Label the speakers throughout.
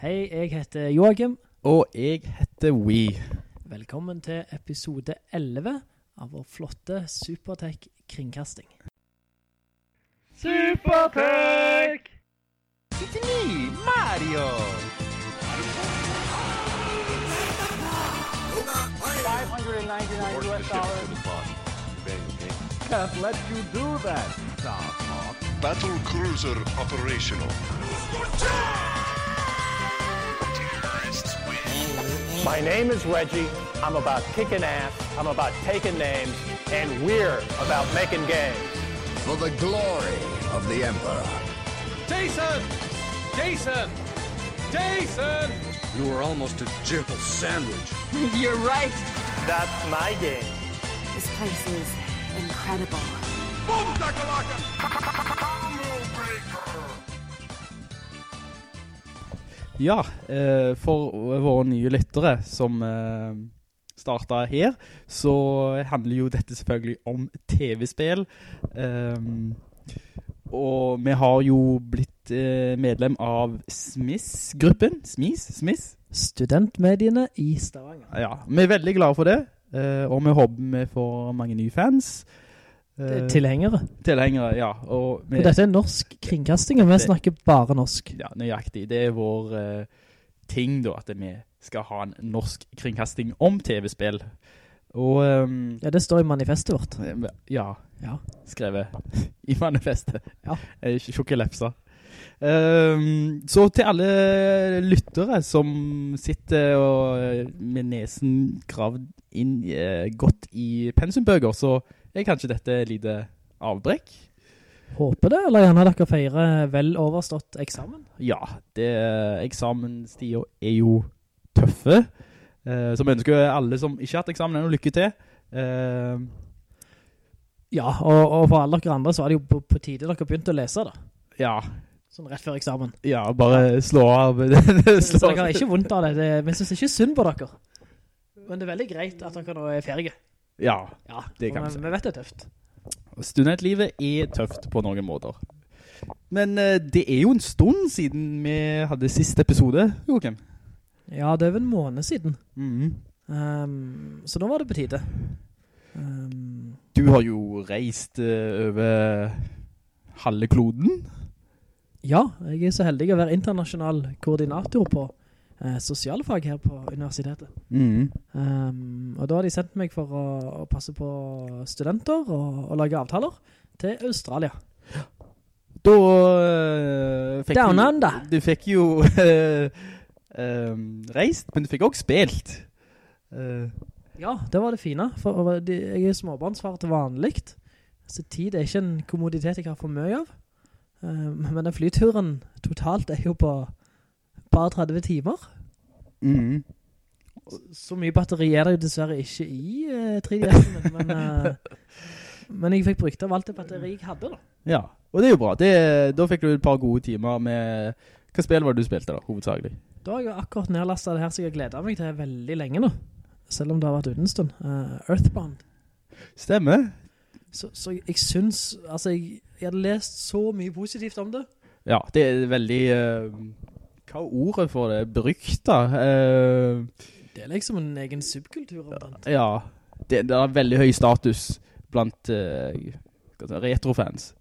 Speaker 1: Hei, jeg heter Joachim.
Speaker 2: Og jeg heter We.
Speaker 1: Velkommen til episode 11 av vår flotte Supertech kringkasting.
Speaker 3: Supertech! It's me, Mario! 599 US dollars. Can't let you do that, Starhawk.
Speaker 4: Battle cruiser operational.
Speaker 5: My name is Reggie. I'm about kicking ass. I'm about taking names. And we're about making games.
Speaker 6: for the glory of the Emperor.
Speaker 3: Jason! Jason! Jason!
Speaker 6: You were almost a gentle sandwich.
Speaker 7: You're right.
Speaker 5: That's my game.
Speaker 7: This place is incredible.
Speaker 4: Boom, Dakalaka!
Speaker 2: Ja, eh, for våre nye lyttere som eh, startet her, så handler jo dette selvfølgelig om TV-spill. Um, og vi har jo blitt eh, medlem av SMIS-gruppen. SMIS? SMIS?
Speaker 1: Studentmediene i Stavanger.
Speaker 2: Ja, vi er veldig glade for det. eh, og vi håper vi får mange nye fans. Eh,
Speaker 1: Tilhengere.
Speaker 2: tilhengere, ja. Og vi,
Speaker 1: For dette er norsk kringkasting, og vi snakker bare norsk.
Speaker 2: Ja, nøyaktig. Det er vår uh, ting da, at vi skal ha en norsk kringkasting om TV-spill. Og ehm,
Speaker 1: Ja, det står i manifestet vårt.
Speaker 2: ja,
Speaker 1: Ja.
Speaker 2: skrevet i manifestet.
Speaker 1: Ja.
Speaker 2: Tjukke lepser. Ehm, så til alle lyttere som sitter og, eh, med nesen gravd inn uh, godt i pensumbøger, så er kanskje dette lite avbrekk.
Speaker 1: Håper det, eller gjerne dere feirer vel overstått eksamen.
Speaker 2: Ja, det, eksamenstiden er jo tøffe. Eh, så vi ønsker alle som ikke har hatt eksamen ennå lykke til. Eh,
Speaker 1: Ja, og, og for alle dere andre så var det jo på, på tide dere begynte å lese da.
Speaker 2: ja,
Speaker 1: Sånn rett før eksamen.
Speaker 2: ja, bare slå av.
Speaker 1: Så
Speaker 2: slå
Speaker 1: dere har ikke vondt av det. det vi synes det ikke synd på dere. Men det er veldig greit at dere nå er ferdige.
Speaker 2: Ja,
Speaker 1: Ja,
Speaker 2: Det kan vi si.
Speaker 1: vi, vet det er tøft.
Speaker 2: studentlivet er tøft på noen måter. Men eh, det er jo en stund siden vi hadde siste episode, Joachim.
Speaker 1: Ja, det er vel en måned siden.
Speaker 2: Mm
Speaker 1: -hmm. um, så nå var det på tide. Um,
Speaker 2: Du har jo reist uh, over halve kloden.
Speaker 1: ja, jeg er så heldig å være internasjonal koordinator på eh, sosialfag her på universitetet.
Speaker 2: Mm.
Speaker 1: Um, og da har de sendt meg for å, å passe på studenter og, og lage avtaler til Australia.
Speaker 2: Da uh, fikk
Speaker 1: Down
Speaker 2: du,
Speaker 1: under.
Speaker 2: Du fikk jo uh, um, reist, men du fikk også spilt. Uh.
Speaker 1: Ja, det var det fine, for de, jeg er småbarnsfar til vanligt, så tid er ikke en kommoditet jeg har for mye av. Um, men den flyturen totalt er jo på bare 30 timer.
Speaker 2: Mm.
Speaker 1: Så mye batteri er det jo dessverre ikke i uh, 3DS-en men, eh, men jeg fikk brukt av alt det batteri jeg hadde da.
Speaker 2: Ja, og det er jo bra. Det, da fikk du et par gode timer med... Hva spill var det du spilte da, hovedsagelig?
Speaker 1: Da har jeg akkurat nedlastet det her så jeg gleder meg til veldig lenge nå, selv om det har vært uten stund. Uh, Earthbound.
Speaker 2: Stemmer.
Speaker 1: Så, så jeg synes, altså jeg, jeg hadde lest så mye positivt om det.
Speaker 2: Ja, det er veldig... eh, hva er ordet for det? Berykta? Uh,
Speaker 1: Det er liksom en egen subkultur omtrent.
Speaker 2: ja, det, det er veldig høy status blant uh, retrofans.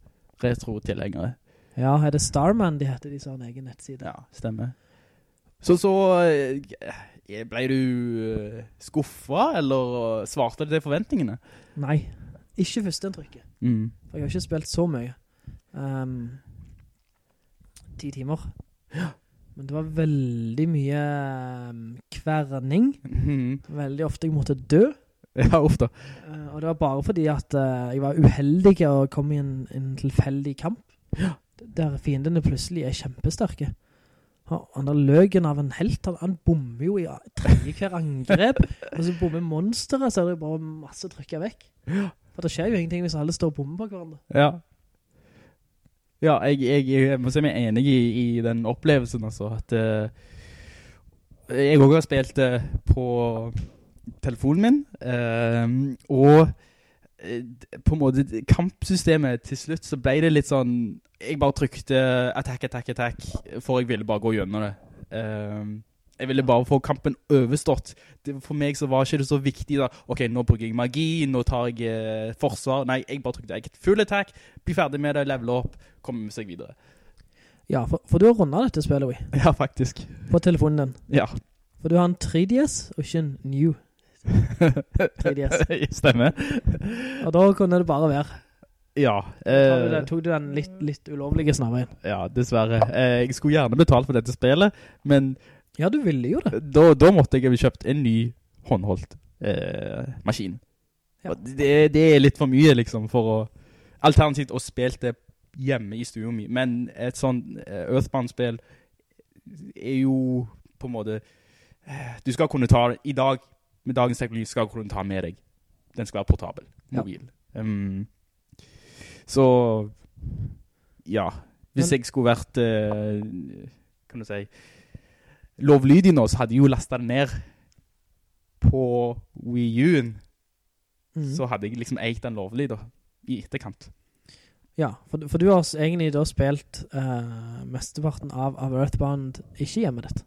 Speaker 2: Retro-tilhengere.
Speaker 1: Ja, er det Starman de heter, de sa en egen nettside.
Speaker 2: Ja, stemmer. Så så eh, ble du eh, skuffet, eller svarte du til forventningene?
Speaker 1: Nei, ikke førsteinntrykket.
Speaker 2: Mm.
Speaker 1: For jeg har ikke spilt så mye. Um, ti timer. Men det var veldig mye um, kverning.
Speaker 2: Mhm.
Speaker 1: Veldig ofte jeg måtte dø.
Speaker 2: Ja, ofte.
Speaker 1: Uh, og det var bare fordi at uh, jeg var uheldig og kom i en, en tilfeldig kamp. Der fiendene plutselig er kjempesterke. Han der løgen av en helt, han, han bommer jo i tredje hver angrep. og så bommer monsteret, så er det bare masse trykket vekk. For det skjer jo ingenting hvis alle står og bommer på hverandre.
Speaker 2: Ja. Ja, jeg, jeg, jeg må si meg enig i, i den opplevelsen, altså, at uh, jeg også har spilt det på telefonen min, uh, og på en måte kampsystemet til slutt så ble det litt sånn, jeg bare trykte attack, attack, attack, for jeg ville bare gå gjennom det. Ehm, jeg ville bare få kampen overstått. Det, for meg så var ikke det så viktig da, ok, nå bruker jeg magi, nå tar jeg eh, forsvar. Nei, jeg bare trykte jeg full attack, bli ferdig med det, level opp, komme seg videre.
Speaker 1: Ja, for, for du har rundet dette spillet, vi,
Speaker 2: Ja, faktisk.
Speaker 1: på telefonen din.
Speaker 2: Ja.
Speaker 1: For du har en 3DS, og ikke en new 3DS.
Speaker 2: Stemmer.
Speaker 1: Og da kunne det bare være.
Speaker 2: Ja.
Speaker 1: Eh, du den- Tok du den litt, litt ulovlige snarveien?
Speaker 2: ja, dessverre. Eh, jeg skulle gjerne betalt for dette spillet, men
Speaker 1: Ja, du ville jo det.
Speaker 2: da, da måtte jeg ha kjøpt en ny håndholdt eh, maskin.
Speaker 1: Ja.
Speaker 2: Det, det er litt for mye liksom for å alternativt å spille det hjemme i stua min, Men et sånn eh, Earthbound-spill er jo på en måte eh, Du skal kunne ta i dag med dagens teknologi skal du kunne ta med deg. Den skal være portabel.
Speaker 1: Ja.
Speaker 2: Mobil. Um, så ja. Hvis jeg skulle vært eh, kan du si lovlydig nå, så hadde jeg jo lastet det ned på Wii U-en.
Speaker 1: Mm.
Speaker 2: Så hadde jeg liksom eikt den lovlig da, i etterkant.
Speaker 1: Ja, for, for du har egentlig da spilt uh, mesteparten av, av Earthbound ikke hjemme ditt.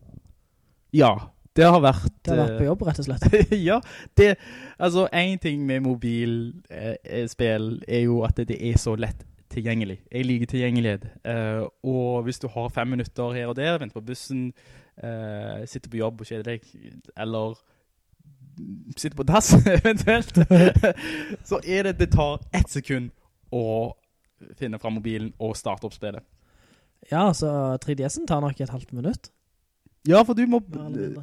Speaker 2: Ja, det har vært...
Speaker 1: Det har vært på
Speaker 2: eh,
Speaker 1: jobb, rett og slett.
Speaker 2: ja, det, altså en ting med mobilspill er jo at det, det er så lett tilgjengelig. Jeg liker tilgjengelighet. Uh, og hvis du har fem minutter her og der, venter på bussen, uh, sitter på jobb og kjeder deg, eller sitter på dass eventuelt, så er det, det tar ett sekund å finne frem mobilen og starte opp spillet.
Speaker 1: Ja, så 3DS'en tar nok et halvt minutt.
Speaker 2: Ja, for du må...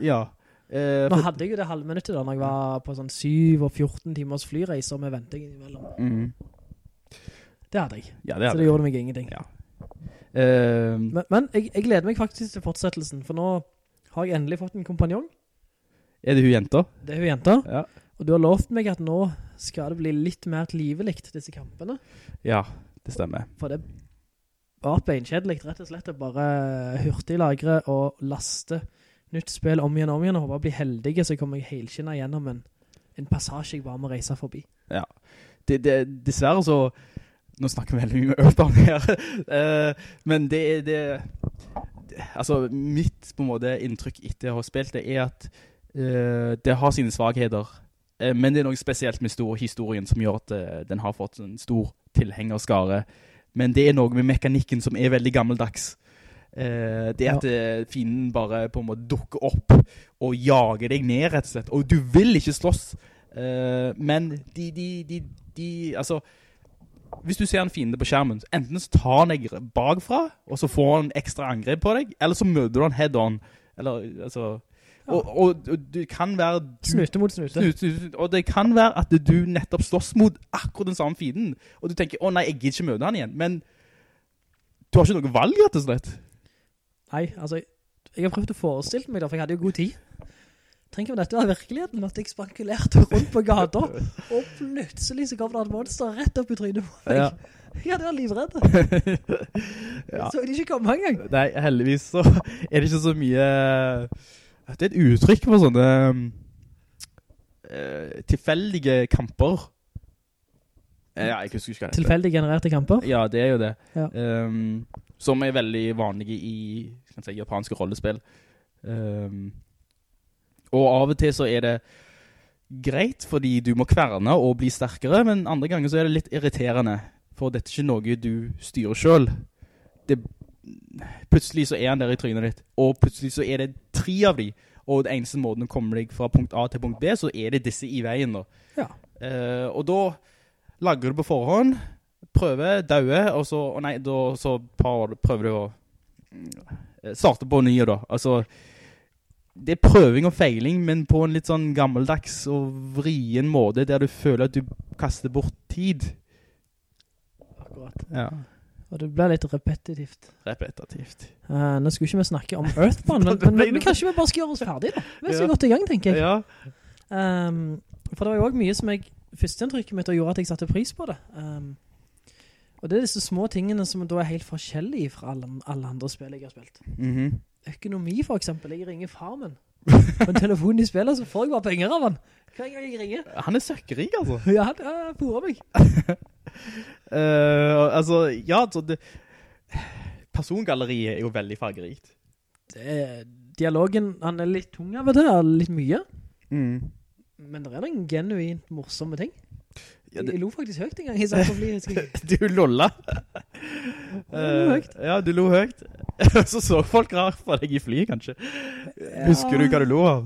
Speaker 2: Ja. Eh,
Speaker 1: Nå hadde jeg jo det halvminuttet da, når jeg var på sånn 7 og 14 timers flyreiser med venting mellom
Speaker 2: Mhm.
Speaker 1: Det hadde jeg.
Speaker 2: Ja, det
Speaker 1: Så
Speaker 2: hadde
Speaker 1: det gjorde meg ingenting.
Speaker 2: Ja. Uh,
Speaker 1: Men, men jeg, jeg gleder meg faktisk til fortsettelsen, for nå har jeg endelig fått en kompanjong.
Speaker 2: er det hun jenta?
Speaker 1: Det er hun jenta.
Speaker 2: Ja.
Speaker 1: Og du har lovt meg at nå skal det bli litt mer livelikt, disse kampene.
Speaker 2: Ja, det stemmer.
Speaker 1: For det var beinkjedelig, rett og slett, å bare hurtig lagre og laste nytt spill om igjen og om igjen, og bare å bli heldige, så kommer jeg helskinnet gjennom en, en passasje jeg bare må reise forbi.
Speaker 2: Det, det, dessverre så Nå snakker vi veldig mye med Earthbound her. Eh, men det er det, Altså, mitt på en måte inntrykk etter å ha spilt det, er at uh, det har sine svagheter. Uh, men det er noe spesielt med stor historien som gjør at uh, den har fått en stor tilhengerskare. Men det er noe med mekanikken som er veldig gammeldags. Eh, det at ja. fienden bare på en måte dukker opp og jager deg ned, rett og slett. Og du vil ikke slåss. Eh, men de, de, de, de, altså Hvis du ser en fiende på skjermen, enten så tar han deg bakfra, og så får han ekstra angrep på deg, eller så møter du han head on. Eller, altså og, og, og det kan være du,
Speaker 1: Snute mot snute.
Speaker 2: snute. snut, snut. Og det kan være at du nettopp slåss mot akkurat den samme fienden. Og du tenker, å nei, jeg gidder ikke møte han igjen. Men du har ikke noe valg, rett og slett.
Speaker 1: Nei, altså, jeg har prøvd å forestille meg da, for jeg hadde jo god tid. Tenk om dette var virkeligheten, at jeg spankulerte rundt på gata, og plutselig så kom det et monster rett opp i trynet på meg.
Speaker 2: Ja.
Speaker 1: ja, det var livredd.
Speaker 2: Ja.
Speaker 1: Så det ikke komme engang.
Speaker 2: Nei, heldigvis så er det ikke så mye Det er et uttrykk for sånne uh, tilfeldige kamper. Eh, Ja, jeg husker ikke hva det heter.
Speaker 1: Tilfeldig genererte kamper.
Speaker 2: Ja, det er jo det.
Speaker 1: Ja.
Speaker 2: Um, som er veldig vanlige i si, japanske rollespill. Ehm, og av og til så er det greit, fordi du må kverne og bli sterkere, men andre ganger så er det litt irriterende, for dette er ikke noe du styrer selv. Det, plutselig så er han der i trynet ditt, og plutselig så er det tre av de, og det eneste måten å komme deg fra punkt A til punkt B, så er det disse i veien da.
Speaker 1: Ja.
Speaker 2: Uh, og da lager du på forhånd, prøver, daue, og så, å nei, da, så par, prøver du å mm, starte på nye da. Altså, det er prøving og feiling, men på en litt sånn gammeldags og vrien måte, der du føler at du kaster bort tid.
Speaker 1: Akkurat.
Speaker 2: Ja,
Speaker 1: Og det ble litt repetitivt.
Speaker 2: repetitivt.
Speaker 1: Uh, nå skulle ikke vi snakke om Earthbound, men, men, men, men kanskje vi bare skal gjøre oss ferdig da. Vi er så
Speaker 2: Ja.
Speaker 1: godt i gang, tenker jeg.
Speaker 2: Ja,
Speaker 1: Um, for det var jo også mye som jeg, førsteinntrykket mitt og gjorde at jeg satte pris på det. Ehm, og det er disse små tingene som da er helt forskjellige fra alle, alle andre spill jeg har spilt.
Speaker 2: mhm.
Speaker 1: Økonomi for eksempel, jeg ringer farmen. På en telefon i spillet så får jeg bare penger av han. Hver gang jeg ringer.
Speaker 2: Han er søkkerik, altså.
Speaker 1: Ja, han uh, porer meg.
Speaker 2: uh, altså, ja, så det, persongalleriet er jo veldig fargerikt.
Speaker 1: Det, dialogen, han er litt tung av og til, er litt mye.
Speaker 2: Mm.
Speaker 1: Men det er noen genuint morsomme ting.
Speaker 2: Ja, det-
Speaker 1: Jeg lo faktisk høyt en gang i satt på fly, husker jeg.
Speaker 2: Du lolla.
Speaker 1: Jeg lo høyt.
Speaker 2: Eh, ja, du lo høyt. Så så folk rart på deg i flyet, kanskje. Husker du hva du lo av?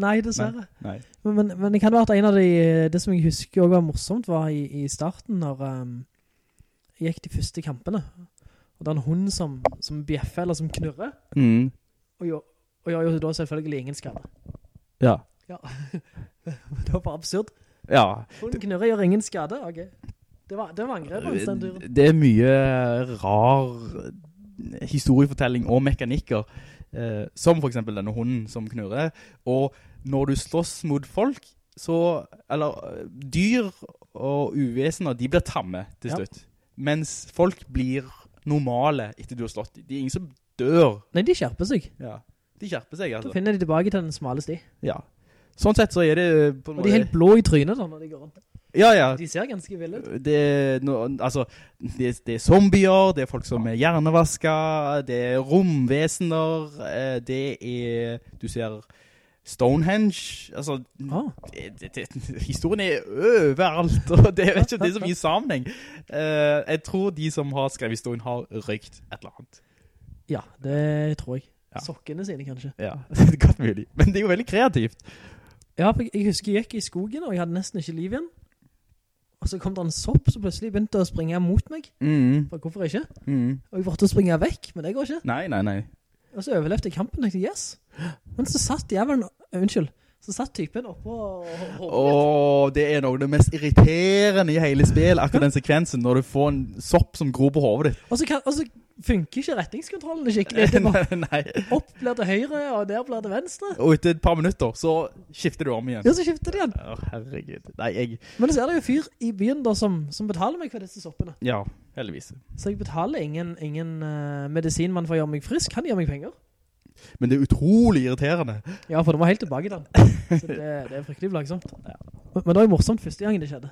Speaker 1: Nei, dessverre.
Speaker 2: Nei.
Speaker 1: Men, men, men det kan være at en av de, det som jeg husker også var morsomt var i, i starten når um, jeg gikk de første kampene. Og det er en hund som, som bjeffer eller som knurrer,
Speaker 2: Mm.
Speaker 1: og gjør, og gjør jo da selvfølgelig ingen skade.
Speaker 2: Ja.
Speaker 1: Ja. det var bare absurd.
Speaker 2: Ja.
Speaker 1: Hun knurrer gjør ingen skade, ok. Det var, det var angrepet den turen.
Speaker 2: Det er mye rar historiefortelling og mekanikker, eh, som for eksempel denne hunden som knurrer. Og når du slåss mot folk, så, eller eh, dyr og uvesener, de blir tamme til
Speaker 1: Ja.
Speaker 2: slutt. Mens folk blir normale etter du har slått dem. Det er ingen som dør.
Speaker 1: Nei, de skjerper seg.
Speaker 2: Ja. De skjerper seg,
Speaker 1: Da
Speaker 2: altså.
Speaker 1: finner de tilbake til den smale sti.
Speaker 2: Ja. Sånn sett så er det eh,
Speaker 1: Og de er helt blå i trynet da, når de går rundt.
Speaker 2: Ja, ja.
Speaker 1: De ser ganske ville ut.
Speaker 2: Det, er no, altså, det, det er zombier, det er folk som er hjernevaska, det er romvesener, eh, det er, du ser Stonehenge, altså,
Speaker 1: Ah.
Speaker 2: det, det, historien er overalt, og det, jeg vet ikke det er så mye sammenheng. Eh, jeg tror de som har skrevet historien har røykt et eller annet.
Speaker 1: Ja, det tror jeg.
Speaker 2: Ja.
Speaker 1: Sokkene sine, kanskje.
Speaker 2: Ja, det er godt mulig. Men det er jo veldig kreativt.
Speaker 1: Ja, for jeg husker jeg gikk i skogen, og jeg hadde nesten ikke liv igjen. Og så kom det en sopp som plutselig begynte å springe mot meg.
Speaker 2: Mm,
Speaker 1: For hvorfor ikke?
Speaker 2: mm.
Speaker 1: Og jeg måtte springe vekk, men det går ikke.
Speaker 2: Nei, nei, nei.
Speaker 1: Og så overlevde jeg kampen, og jeg tenkte, yes. Men så satt jævlen, unnskyld, så satt typen oppå hodet.
Speaker 2: Åh, det er noe av det mest irriterende i hele spillet, akkurat den sekvensen, når du får en sopp som gror på hovedet ditt.
Speaker 1: Og så, kan, og så funker ikke retningskontrollen skikkelig. Det var
Speaker 2: Nei.
Speaker 1: opp blir det høyre, og der blir det venstre.
Speaker 2: Og etter et par minutter, så skifter du om igjen.
Speaker 1: Ja, så skifter du igjen.
Speaker 2: Å, herregud. Nei, jeg...
Speaker 1: Men så er det jo fyr i byen da som, som betaler meg for disse soppene.
Speaker 2: Ja, heldigvis.
Speaker 1: Så jeg betaler ingen, ingen uh, medisin man får gjøre meg frisk. Han gir meg penger.
Speaker 2: Men det er utrolig irriterende.
Speaker 1: Ja, for det var helt tilbake da. Så det, det er fryktelig plagsomt. Men, men det var jo morsomt første gang det skjedde.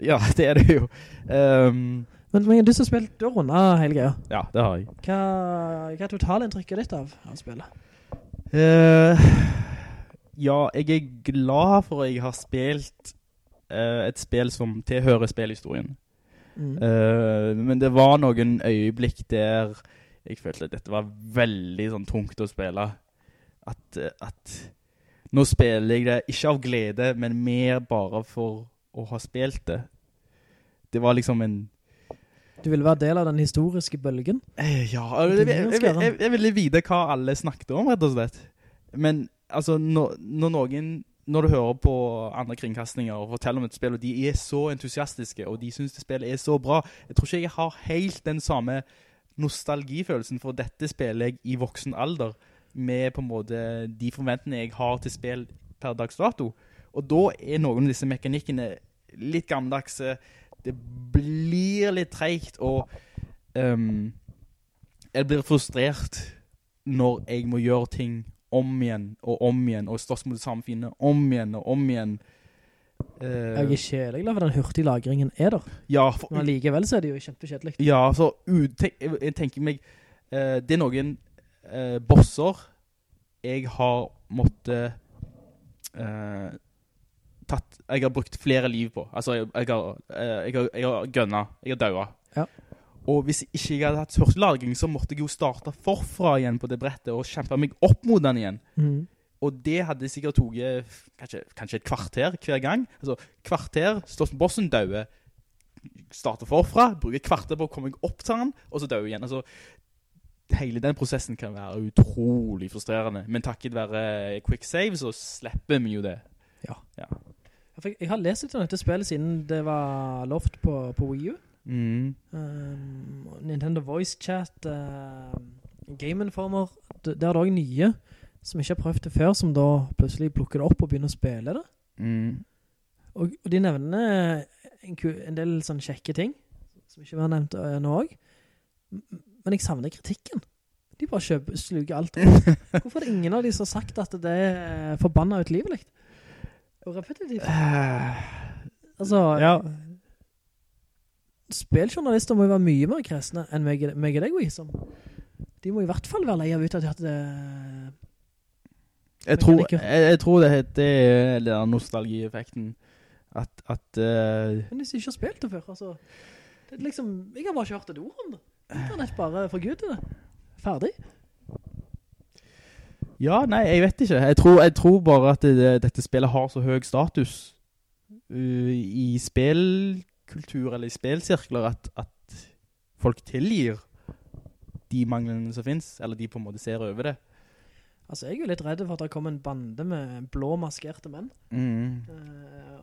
Speaker 2: Ja, det er det jo. Um,
Speaker 1: Men, men du som spilt, døren av hele greia.
Speaker 2: ja, det har jeg.
Speaker 1: Hva, hva er totalinntrykket ditt av, av spillet?
Speaker 2: Uh, ja, jeg er glad for at jeg har spilt uh, et spill som tilhører spillhistorien.
Speaker 1: Mm.
Speaker 2: Uh, men det var noen øyeblikk der jeg følte at dette var veldig sånn tungt å spille. At, eh, at nå spiller jeg det ikke av glede, men mer bare for å ha spilt det. Det var liksom en
Speaker 1: Du ville være del av den historiske bølgen.
Speaker 2: Eh, Ja, jeg, jeg, jeg, jeg, ville vite hva alle snakket om, rett og slett. Men altså, når, når noen når du hører på andre kringkastninger og forteller om et spill, og de er så entusiastiske, og de synes det spillet er så bra, jeg tror ikke jeg har helt den samme nostalgifølelsen for dette spillet jeg i voksen alder, med på en måte de forventningene jeg har til spill per dags dato. Og da er noen av disse mekanikkene litt gammeldagse, det blir litt tregt, og um, jeg blir frustrert når jeg må gjøre ting om igjen og om igjen, og slåss mot fiende om igjen og om igjen. Eh,
Speaker 1: Jeg er kjedelig glad for den hurtige lagringen er der.
Speaker 2: ja, for,
Speaker 1: Men likevel så er det jo kjempekjedelig.
Speaker 2: ja, så jeg, tenker meg, uh, det er noen uh, bosser jeg har måttet uh, tatt, jeg har brukt flere liv på. Altså, jeg, jeg har, jeg har, jeg har gønnet, jeg har daua.
Speaker 1: Ja.
Speaker 2: Og hvis ikke jeg hadde hatt hurtig lagring, så måtte jeg jo starte forfra igjen på det brettet, og kjempe meg opp mot den igjen.
Speaker 1: Mhm.
Speaker 2: Og det hadde sikkert toget kanskje, kanskje et kvarter hver gang. Altså, kvarter, slåss med bossen, døde, starter forfra, bruker et kvarter på å komme opp til han, og så døde igjen. Altså, hele den prosessen kan være utrolig frustrerende. Men takket være quick save, så slipper vi jo det.
Speaker 1: Ja.
Speaker 2: Ja.
Speaker 1: Jeg har lest litt om dette spillet siden det var lovt på, på Wii U.
Speaker 2: Mm.
Speaker 1: Um, Nintendo Voice Chat, uh, Game Informer, det, det er det også nye som ikke har prøvd det før, som da plutselig plukker det opp og begynner å spille det.
Speaker 2: Mm.
Speaker 1: Og, og de nevner en, en del sånn kjekke ting, som ikke var nevnt uh, nå også. Men jeg savner kritikken. De bare kjøper, sluker alt. Hvorfor er det ingen av de som har sagt at det er forbannet utlivelig? Og repetitivt. Altså,
Speaker 2: Ja.
Speaker 1: spilljournalister må jo være mye mer kresne enn meg, meg og deg, vi, de må i hvert fall være lei av utdatert eh,
Speaker 2: Jeg tror, jeg, jeg tror det, det er den nostalgieffekten. At, at uh,
Speaker 1: Men hvis du ikke har spilt det før, altså det liksom, Jeg har bare ikke hørt et ord om det. Internett bare forguder det. Ferdig.
Speaker 2: Ja, nei, jeg vet ikke. Jeg tror, jeg tror bare at det, dette spillet har så høy status uh, i spillkultur eller i spillsirkler at, at folk tilgir de manglene som finnes, eller de på en måte ser over det.
Speaker 1: Altså, jeg er jo litt redd for at det kommer en bande med blå maskerte menn
Speaker 2: Mm.
Speaker 1: Uh,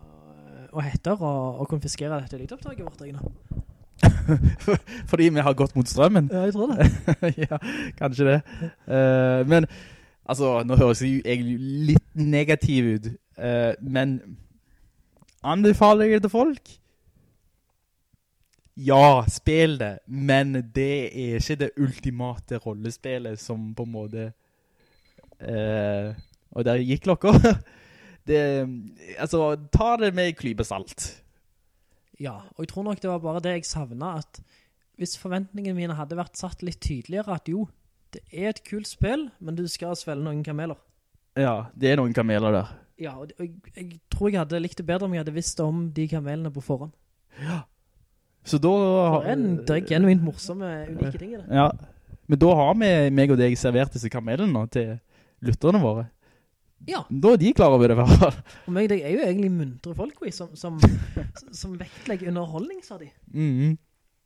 Speaker 1: og heter å, å konfiskere dette lydopptaket vårt, jeg nå.
Speaker 2: Fordi vi har gått mot strømmen.
Speaker 1: Ja, jeg tror det.
Speaker 2: ja, kanskje det. Uh, men, altså, nå høres jeg jo egentlig litt negativ ut, uh, men anbefaler jeg det til folk? Ja, spill det, men det er ikke det ultimate rollespillet som på en måte... eh, og der gikk klokka. det, altså, ta det med klype salt.
Speaker 1: Ja, og jeg tror nok det var bare det jeg savnet, at hvis forventningene mine hadde vært satt litt tydeligere, at jo, det er et kult spill, men du skal svelle noen kameler.
Speaker 2: Ja, det er noen kameler der.
Speaker 1: Ja, og jeg, jeg tror jeg hadde likt det bedre om jeg hadde visst om de kamelene på forhånd. Ja.
Speaker 2: Så da...
Speaker 1: For en, det er genuint morsomme, unike ting i det.
Speaker 2: Ja, men da har vi, meg og deg, servert disse kamelene til lytterne våre.
Speaker 1: Ja,
Speaker 2: Da er de klare over det i hvert fall.
Speaker 1: og meg, det er jo egentlig muntre folk, vi, som, som, som vektlegger underholdning, sa de.
Speaker 2: Mhm.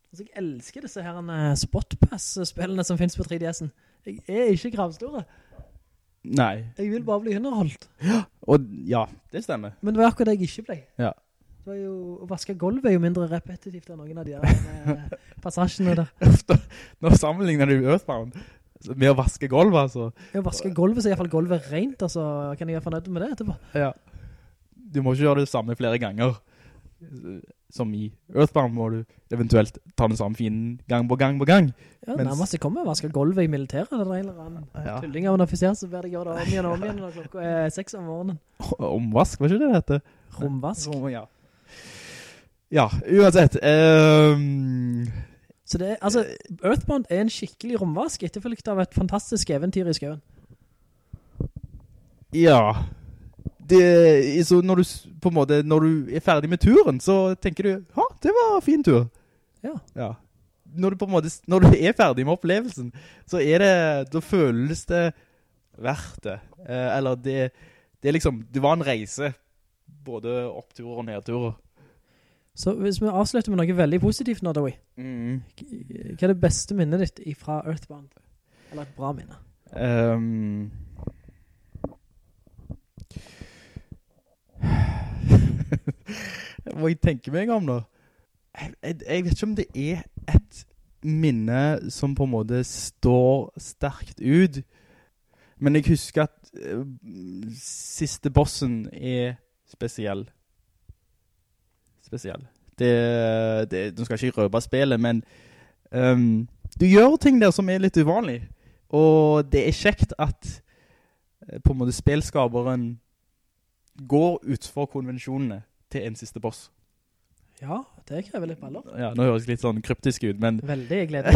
Speaker 1: Altså, jeg elsker disse her eh, Spotpass-spillene som finnes på 3DS'en. Jeg er ikke kravstore.
Speaker 2: Nei.
Speaker 1: Jeg vil bare bli underholdt.
Speaker 2: Og ja, det stemmer.
Speaker 1: Men det var akkurat det jeg ikke ble.
Speaker 2: Ja.
Speaker 1: Det var jo, å vaske gulvet er jo mindre repetitivt enn noen av de der eh, passasjene der.
Speaker 2: Nå sammenligner du Earthbound med å vaske gulv, altså.
Speaker 1: Med Å vaske gulvet, så er i hvert fall gulvet rent, altså kan jeg være fornøyd med det etterpå.
Speaker 2: Ja. Du må ikke gjøre det samme flere ganger. Som i Earthbound må du eventuelt ta den samme fienden gang på gang på gang.
Speaker 1: Ja,
Speaker 2: Mens-
Speaker 1: nærmest jeg kommer å vaske gulvet i militæret, eller en eller annen
Speaker 2: Ja.
Speaker 1: tulling av en offisier, så blir det gjøre det om igjen og om igjen når klokka er seks om morgenen.
Speaker 2: Omvask, var ikke det det heter?
Speaker 1: Romvask.
Speaker 2: Rom- Ja. Ja, uansett. ehm,
Speaker 1: Så det altså, Earthbound er en skikkelig romvask, etterfølgt av et fantastisk eventyr i skauen.
Speaker 2: Ja. Det, så når du, på en måte, når du er ferdig med turen, så tenker du, ha, det var en fin tur.
Speaker 1: Ja.
Speaker 2: Ja. Når du på en måte, når du er ferdig med opplevelsen, så er det, da føles det verdt det. Eh, eller det, det er liksom, det var en reise, både oppturer og nedturer.
Speaker 1: Så hvis vi avslutter med noe veldig positivt nå, Dowie,
Speaker 2: Mm.
Speaker 1: hva er det beste minnet ditt fra Earthbound? Eller et bra minne?
Speaker 2: Um. Må jeg tenke meg om da? Jeg, jeg, jeg vet ikke om det er et minne som på en måte står sterkt ut. Men jeg husker at uh, siste bossen er spesiell. Spesiell. Det, det, du skal ikke røpe spillet, men um, du gjør ting der som er litt uvanlig. Og det er kjekt at eh, på en måte spilskaperen går ut for konvensjonene til en siste boss.
Speaker 1: Ja, det krever litt baller.
Speaker 2: Ja, nå høres jeg litt sånn kryptisk ut, men,
Speaker 1: Veldig, jeg gleder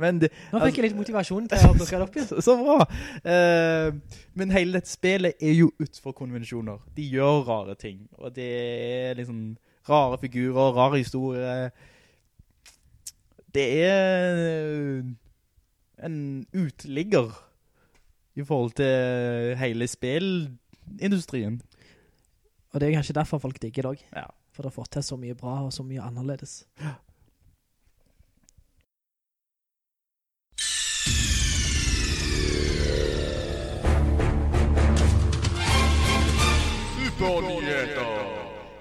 Speaker 1: meg.
Speaker 2: det,
Speaker 1: Nå fikk jeg litt motivasjon til å plukke det opp igjen.
Speaker 2: så, så bra. Uh, men hele dette spillet er jo ut for konvensjoner. De gjør rare ting, og det er liksom rare figurer, rare historier. Det er en utligger i forhold til hele spillindustrien.
Speaker 1: Og det er kanskje derfor folk digger det også.
Speaker 2: Ja.
Speaker 1: For det har fått til så mye bra og så mye annerledes.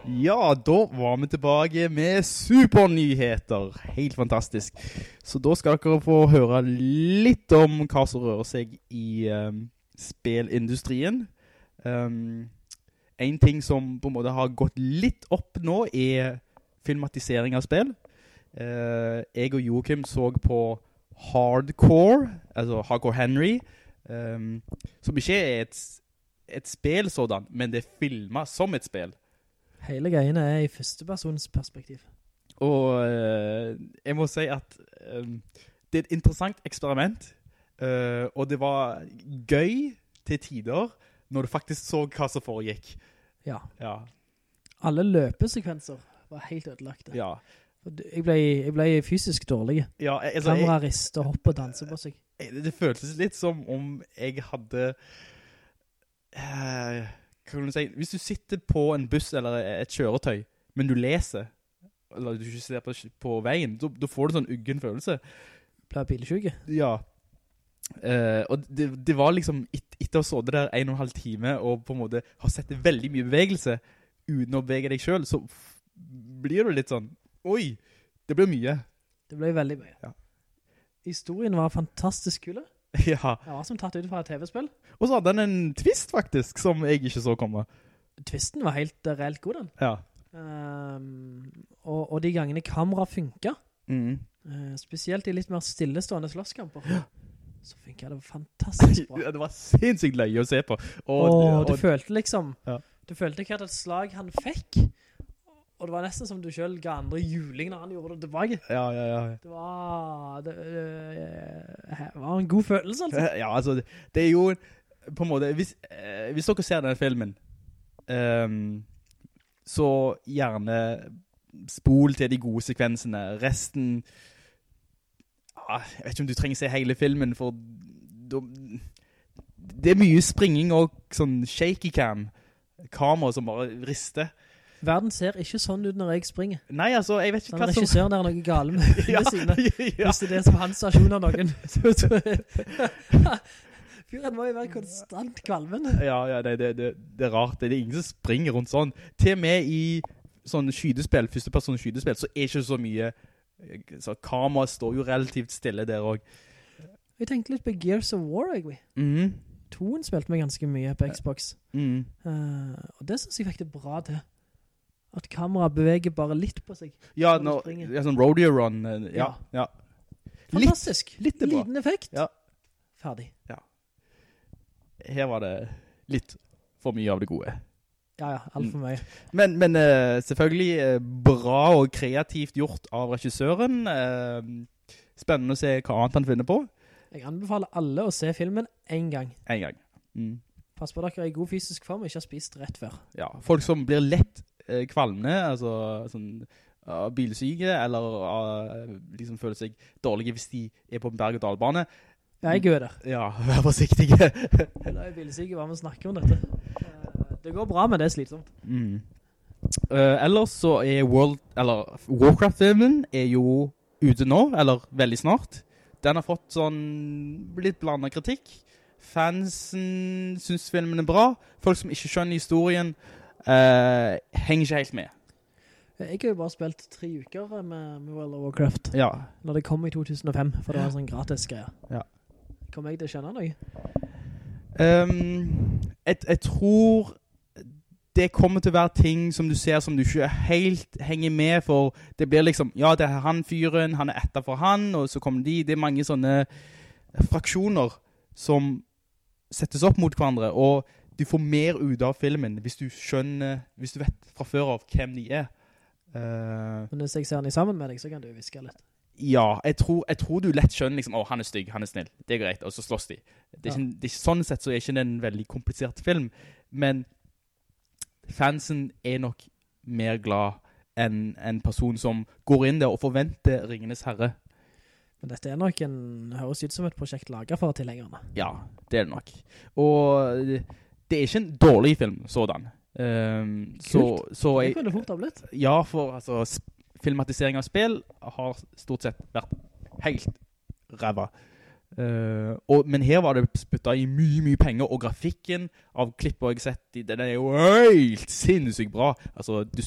Speaker 2: Ja, da var vi tilbake med supernyheter. Helt fantastisk. Så da skal dere få høre litt om hva som rører seg i um, spillindustrien. Um, en ting som på en måte har gått litt opp nå er filmatisering av spill. Uh, jeg og Joachim så på Hardcore, altså Hardcore Henry, um, som ikke er et, et spill sådan, men det er filmet som et spill.
Speaker 1: Hele greiene er i førstepersons perspektiv.
Speaker 2: Og eh, jeg må si at eh, det er et interessant eksperiment. Eh, og det var gøy til tider når du faktisk så hva som foregikk.
Speaker 1: Ja.
Speaker 2: Ja,
Speaker 1: Alle løpesekvenser var helt ødelagte.
Speaker 2: ja.
Speaker 1: Jeg ble, jeg ble fysisk dårlig.
Speaker 2: ja altså,
Speaker 1: Kamera rister, hopper og danser på seg.
Speaker 2: det føltes litt som om jeg hadde eh, kan du si? Hvis du sitter på en buss eller et kjøretøy, men du leser, eller du ikke ser på, på veien, da får du en sånn uggen følelse.
Speaker 1: Blir bilsjuke.
Speaker 2: Ja. Uh, og det, det var liksom et, etter å ha sittet der en og en halv time og på en måte har sett veldig mye bevegelse uten å bevege deg selv, så blir du litt sånn Oi, det blir mye.
Speaker 1: Det ble veldig mye.
Speaker 2: Ja.
Speaker 1: Historien var fantastisk kule.
Speaker 2: ja.
Speaker 1: Det var som tatt ut fra et TV-spill.
Speaker 2: Og så hadde den en twist, faktisk, som jeg ikke så komme.
Speaker 1: Twisten var helt uh, reelt god, den.
Speaker 2: Ja.
Speaker 1: Um, og, og de gangene kamera funket,
Speaker 2: Mm.
Speaker 1: uh, spesielt i litt mer stillestående slåsskamper, så funket det fantastisk bra.
Speaker 2: Det var sinnssykt løye å se på. Og,
Speaker 1: Og, du følte liksom
Speaker 2: Ja.
Speaker 1: Du følte hvert et slag han fikk Og det var nesten som du selv ga andre juling Når han gjorde det tilbake
Speaker 2: ja, ja, ja.
Speaker 1: Det var Det, det var en god følelse altså
Speaker 2: Ja, altså, det- det er jo på en måte, hvis, eh, hvis dere ser denne filmen, ehm, så gjerne spol til de gode sekvensene. Resten, ah, jeg vet ikke om du trenger se hele filmen, for det er mye springing og sånn shaky cam, kamera som bare rister.
Speaker 1: Verden ser ikke sånn ut når jeg springer
Speaker 2: Nei, altså, jeg vet ikke
Speaker 1: Den
Speaker 2: hva som...
Speaker 1: regissøren der er noe gale med
Speaker 2: Ja,
Speaker 1: sine
Speaker 2: ja.
Speaker 1: Hvis det er det som hans stasjon av noen Fyren må jo være konstant kvalmen
Speaker 2: Ja, ja, det, det, det, det er rart. Det er ingen som springer rundt sånn. Til og med i sånn skydespill, førstepersons skydespill, så er ikke så mye så Kameraet står jo relativt stille der også.
Speaker 1: Jeg tenkte litt på Gears of War vi.
Speaker 2: Mhm.
Speaker 1: Toen spilte meg ganske mye på Xbox
Speaker 2: Mm.
Speaker 1: Uh, Og det synes jeg fikk det bra til At kamera beveger bare litt på seg
Speaker 2: Ja,
Speaker 1: springer.
Speaker 2: ja, sånn rodeo run. eh, Ja, ja.
Speaker 1: Fantastisk
Speaker 2: litt litt.
Speaker 1: Liten effekt
Speaker 2: Ja.
Speaker 1: Ferdig
Speaker 2: her var det litt for mye av det gode.
Speaker 1: Ja, ja, alt for mye
Speaker 2: Men, men eh, selvfølgelig eh, bra og kreativt gjort av regissøren. Spennende å se hva annet han finner på.
Speaker 1: Jeg anbefaler alle å se filmen en gang
Speaker 2: En gang. Mm.
Speaker 1: Pass på dere er i god fysisk form og ikke har spist rett før
Speaker 2: ja, folk som blir lett kvalmende, altså sånn av bilsyke, eller uh, liksom føler seg dårlige hvis de er på en berg- og dalbane.
Speaker 1: Ja, jeg er der
Speaker 2: Ja, vær forsiktig.
Speaker 1: Da er bilsyke hva vi snakker om dette Eh, Det går bra, men det er slitsomt
Speaker 2: mm. Uh, ellers så er World, eller Warcraft-filmen er jo ute nå, eller veldig snart. Den har fått sånn litt blandet kritikk. Fansen synes filmen er bra. Folk som ikke skjønner historien, eh, henger ikke helt med.
Speaker 1: Jeg har jo bare spilt tre uker med, med World of Warcraft
Speaker 2: Ja,
Speaker 1: Når det kom i 2005 For det var en sånn gratis greie
Speaker 2: Ja.
Speaker 1: Kommer jeg til å kjenne noe?
Speaker 2: Um, jeg, jeg tror det kommer til å være ting som du ser som du ikke helt henger med for. Det blir liksom, ja, det er han fyren, han er etter for han, og så kommer de. Det er mange sånne fraksjoner som settes opp mot hverandre, og du får mer ut av filmen hvis du skjønner, hvis du vet fra før av hvem de er. Uh,
Speaker 1: Men hvis jeg ser den sammen med deg, så kan du viske litt
Speaker 2: ja, jeg tror, jeg tror du lett skjønner liksom, å, han er stygg, han er snill, det er greit, og så slåss de. Det er,
Speaker 1: Ja.
Speaker 2: ikke, det er ikke sånn sett så er ikke det en veldig komplisert film, men fansen er nok mer glad enn en person som går inn der og forventer Ringenes Herre.
Speaker 1: Men dette er nok en Høres ut som et prosjekt laget for tilhengerne
Speaker 2: Ja, det er det nok. Og det er ikke en dårlig film, sådan. Um, så, så
Speaker 1: Det kunne fort ha blitt
Speaker 2: Ja, for altså, filmatisering av spill har stort sett vært helt ræva. Uh, og, men her var det spyttet i mye, mye penger, og grafikken av klipper jeg har sett, den er jo helt sinnssykt bra. Altså, du,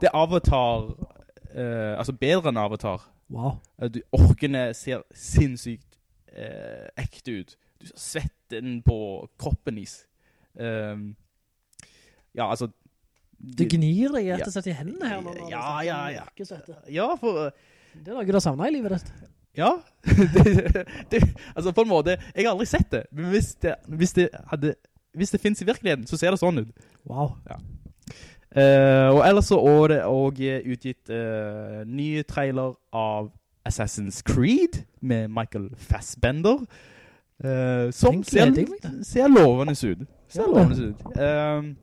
Speaker 2: det er Avatar, uh, altså bedre enn Avatar.
Speaker 1: Wow
Speaker 2: Eh, Du, orkene ser sinnssykt uh, ekte ut. Du svetten på kroppen deres. Um, ja, altså...
Speaker 1: Du gnir deg rett
Speaker 2: Ja.
Speaker 1: og slett i hendene her nå når
Speaker 2: Ja, ja, ja. Ja, for... eh,
Speaker 1: Det er noe du har savnet i livet ditt
Speaker 2: Ja, det, det, altså på en måte, jeg har aldri sett det, men hvis det, hvis det, hadde, hvis det finnes i virkeligheten, så ser det sånn ut.
Speaker 1: Wow
Speaker 2: Eh, og ellers så er det også utgitt uh, nye trailer av Assassin's Creed med Michael Fassbender. uh, som ser, ser lovende ut. Ser lovende ut. Um,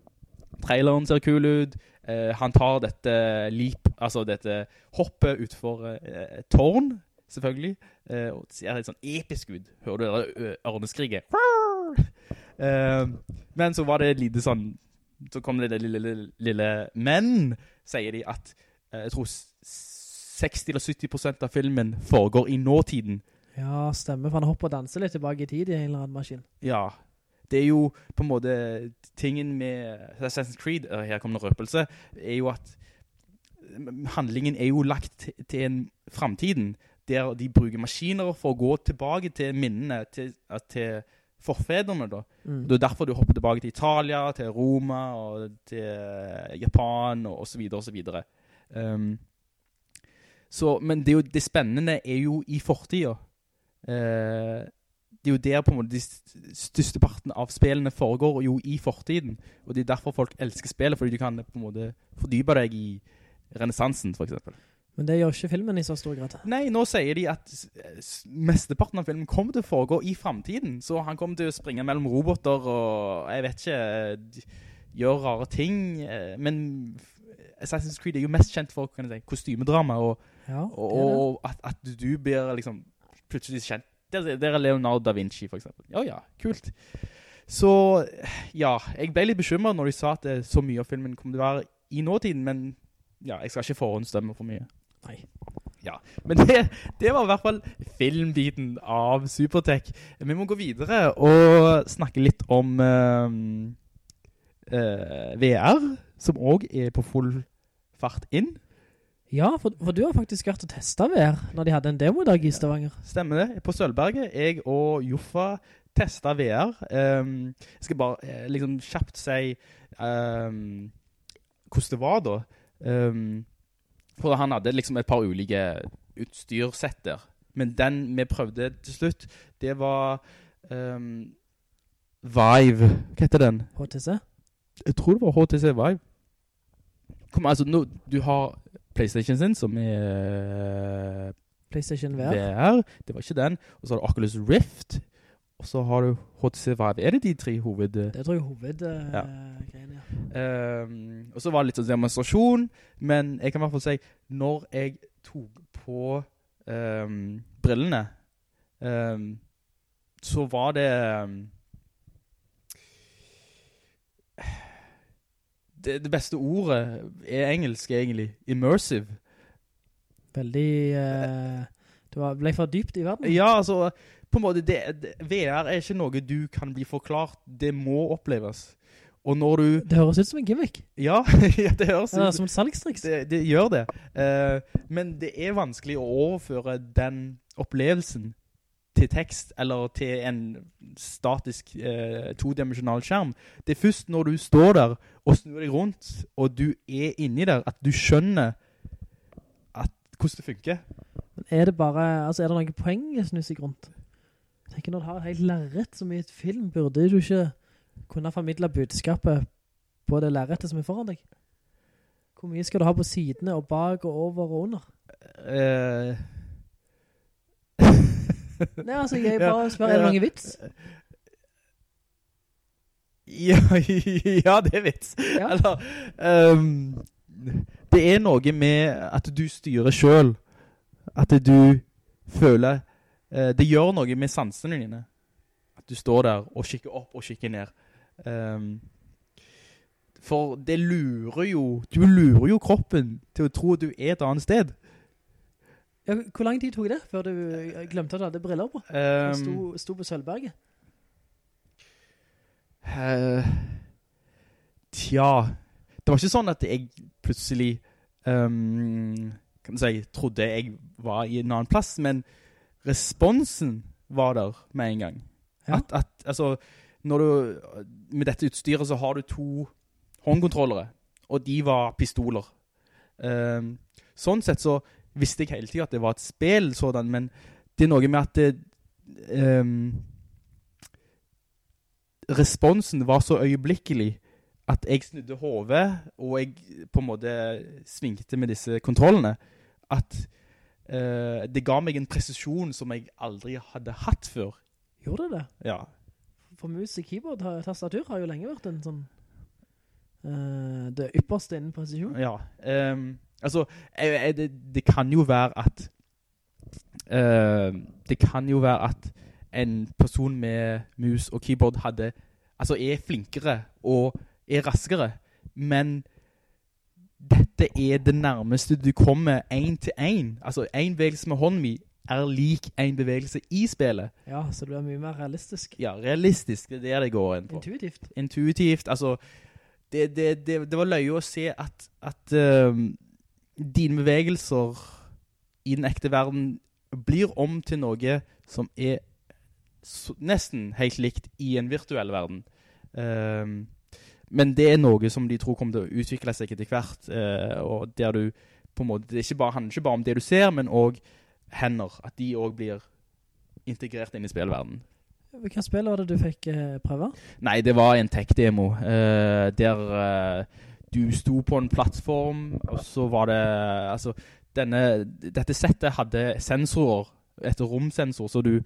Speaker 2: traileren ser kul ut. Uh, han tar dette leap, altså dette hoppet utfor for et tårn, selvfølgelig. Uh, og det ser litt sånn episk ut. Hører du det ørneskriget? Uh, men så var det et lite sånn, så kom det det lille, lille, lille men, sier de at jeg tror 60 eller 70% av filmen foregår i nåtiden.
Speaker 1: Ja, stemmer, for han hopper og danser litt tilbake i tid i en eller annen maskin.
Speaker 2: Ja, det er jo på en måte tingen med Assassin's Creed, her kommer det røpelse, er jo at mm, handlingen er jo lagt til, en fremtiden, der de bruker maskiner for å gå tilbake til minnene, til, til forfedrene da.
Speaker 1: Mm.
Speaker 2: Det er derfor du hopper tilbake til Italia, til Roma, og til Japan, og, og så videre, og så videre. Um, så, men det, jo, det spennende er jo i fortiden. Eh, det er jo der på en måte de største parten av spillene foregår jo i fortiden. Og det er derfor folk elsker spillet, fordi du kan på en måte fordype deg i renessansen, for eksempel.
Speaker 1: Men det gjør ikke filmen i så stor grad.
Speaker 2: Nei, nå sier de at mesteparten av filmen kommer til å foregå i fremtiden. Så han kommer til å springe mellom roboter og, jeg vet ikke, eh, gjøre rare ting. eh, Men Assassin's Creed er jo mest kjent for kan jeg si, kostymedrama, og,
Speaker 1: Ja,
Speaker 2: og, og at, at du blir liksom plutselig kjent. Der, er Leonardo da Vinci, for eksempel. Ja, ja, kult. Så, ja, jeg ble litt bekymret når de sa at så mye av filmen kommer til å være i nåtiden, men ja, jeg skal ikke forhåndsstemme for mye.
Speaker 1: Nei.
Speaker 2: Ja, men det, det var i hvert fall filmbiten av Supertech. Vi må gå videre og snakke litt om uh, uh, VR, som også er på full fart inn.
Speaker 1: Ja, for, for du har faktisk vært og testet VR når de hadde en demo-dag i Stavanger.
Speaker 2: Stemmer det? På Sølberget, jeg og Joffa testet VR. Um, jeg skal bare eh, liksom kjapt si um, hvordan det var da. Um, for han hadde liksom et par ulike utstyrsetter. Men den vi prøvde til slutt, det var ehm, Vive. Hva heter den?
Speaker 1: HTC.
Speaker 2: Jeg tror det var HTC Vive. Kom, altså, nå, du har Playstation sin, som er
Speaker 1: PlayStation VR.
Speaker 2: VR. Det var ikke den. Og så har du Oculus Rift. Og så har du HTC Vive. Er det de tre hoved...
Speaker 1: Det tror jeg er hovedgreiene,
Speaker 2: Ja.
Speaker 1: ja.
Speaker 2: Um, og så var det litt sånn demonstrasjon, men jeg kan i hvert fall si, når jeg tok på um, brillene, um, så var det det, det beste ordet er engelsk egentlig, immersive.
Speaker 1: Veldig... Uh, det ble for dypt i verden.
Speaker 2: Ja, altså, på en måte, det, VR er ikke noe du kan bli forklart, det må oppleves. Og når du...
Speaker 1: Det høres ut som en gimmick.
Speaker 2: Ja, ja det høres
Speaker 1: ut...
Speaker 2: ut
Speaker 1: som en salgstriks.
Speaker 2: det, det gjør det. Uh, men det er vanskelig å overføre den opplevelsen til tekst, eller til en statisk eh, todimensjonal skjerm. Det er først når du står der og snur deg rundt, og du er inni der, at du skjønner at, hvordan det funker.
Speaker 1: Men er det bare, altså er det noen poeng i å snu seg rundt? Jeg tenker når du har et helt lærrett som i et film, burde du ikke kunne formidle budskapet på det lærrettet som er foran deg? Hvor mye skal du ha på sidene og bak og over og under?
Speaker 2: Eh,
Speaker 1: Nei, altså jeg bare spør, er det noen vits?
Speaker 2: ja, ja, det er vits.
Speaker 1: Ja.
Speaker 2: Eller, um, det er noe med at du styrer selv. At du føler, Uh, det gjør noe med sansene dine. At du står der og kikker opp og kikker ned. Um, for det lurer jo, du lurer jo kroppen til å tro at du er et annet sted.
Speaker 1: Ja, hvor lang tid tok det før du eh, glemte at du hadde briller på?
Speaker 2: Ehm,
Speaker 1: sto, sto på Sølvberget.
Speaker 2: Uh, tja, det var ikke sånn at jeg plutselig um, kan man si, trodde jeg var i en annen plass, men responsen var der med en gang.
Speaker 1: Ja.
Speaker 2: At, at, altså, når du, med dette utstyret så har du to håndkontrollere, og de var pistoler. Um, sånn sett så visste jeg hele tiden at det var et spill sådan, men det er noe med at det, um, responsen var så øyeblikkelig at jeg snudde hovedet, og jeg på en måte svingte med disse kontrollene, at uh, det ga meg en presisjon som jeg aldri hadde hatt før
Speaker 1: Gjorde det?
Speaker 2: Ja.
Speaker 1: For mus og keyboard, tastatur, har jo lenge vært en sånn uh, det ypperste innen presisjon.
Speaker 2: Ja. ehm, altså, det, det kan jo være at uh, det kan jo være at en person med mus og keyboard hadde, altså er flinkere og er raskere, men dette er det nærmeste du kommer en til en. Altså, en bevegelse med hånden min er lik en bevegelse i spillet.
Speaker 1: Ja, så du er mye mer realistisk.
Speaker 2: Ja, realistisk, det er der det går inn på.
Speaker 1: Intuitivt.
Speaker 2: intuitivt, altså det, det, det, det var løye å se at, at ehm, dine bevegelser i den ekte verden blir om til noe som er nesten helt likt i en virtuell verden. Um, men det er noe som de tror kommer til å utvikle seg etter hvert, uh, og der du på en måte, det er ikke bare, handler ikke bare om det du ser, men også hender, at de også blir integrert inn i spillverden.
Speaker 1: Hvilke spill var det du fikk eh, prøve?
Speaker 2: Nei, det var en tech-demo uh, der du sto på en plattform, og så var det altså, denne, dette settet hadde sensorer, et romsensor, så du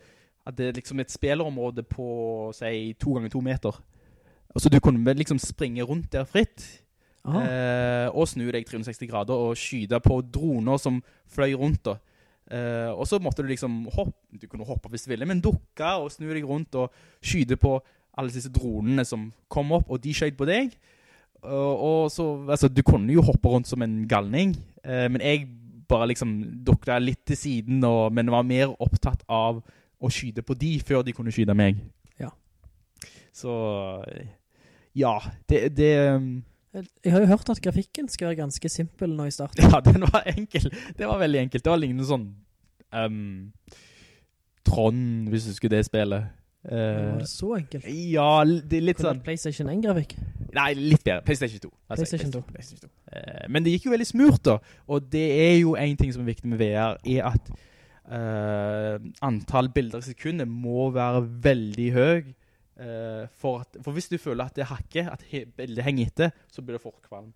Speaker 2: hadde liksom et spillerområde på, si, to ganger to meter. Og så du kunne liksom springe rundt der fritt, eh, og snu deg 360 grader, og skyde på droner som fløy rundt da. Uh, og så måtte du liksom hoppe, du kunne hoppe hvis du ville, men dukke og snu deg rundt og skyde på alle disse dronene som kom opp, og de skjøyde på deg. Og, og så, altså, du kunne jo hoppe rundt som en galning, eh, men jeg bare liksom dukket litt til siden, og, men var mer opptatt av å skyde på de før de kunne skyde meg.
Speaker 1: Ja.
Speaker 2: Så, ja, det, det um,
Speaker 1: Jeg har jo hørt at grafikken skal være ganske simpel nå i starten.
Speaker 2: Ja, den var enkel. Det var veldig enkelt. Det var lignende sånn um, Trond, hvis du skulle det spillet.
Speaker 1: Var
Speaker 2: Eh,
Speaker 1: det så enkelt?
Speaker 2: ja, det er litt sånn
Speaker 1: PlayStation 1-grafikk?
Speaker 2: Nei, litt bedre. PlayStation 2. Altså,
Speaker 1: PlayStation 2.
Speaker 2: PlayStation 2. Uh, men det gikk jo veldig smurt da. Og det er jo en ting som er viktig med VR, er at uh, antall bilder i sekundet må være veldig høy. Uh, for, at, for hvis du føler at det hakker, at he, bildet henger etter, så blir det fort kvalm.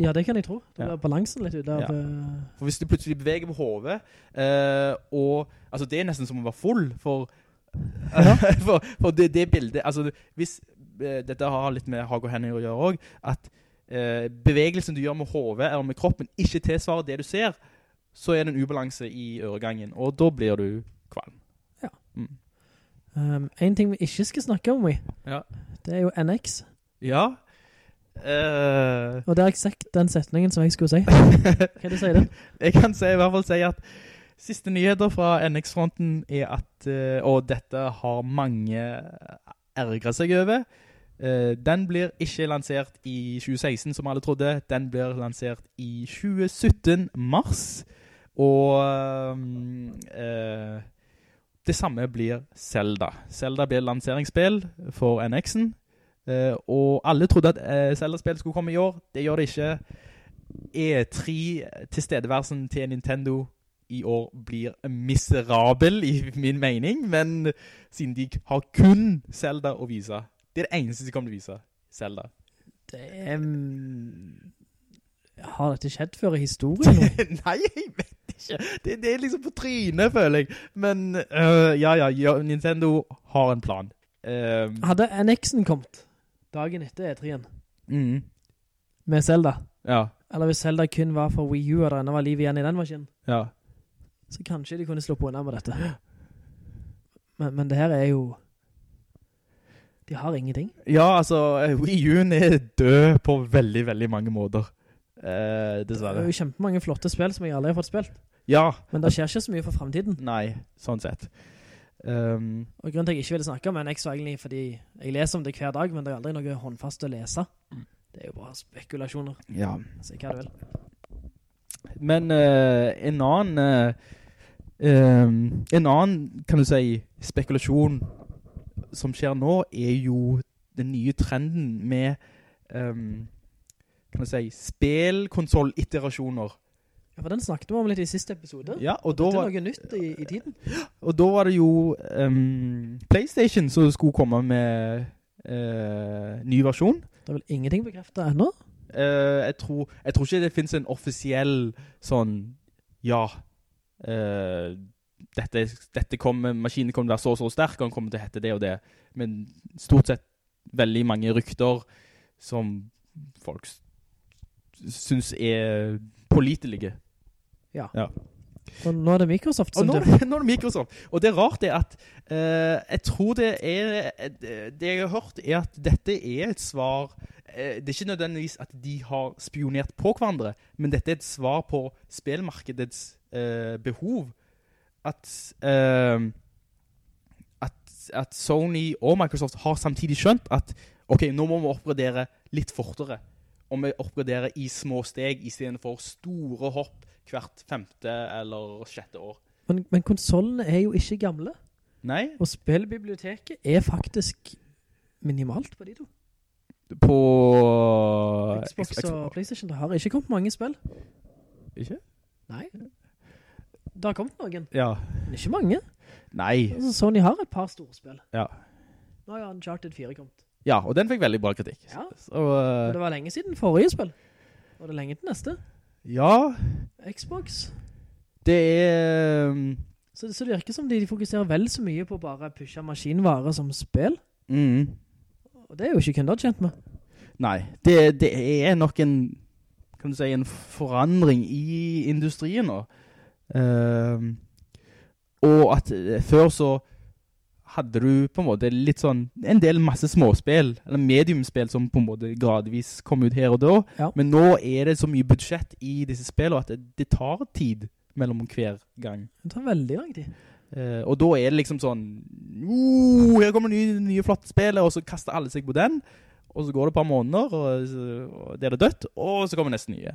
Speaker 1: Ja, det kan jeg tro. Det
Speaker 2: Ja.
Speaker 1: balansen litt ut av...
Speaker 2: Ja.
Speaker 1: eh,
Speaker 2: For hvis du plutselig beveger på hovedet, eh, og altså det er nesten som å være full, for, for, for det, det bildet, altså hvis, eh, dette har litt med hag og hender å gjøre også, at eh, bevegelsen du gjør med hovedet eller med kroppen ikke tilsvarer det du ser, så er det en ubalanse i øregangen, og da blir du kvalm.
Speaker 1: Ja.
Speaker 2: Mm.
Speaker 1: um, en ting vi ikke skal snakke om, vi,
Speaker 2: Ja.
Speaker 1: det er jo NX.
Speaker 2: Ja. Uh...
Speaker 1: Og det har jeg sagt den setningen som jeg skulle si. Kan du si det?
Speaker 2: Jeg kan si, i hvert fall si at siste nyheter fra NX-fronten er at, eh, og dette har mange ergret seg over, eh, den blir ikke lansert i 2016 som alle trodde, den blir lansert i 2017 mars, og eh, det samme blir Zelda. Zelda blir lanseringsspill for NX-en, eh, og alle trodde at eh, Zelda-spill skulle komme i år, det gjør det ikke. E3-tilstedeværelsen til Nintendo i år blir miserabel i min mening, men siden de har kun Zelda å vise. Det er det eneste de kommer til å vise. Zelda.
Speaker 1: Det er... mm, Har dette skjedd før i historien?
Speaker 2: Nei, jeg vet ikke. Det, det er liksom på trynet, føler jeg. Men uh, ja, ja, ja, Nintendo har en plan. Um,
Speaker 1: Hadde NX-en kommet dagen etter E3-en
Speaker 2: mm,
Speaker 1: med Zelda,
Speaker 2: ja,
Speaker 1: eller hvis Zelda kun var for Wii U, og det enda var liv igjen i den maskinen,
Speaker 2: ja.
Speaker 1: så kanskje de kunne slå på unna med dette. Men, men det her er jo... De har ingenting.
Speaker 2: Ja, altså, Wii U-en er død på veldig, veldig mange måter. Dessverre
Speaker 1: Det er jo kjempemange flotte spill som jeg aldri har fått spilt.
Speaker 2: Ja,
Speaker 1: Men det skjer ikke så mye for fremtiden.
Speaker 2: nei, sånn sett. Um,
Speaker 1: Og grunnen til at jeg ikke ville snakke om NX var egentlig fordi jeg leser om det hver dag, men det er aldri noe håndfast å lese. Det er jo bare spekulasjoner.
Speaker 2: ja.
Speaker 1: Si hva du vil.
Speaker 2: Men uh, en annen Uh, um, En annen, kan du si, spekulasjon som skjer nå, er jo den nye trenden med um, Kan du si spillkonsoll-iterasjoner.
Speaker 1: Ja, for den snakket vi om litt i siste episode.
Speaker 2: Ja, og da
Speaker 1: Dette er
Speaker 2: var,
Speaker 1: noe nytt i, i tiden.
Speaker 2: og da var det jo um, PlayStation som skulle komme med uh, ny versjon.
Speaker 1: Det er vel ingenting bekreftet ennå?
Speaker 2: Uh, jeg, tror, jeg tror ikke det finnes en offisiell sånn, ja, eh, dette, dette kommer, maskinen kommer til å være så og så sterk, og den kommer til å hette det og det. Men stort sett veldig mange rykter som folk syns er pålitelige.
Speaker 1: Ja.
Speaker 2: Ja.
Speaker 1: Og nå er det Microsoft
Speaker 2: Og
Speaker 1: som
Speaker 2: nå,
Speaker 1: dør.
Speaker 2: nå er det Microsoft. Og det rart er at uh, jeg tror det er Det jeg har hørt, er at dette er et svar eh, Det er ikke nødvendigvis at de har spionert på hverandre, men dette er et svar på spillmarkedets eh, behov. At, uh, at at Sony og Microsoft har samtidig skjønt at ok, nå må vi oppgradere litt fortere. Og vi oppgraderer i små steg i stedet for store hopp hvert femte eller sjette år.
Speaker 1: Men, men konsolene er jo ikke gamle,
Speaker 2: Nei,
Speaker 1: og spillbiblioteket er faktisk minimalt på de to.
Speaker 2: på
Speaker 1: Xbox
Speaker 2: Xbox-
Speaker 1: og Playstation det har ikke kommet mange spill.
Speaker 2: Ikke?
Speaker 1: Nei. Det har kommet noen,
Speaker 2: Ja.
Speaker 1: men ikke mange.
Speaker 2: Nei.
Speaker 1: Altså, Sony har et par store spill.
Speaker 2: Ja.
Speaker 1: Nå har jo Uncharted 4 kommet.
Speaker 2: Ja, og den fikk veldig bra kritikk.
Speaker 1: Ja.
Speaker 2: Så, eh,
Speaker 1: det var lenge siden forrige spill. Var det lenge til neste.
Speaker 2: ja,
Speaker 1: Xbox.
Speaker 2: det er um,
Speaker 1: Så, så det virker som de, de fokuserer vel så mye på bare å pushe maskinvarer som spill.
Speaker 2: mm,
Speaker 1: Og det er jo ikke kunder kjent med.
Speaker 2: Nei, det, det er nok en kan du si, en forandring i industrien nå. Ehm, og at eh, før så hadde du på en måte litt sånn, en del masse småspill, eller mediumspill som på en måte gradvis kom ut her og da.
Speaker 1: Ja.
Speaker 2: Men nå er det så mye budsjett i disse spillene at det, det tar tid mellom hver gang.
Speaker 1: Det tar veldig lang tid.
Speaker 2: Uh, og da er det liksom sånn uh, Her kommer nye, nye flotte spill, og så kaster alle seg på den. Og så går det et par måneder, og, og det er det dødt, og så kommer nesten nye.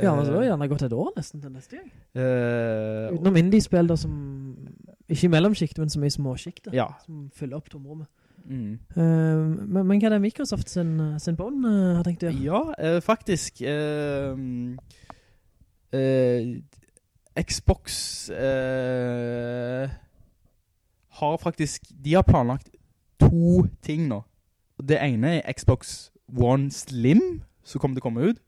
Speaker 1: Ja, men det har gjerne gått et år nesten til neste gang.
Speaker 2: Uh,
Speaker 1: Utenom indie-spill da som, ikke i mellomskikt, men som i småskiktet.
Speaker 2: ja.
Speaker 1: Som fyller opp tomrommet.
Speaker 2: Mm.
Speaker 1: Uh, men, men hva er det Microsoft sin, sin bånd uh, har tenkt å gjøre?
Speaker 2: Ja, uh, faktisk. eh, eh, Xbox eh, har faktisk De har planlagt to ting nå. Det ene er Xbox One Slim, som kommer til å komme ut.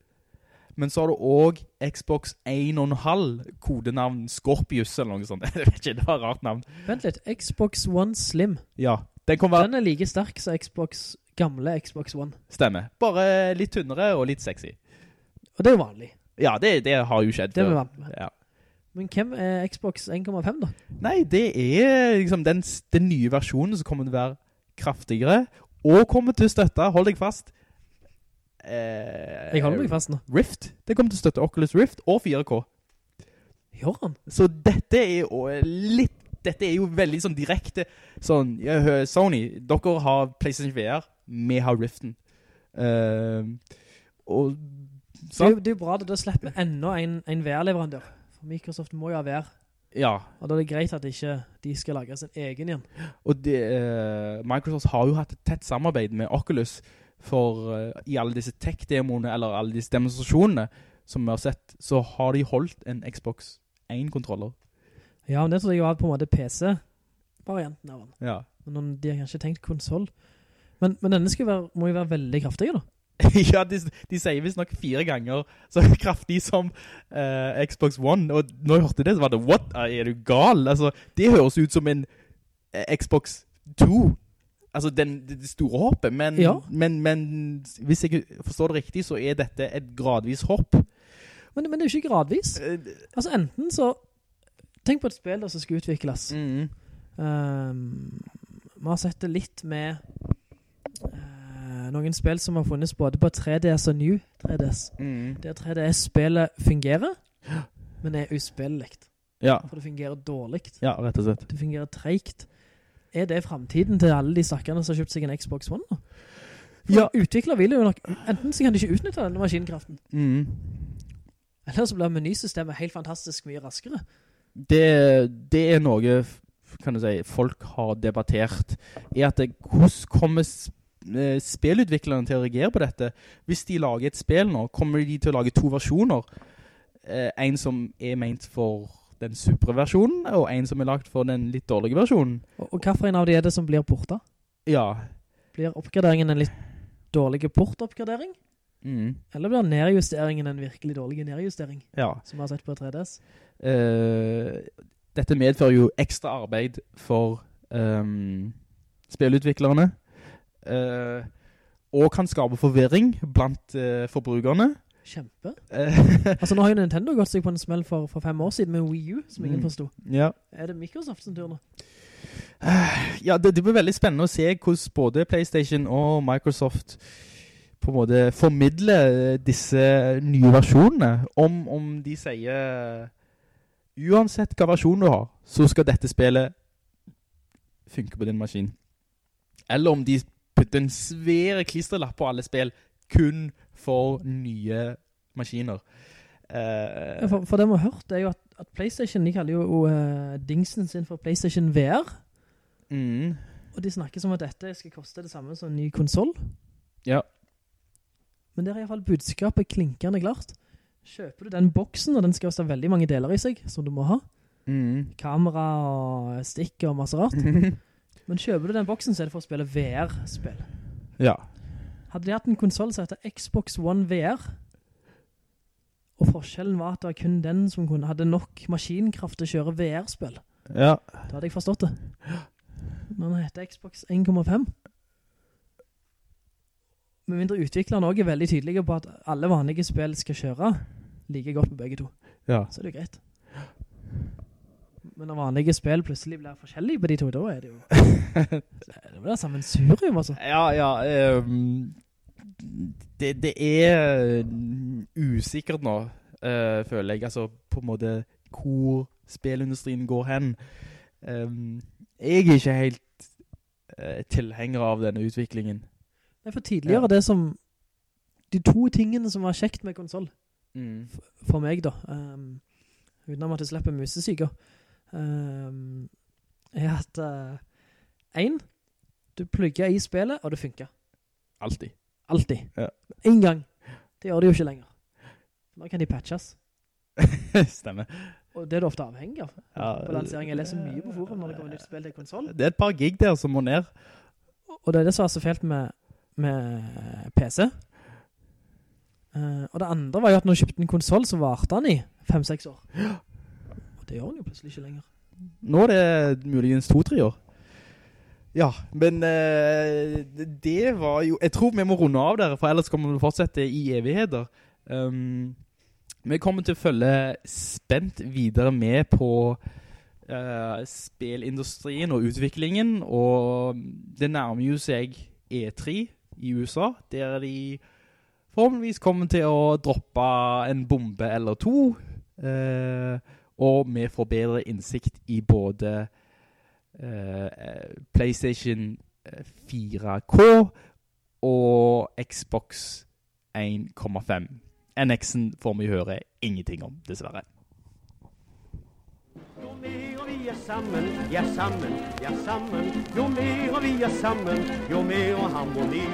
Speaker 2: Men så har du også Xbox 1,5, kodenavn Scorpius eller noe sånt. Jeg vet ikke, det var et rart navn.
Speaker 1: Vent litt, Xbox One Slim.
Speaker 2: Ja, den kommer være
Speaker 1: Den er like sterk som Xbox, gamle Xbox One.
Speaker 2: Stemmer. Bare litt tunnere og litt sexy.
Speaker 1: Og det er jo vanlig.
Speaker 2: Ja, det, det har jo skjedd
Speaker 1: Det er vi.
Speaker 2: Ja.
Speaker 1: Men hvem er Xbox 1,5 da?
Speaker 2: Nei, det er liksom den, den nye versjonen som kommer til å være kraftigere, og kommer til å støtte, hold deg fast, eh,
Speaker 1: Jeg holder meg fast nå.
Speaker 2: Rift. Det kommer til å støtte Oculus Rift og 4K.
Speaker 1: Gjør han?
Speaker 2: Så dette er jo litt, dette er jo veldig sånn direkte, sånn, jeg hører, Sony, dere har PlayStation VR, vi har Riften. Uh, og, så,
Speaker 1: det er jo bra at da slipper enda en, en VR-leverandør. For Microsoft må jo ha VR.
Speaker 2: ja,
Speaker 1: Og da er det greit at ikke de skal lage sin egen igjen.
Speaker 2: Og det, uh, Microsoft har jo hatt et tett samarbeid med Oculus for eh, i alle disse tech-demoene, eller alle disse demonstrasjonene som vi har sett, så har de holdt en Xbox 1-kontroller.
Speaker 1: Ja, men det tror jeg var på en måte PC-varianten av den.
Speaker 2: Ja.
Speaker 1: Men de har kanskje tenkt konsol. Men, men denne være, må jo være veldig kraftig da.
Speaker 2: ja, de, de sier visst nok fire ganger så kraftig som uh, Xbox One, og når jeg hørte det, så var det, what, er du gal? Altså, det høres ut som en uh, Xbox 2. Altså, den, det, store hoppet, men,
Speaker 1: Ja.
Speaker 2: men, men hvis jeg forstår det riktig, så er dette et gradvis hopp.
Speaker 1: Men, men det er jo ikke gradvis.
Speaker 2: Eh,
Speaker 1: Altså enten så, tenk på et spill der som skal utvikles.
Speaker 2: Mm.
Speaker 1: Ehm, vi har sett det litt med uh, noen spill som har funnes både på 3DS og New 3DS.
Speaker 2: Mm.
Speaker 1: Der 3DS-spillet fungerer, men er uspillelikt.
Speaker 2: Ja.
Speaker 1: For det fungerer dårligt.
Speaker 2: ja, rett og slett.
Speaker 1: Det fungerer treikt. Er det fremtiden til alle de stakkerne som har kjøpt seg en Xbox One nå?
Speaker 2: Ja.
Speaker 1: Utvikler vil jo nok, enten så kan de ikke utnytte denne maskinkraften,
Speaker 2: Mm.
Speaker 1: eller så blir menysystemet helt fantastisk mye raskere.
Speaker 2: Det, det er noe, kan du si, folk har debattert, er at hvordan kommer eh, spillutviklerne til å reagere på dette? Hvis de lager et spill nå, kommer de til å lage to versjoner? Eh, en som er ment for den superversjonen, og en som er lagt for den litt dårlige versjonen.
Speaker 1: Og, og hvilken av de er det som blir porta?
Speaker 2: Ja.
Speaker 1: Blir oppgraderingen en litt dårlig portoppgradering?
Speaker 2: Mm.
Speaker 1: Eller blir nedjusteringen en virkelig dårlig nedjustering,
Speaker 2: Ja.
Speaker 1: som vi har sett på 3DS?
Speaker 2: Uh, dette medfører jo ekstra arbeid for um, spillutviklerne, uh, og kan skape forvirring blant uh, forbrukerne.
Speaker 1: Kjempe.
Speaker 2: Eh,
Speaker 1: Altså, nå har jo Nintendo gått seg på en smell for, for fem år siden med Wii U, som ingen
Speaker 2: Mm.
Speaker 1: forstod.
Speaker 2: ja.
Speaker 1: Er det Microsoft som tur nå?
Speaker 2: Ja, det, det blir veldig spennende å se hvordan både PlayStation og Microsoft på en måte formidler disse nye versjonene. Om, om de sier uansett hva versjon du har, så skal dette spillet funke på din maskin. Eller om de putter en svære klisterlapp på alle spill kun for nye maskiner.
Speaker 1: Uh, for, for det vi har hørt, er jo at, at PlayStation, de kaller jo uh, dingsen sin for PlayStation VR,
Speaker 2: mm,
Speaker 1: og de snakker som at dette skal koste det samme som en ny konsol.
Speaker 2: ja.
Speaker 1: Men det er i hvert fall budskapet klinkende klart. Kjøper du den boksen, og den skal også ha veldig mange deler i seg, som du må ha.
Speaker 2: Mm.
Speaker 1: Kamera og stikk og masse rart. Men kjøper du den boksen, så er det for å spille VR-spill.
Speaker 2: ja.
Speaker 1: Hadde de hatt en konsol som heter Xbox One VR, og forskjellen var at det var kun den som kunne, hadde nok maskinkraft til å kjøre VR-spill,
Speaker 2: Ja.
Speaker 1: da hadde jeg forstått det. Når den heter Xbox 1,5, med mindre utviklerne også er veldig tydelige på at alle vanlige spill skal kjøre like godt på begge to,
Speaker 2: ja.
Speaker 1: så er det jo greit. Men når vanlige spill plutselig blir forskjellige på de to, da er det jo det blir sammensurium, altså.
Speaker 2: Ja, ja. ehm, det, det er mm, usikkert nå, uh, føler jeg. Altså, på en måte, hvor spillindustrien går hen. Um, jeg er ikke helt uh, tilhenger av denne utviklingen.
Speaker 1: Er for tidligere
Speaker 2: Ja.
Speaker 1: det som de to tingene som var kjekt med konsol
Speaker 2: Mm.
Speaker 1: for meg da um, uten at jeg slipper musesyker um, er at uh, en du plugger i spillet og det funker
Speaker 2: Alltid.
Speaker 1: Alltid
Speaker 2: Ja.
Speaker 1: en gang det gjør det jo ikke lenger nå kan de patches
Speaker 2: Stemmer.
Speaker 1: og det er det ofte avhengig av
Speaker 2: Ja,
Speaker 1: lanseringen, jeg leser mye på forum når det kommer nytt spill til konsol
Speaker 2: Det er et par gig der som må ned.
Speaker 1: Og det er det som er så felt med, med PC. Uh, og det andre var jo at når du kjøpte en konsol, så varte den i 5-6 år. Og det gjør den jo plutselig ikke lenger.
Speaker 2: Nå er det muligens to-tre år. Ja, men eh, det var jo... Jeg tror vi må runde av der, for ellers kommer vi fortsette i evigheter. Um, vi kommer til å følge spent videre med på uh, spillindustrien og utviklingen, og det nærmer jo seg E3 i USA, der de forhåpentligvis kommer til å droppe en bombe eller to, uh, og vi får bedre innsikt i både PlayStation eh, 4K og Xbox 1,5. NX-en får vi høre ingenting om, dessverre.
Speaker 8: Er. Jo mer vi er sammen, jo mer harmoni.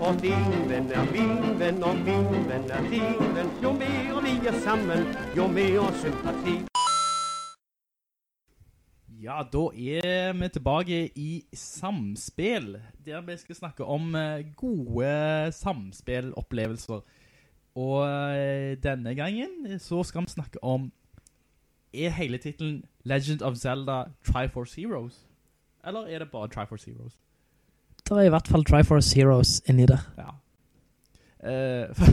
Speaker 8: Og din venn er min venn, og min venn er din venn. Jo mer vi er sammen, jo mer sympati.
Speaker 2: Ja, da er vi tilbake i samspill, der vi skal snakke om eh, gode samspillopplevelser. Og eh, denne gangen så skal vi snakke om Er hele titlen Legend of Zelda Triforce Heroes? Eller er det bare Triforce Heroes?
Speaker 1: Det er i hvert fall Triforce Heroes inni det.
Speaker 2: Ja. Uh, for,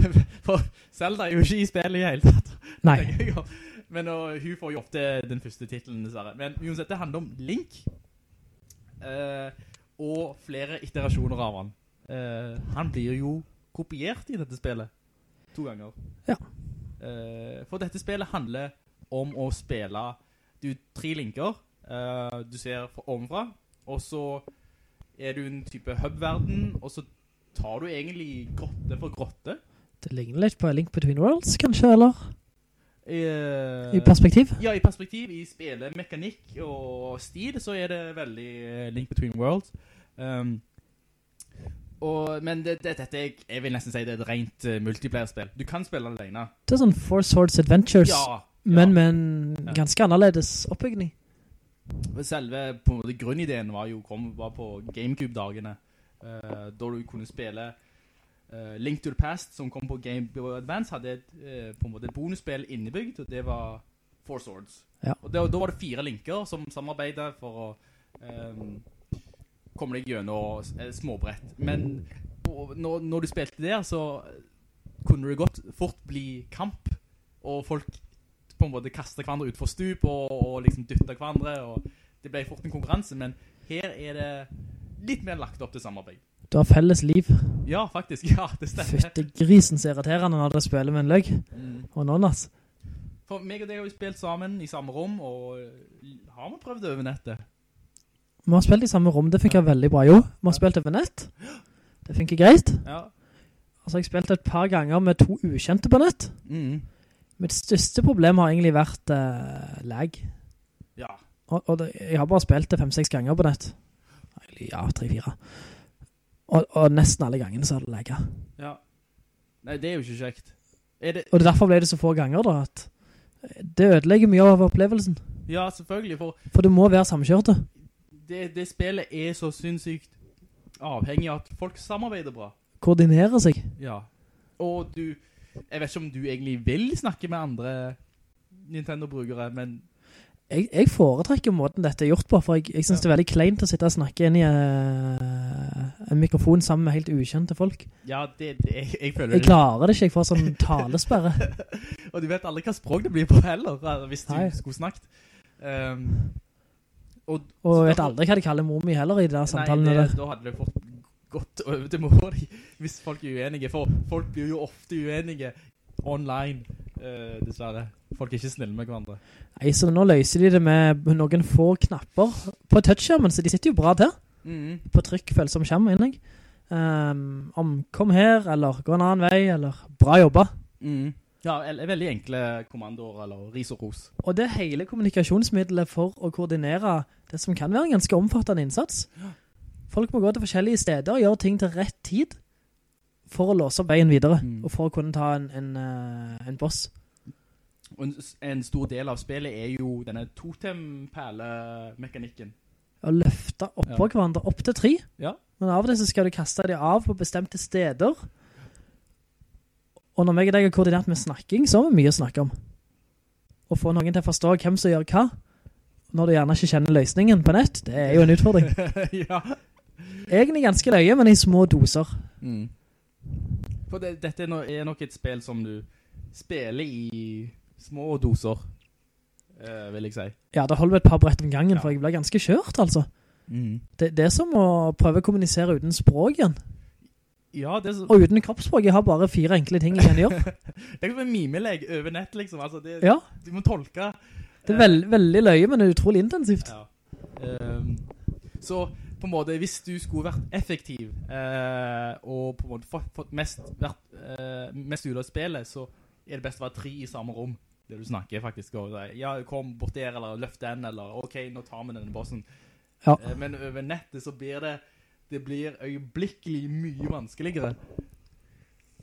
Speaker 2: for Zelda er jo ikke i spillet i hele tatt.
Speaker 1: Nei.
Speaker 2: Men og, hun får jo ofte den første titelen, dessverre. Men uansett, det handler om Link. Uh, og flere iterasjoner av han. Uh, han blir jo kopiert i dette spillet. To ganger.
Speaker 1: Ja.
Speaker 2: Uh, for dette spillet handler om å spille Du tre linker. du ser fra ovenfra. Og så er du en type hub-verden, og så tar du egentlig grotte for grotte.
Speaker 1: det ligner litt på Link Between Worlds, kanskje, eller?
Speaker 2: Eh,
Speaker 1: I perspektiv?
Speaker 2: Ja, i perspektiv, i spillemekanikk og stil, så er det veldig eh, Link Between Worlds. Um, og, men det, det, dette er, jeg vil nesten si det er et rent uh, multiplayer-spill. Du kan spille alene.
Speaker 1: Det er sånn Four Swords Adventures,
Speaker 2: Ja,
Speaker 1: men med en
Speaker 2: Ja.
Speaker 1: ganske annerledes oppbygging.
Speaker 2: Selve på en måte, grunnideen var jo kom, var på Gamecube-dagene, uh, da du kunne spille eh, Link to the Past, som kom på Game Boy Advance, hadde et, uh, på en måte et bonusspill innebygd, og det var Four Swords.
Speaker 1: Ja.
Speaker 2: Og da, da var det fire linker som samarbeidet for å um, komme deg gjennom eh, småbrett. Men og når, når du spilte der, så kunne det godt fort bli kamp, og folk på en måte kastet hverandre ut for stup, og, og liksom dyttet hverandre, og det ble fort en konkurranse, men her er det litt mer lagt opp til samarbeid.
Speaker 1: Du har felles liv.
Speaker 2: Ja, faktisk, ja, det stemmer.
Speaker 1: Fytte grisen så irriterende når du spiller med en løgg.
Speaker 2: Mm.
Speaker 1: Og ass
Speaker 2: For meg og deg har jo spilt sammen i samme rom, og har vi prøvd over nettet?
Speaker 1: Vi har spilt i samme rom, det funker veldig bra jo. Vi har spilt over nett. Det funker greit.
Speaker 2: Ja.
Speaker 1: Altså, jeg har spilt et par ganger med to ukjente på nett.
Speaker 2: Mm.
Speaker 1: Mitt største problem har egentlig vært eh, lag.
Speaker 2: Ja.
Speaker 1: Og, og det, jeg har bare spilt det fem-seks ganger på nett. Ja, tre-fire. Og, og nesten alle gangene så har det legget.
Speaker 2: ja. Nei, det er jo ikke kjekt. Er det,
Speaker 1: Og derfor ble det så få ganger da, at det ødelegger mye av opplevelsen.
Speaker 2: ja, selvfølgelig, for
Speaker 1: For det må være samkjørte.
Speaker 2: det, det spillet er så synssykt avhengig av at folk samarbeider bra.
Speaker 1: Koordinerer seg.
Speaker 2: Ja. Og du, jeg vet ikke om du egentlig vil snakke med andre Nintendo-brukere, men
Speaker 1: Jeg, jeg foretrekker måten dette er gjort på, for jeg, jeg synes
Speaker 2: Ja.
Speaker 1: det er veldig kleint å sitte og snakke inn i uh, en mikrofon sammen med helt ukjente folk.
Speaker 2: ja, det, det jeg, jeg føler
Speaker 1: Jeg klarer det ikke, jeg får sånn talesperre.
Speaker 2: Og du vet aldri hva språk det blir på heller, eh, hvis du
Speaker 1: Nei.
Speaker 2: skulle snakket. Um, og,
Speaker 1: Og vet aldri hva de kaller momi heller i de der samtalen
Speaker 2: Nei, det, da hadde det fått gått over til mor hvis folk er uenige, for folk blir jo ofte uenige online, uh, dessverre. Folk er ikke snille med hverandre.
Speaker 1: Nei, så nå løser de det med noen få knapper på touchskjermen, så de sitter jo bra til.
Speaker 2: Mm.
Speaker 1: På trykk følsom skjerm inne. Um, om kom her, eller gå en annen vei, eller bra jobba.
Speaker 2: Mm. Ja, eller veldig enkle kommandoer, eller ris og ros.
Speaker 1: Og det er hele kommunikasjonsmiddelet for å koordinere det som kan være en ganske omfattende innsats. Folk må gå til forskjellige steder og gjøre ting til rett tid for å låse opp veien videre,
Speaker 2: Mm.
Speaker 1: og for å kunne ta en, en, eh, en boss.
Speaker 2: Og en, stor del av spillet er jo denne totem-perle-mekanikken.
Speaker 1: Å løfte oppå
Speaker 2: Ja.
Speaker 1: hverandre opp til tre.
Speaker 2: Ja.
Speaker 1: Men av til så skal du kaste dem av på bestemte steder. Og når meg og deg har koordinert med snakking, så har vi mye å snakke om. Å få noen til å forstå hvem som gjør hva, når du gjerne ikke kjenner løsningen på nett, det er jo en utfordring.
Speaker 2: ja.
Speaker 1: Egentlig ganske løye, men i små doser.
Speaker 2: Mm. For det, dette er, er nok et spill som du spiller i små doser, eh, vil jeg si.
Speaker 1: Ja, det holder vi et par brett om gangen,
Speaker 2: Ja.
Speaker 1: for jeg ble ganske kjørt, altså. Det, det er som å prøve å kommunisere uten språk igjen.
Speaker 2: Ja, det så,
Speaker 1: Og uten kroppsspråk, jeg har bare fire enkle ting jeg kan gjøre.
Speaker 2: det er som en mimelegg over nett, liksom. Altså, det,
Speaker 1: Ja,
Speaker 2: Du må tolke.
Speaker 1: det er veld, veldig løye, men det er utrolig intensivt.
Speaker 2: Ja. Um, så på en måte, hvis du skulle vært effektiv eh, og på en måte fått, fått mest, vært, eh, mest ut av spillet, så er det best å være tre i samme rom. Det du snakker faktisk og Ja, kom bort der, eller løft den, eller ok, nå tar vi denne bossen.
Speaker 1: Ja.
Speaker 2: Eh, men over nettet så blir det det blir øyeblikkelig mye vanskeligere.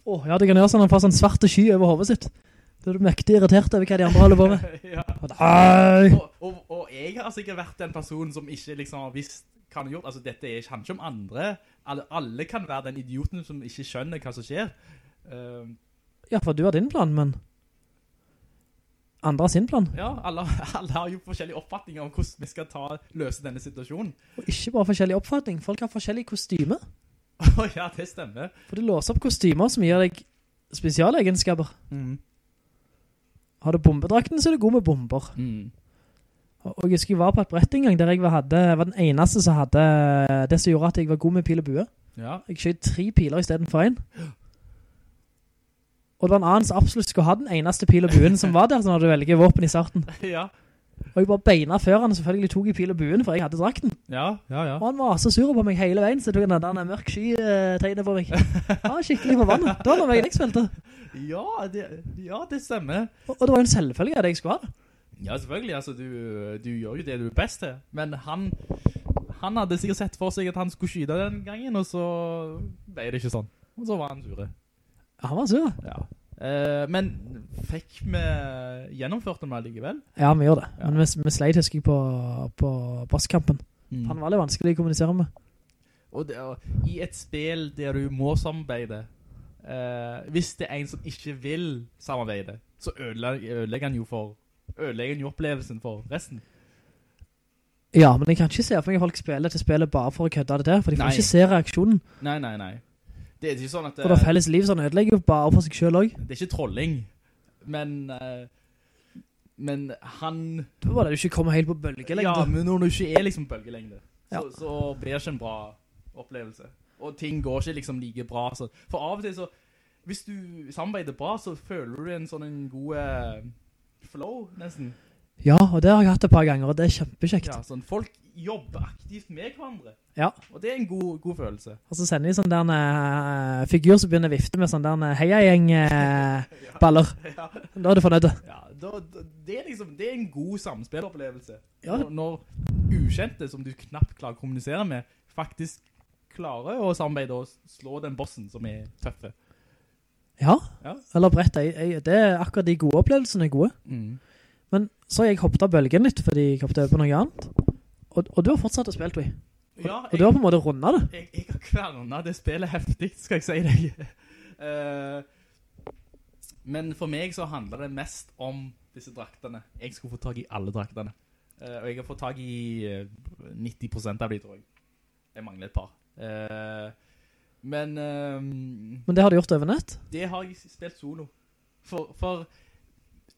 Speaker 1: Åh, ja, det kan gjøre sånn at han får sånn svarte sky over hovedet sitt. Da er du mektig irritert over hva de andre holder på med.
Speaker 2: ja.
Speaker 1: Og
Speaker 2: og, og, jeg har sikkert vært den personen som ikke liksom har visst hva han har gjort. Altså, dette er, ikke han om andre. Alle, alle kan være den idioten som ikke skjønner hva som skjer. Uh,
Speaker 1: Ja, for du har din plan, men andre sin plan.
Speaker 2: ja, alle, alle har jo forskjellige oppfatninger om hvordan vi skal ta, løse denne situasjonen.
Speaker 1: Og ikke bare forskjellig oppfatning. Folk har forskjellige kostymer.
Speaker 2: Å ja, det stemmer.
Speaker 1: For du låser opp kostymer som gir deg spesialegenskaper. Har du bombedrakten, så er du god med bomber.
Speaker 2: Mm.
Speaker 1: Og og jeg husker jeg var på et brett en gang der jeg var, hadde, var den eneste som hadde det som gjorde at jeg var god med pil og bue.
Speaker 2: Ja.
Speaker 1: Jeg skjøt tre piler i stedet for en. Og det var en annen som absolutt skulle ha den eneste pil og buen som var der, så når du velger våpen i starten.
Speaker 2: ja.
Speaker 1: Og jeg bare beina før han selvfølgelig tok i pil og buen, for jeg hadde drakten.
Speaker 2: Ja, ja, ja.
Speaker 1: Og han var så sur på meg hele veien, så jeg tok den der mørk sky-tegnet på meg. Han var skikkelig vannet. Det var noe jeg spilte.
Speaker 2: Ja, det, ja, det stemmer.
Speaker 1: Og, og det var jo en selvfølge at jeg skulle ha det.
Speaker 2: Ja, selvfølgelig. Altså, du, du gjør jo det du er best til. Men han, han hadde sikkert sett for seg at han skulle skyde den gangen, og så ble det ikke sånn. Og så var han sure.
Speaker 1: Han var sur.
Speaker 2: Ja. Eh, men fikk vi gjennomført den allikevel?
Speaker 1: Ja, vi gjorde det.
Speaker 2: Ja.
Speaker 1: Men vi, vi sleit, husker jeg, på, på bosskampen. Han var litt vanskelig å kommunisere med.
Speaker 2: Og, det, og i et spill der du må samarbeide, eh, hvis det er en som ikke vil samarbeide, så ødelegger, ødelegger han jo for ødelegger han jo opplevelsen for resten.
Speaker 1: Ja, men jeg kan ikke se for meg at folk spiller til spillet bare for å kødde det der, for de får
Speaker 2: Nei.
Speaker 1: ikke se reaksjonen.
Speaker 2: Nei, nei, nei. Det er ikke sånn at
Speaker 1: For det felles liv sånn ødelegger jo bare for seg selv også.
Speaker 2: Det er ikke trolling, men Uh, men han
Speaker 1: Det var det du ikke kommer helt på bølgelengde.
Speaker 2: Ja, men når du ikke er liksom bølgelengde, så,
Speaker 1: Ja.
Speaker 2: så blir det ikke en bra opplevelse. Og ting går ikke liksom like bra. Så. For av og til så, hvis du samarbeider bra, så føler du en sånn en god eh, flow, nesten.
Speaker 1: Ja, og det har jeg hatt et par ganger, og det er kjempekjekt.
Speaker 2: Ja, sånn, folk jobber aktivt med hverandre.
Speaker 1: Ja.
Speaker 2: Og det er en god, god følelse.
Speaker 1: Og så sender de sånn der uh, figur som begynner å vifte med sånn der heiagjeng-baller.
Speaker 2: Ja.
Speaker 1: Da er du fornøyd.
Speaker 2: Ja, da, da, det, er liksom, det er en god samspillopplevelse.
Speaker 1: Ja.
Speaker 2: Når, når ukjente som du knapt klarer å kommunisere med, faktisk klarer å samarbeide og slå den bossen som er tøffe.
Speaker 1: Ja,
Speaker 2: Ja.
Speaker 1: eller brett, jeg, jeg, det er akkurat de gode opplevelsene er gode.
Speaker 2: Mm.
Speaker 1: Men så har jeg hoppet av bølgen litt, fordi jeg hoppet over på noe annet. Og, og du har fortsatt å spille, Tui.
Speaker 2: Ja,
Speaker 1: Og du har på en måte rundet det.
Speaker 2: jeg, jeg har kvernet det spillet heftig, skal jeg si deg. uh, men for meg så handler det mest om disse draktene. Jeg skulle få tag i alle draktene. Uh, og jeg har fått tag i eh, 90% av de, tror jeg. Jeg mangler et par. Uh, men eh,
Speaker 1: Men det har du gjort over nett.
Speaker 2: det har jeg spilt solo. For, for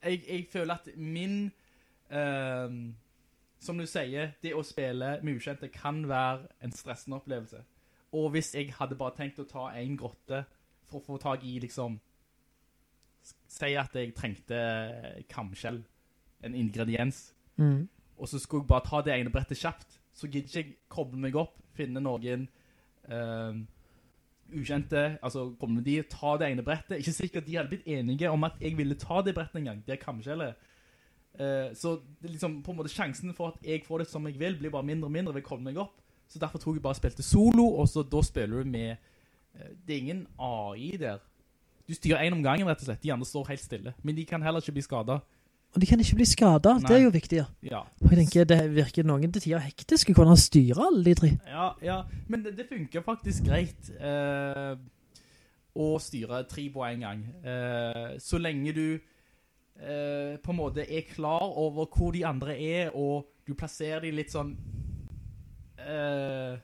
Speaker 2: jeg, jeg føler at min Som du sier, det å spille med ukjente kan være en stressende opplevelse. Og hvis jeg hadde bare tenkt å ta en grotte for å få tag i liksom Si at jeg trengte kamskjell, en ingrediens,
Speaker 1: Mm.
Speaker 2: og så skulle jeg bare ta det ene brettet kjapt, så gidder ikke jeg koble meg opp, finne noen uh, ukjente, altså koble de, ta det ene brettet. Ikke sikkert de hadde blitt enige om at jeg ville ta det brettet en gang, det kamskjellet. Eh, så liksom, på en måte sjansen for at jeg får det som jeg vil, blir bare mindre og mindre ved å komme meg opp. Så derfor tror jeg bare spilte solo, og så da spiller du med, eh, det er ingen AI der. Du styrer en om gangen rett og slett, de andre står helt stille. Men de kan heller ikke bli skadet.
Speaker 1: Og de kan ikke bli skadet, det er jo viktig. Ja.
Speaker 2: Ja.
Speaker 1: For jeg tenker, det virker noen til tider hektisk å kunne styre alle de tre.
Speaker 2: Ja, ja, men det, det funker faktisk greit uh, å styre tre på en gang. Så lenge du eh, på en måte er klar over hvor de andre er, og du plasserer de litt sånn eh,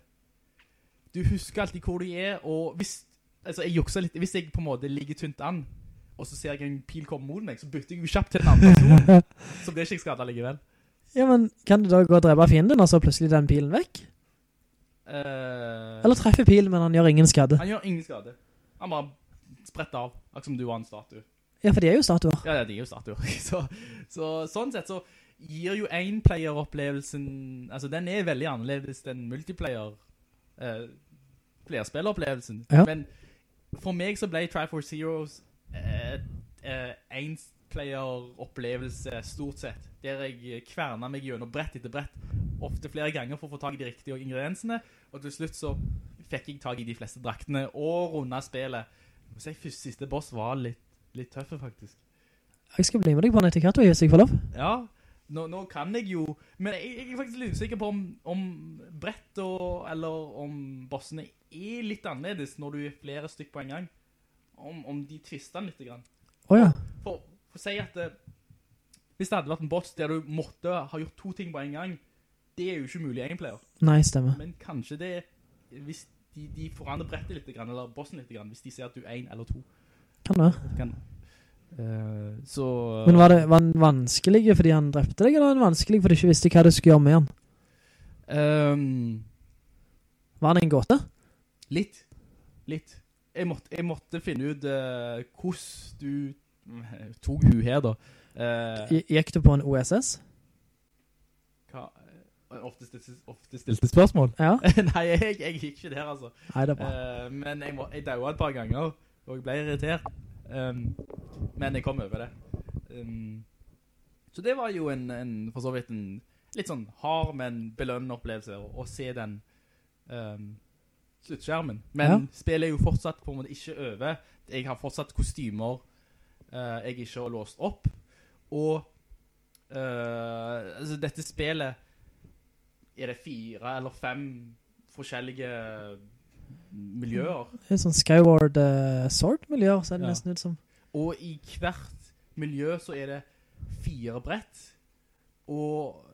Speaker 2: Du husker alltid hvor de er, og hvis Altså, jeg jukser litt Hvis jeg på en måte ligger tynt an, og så ser jeg en pil komme mot meg, så bytter jeg jo kjapt til den andre personen. så blir ikke jeg skadet likevel.
Speaker 1: Ja, men kan du da gå og drepe fienden, og så plutselig den pilen vekk?
Speaker 2: Uh,
Speaker 1: Eller treffe pilen, men han gjør ingen skade?
Speaker 2: Han gjør ingen skade. Han bare spretter av, akkurat som du var en statue.
Speaker 1: Ja, for de er jo statuer.
Speaker 2: Ja, ja, de er jo statuer. Så, så sånn sett så gir jo en-player-opplevelsen, altså den er veldig annerledes enn multiplayer, eh, flerspilleropplevelsen.
Speaker 1: Ja.
Speaker 2: Men for meg så ble Triforce Heroes eh, eh, en-player-opplevelse stort sett, der jeg kverna meg gjennom brett etter brett, ofte flere ganger for å få tag i de riktige ingrediensene, og til slutt så fikk jeg tag i de fleste draktene og rundet spillet. Jeg må første siste boss var litt, litt tøffe faktisk.
Speaker 1: Jeg skal bli med deg på en etikett, hvis jeg får lov.
Speaker 2: Ja, nå, nå kan jeg jo Men jeg, jeg er faktisk litt usikker på om, om brett og, eller om bossene er litt annerledes når du er flere stykk på en gang. Om, om de tvister den litt. Grann.
Speaker 1: Åja.
Speaker 2: For, for å si at eh, hvis det hadde vært en boss der du måtte ha gjort to ting på en gang, det er jo ikke mulig i en.
Speaker 1: Nei, stemmer.
Speaker 2: Men kanskje det hvis de, de forandrer brettet litt, eller bossen litt, hvis de ser at du er en eller to.
Speaker 1: Kan det.
Speaker 2: Kan, Uh, så
Speaker 1: Men var det var den vanskelig fordi han drepte deg, eller var den vanskelig fordi du ikke visste hva du skulle gjøre med han?
Speaker 2: Um,
Speaker 1: Var han en gåte?
Speaker 2: Litt. Litt. Jeg måtte, jeg måtte finne ut uh, hvordan du Tog tok hun her, da.
Speaker 1: Uh, Gikk du på en OSS?
Speaker 2: hva, eh, ofte, stilte, ofte stilte spørsmål?
Speaker 1: Ja.
Speaker 2: Nei, jeg, jeg gikk ikke der, altså.
Speaker 1: Nei, det er bra.
Speaker 2: Eh, men jeg, må, jeg daua et par ganger, og jeg ble irritert. Um, men jeg kom over det. Um, så det var jo en, en, for så vidt en litt sånn hard, men belønnende opplevelse å, å se den um, sluttskjermen. Men
Speaker 1: Ja.
Speaker 2: spillet er jo fortsatt på en måte ikke over. Jeg har fortsatt kostymer uh, jeg ikke har låst opp. Og uh, altså dette spillet er det fire eller fem forskjellige miljøer.
Speaker 1: Det er sånn Skyward uh, Sword-miljøer, ser det
Speaker 2: Ja.
Speaker 1: nesten ut som.
Speaker 2: Og i hvert miljø så er det fire brett, og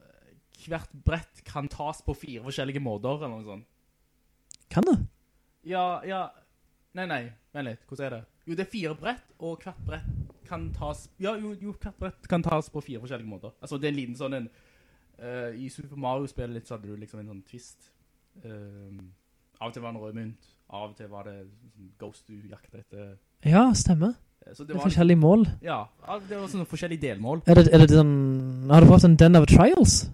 Speaker 2: hvert brett kan tas på fire forskjellige måter, eller noe sånt.
Speaker 1: Kan det?
Speaker 2: Ja, ja, nei, nei, vent litt, hvordan er det? Jo, det er fire brett, og hvert brett kan tas, ja, jo, jo hvert brett kan tas på fire forskjellige måter. Altså, det er en liten sånn en, Uh, i Super Mario-spillet litt så hadde du liksom en sånn twist. Eh, av og til var det en rød mynt, av og til var det ghost du jakter etter.
Speaker 1: Ja, stemmer.
Speaker 2: Eh, Så
Speaker 1: Det
Speaker 2: det var,
Speaker 1: forskjellige mål.
Speaker 2: ja, det var sånne forskjellige delmål.
Speaker 1: Er det, er det sånn... Har du prøvd en Den of Trials?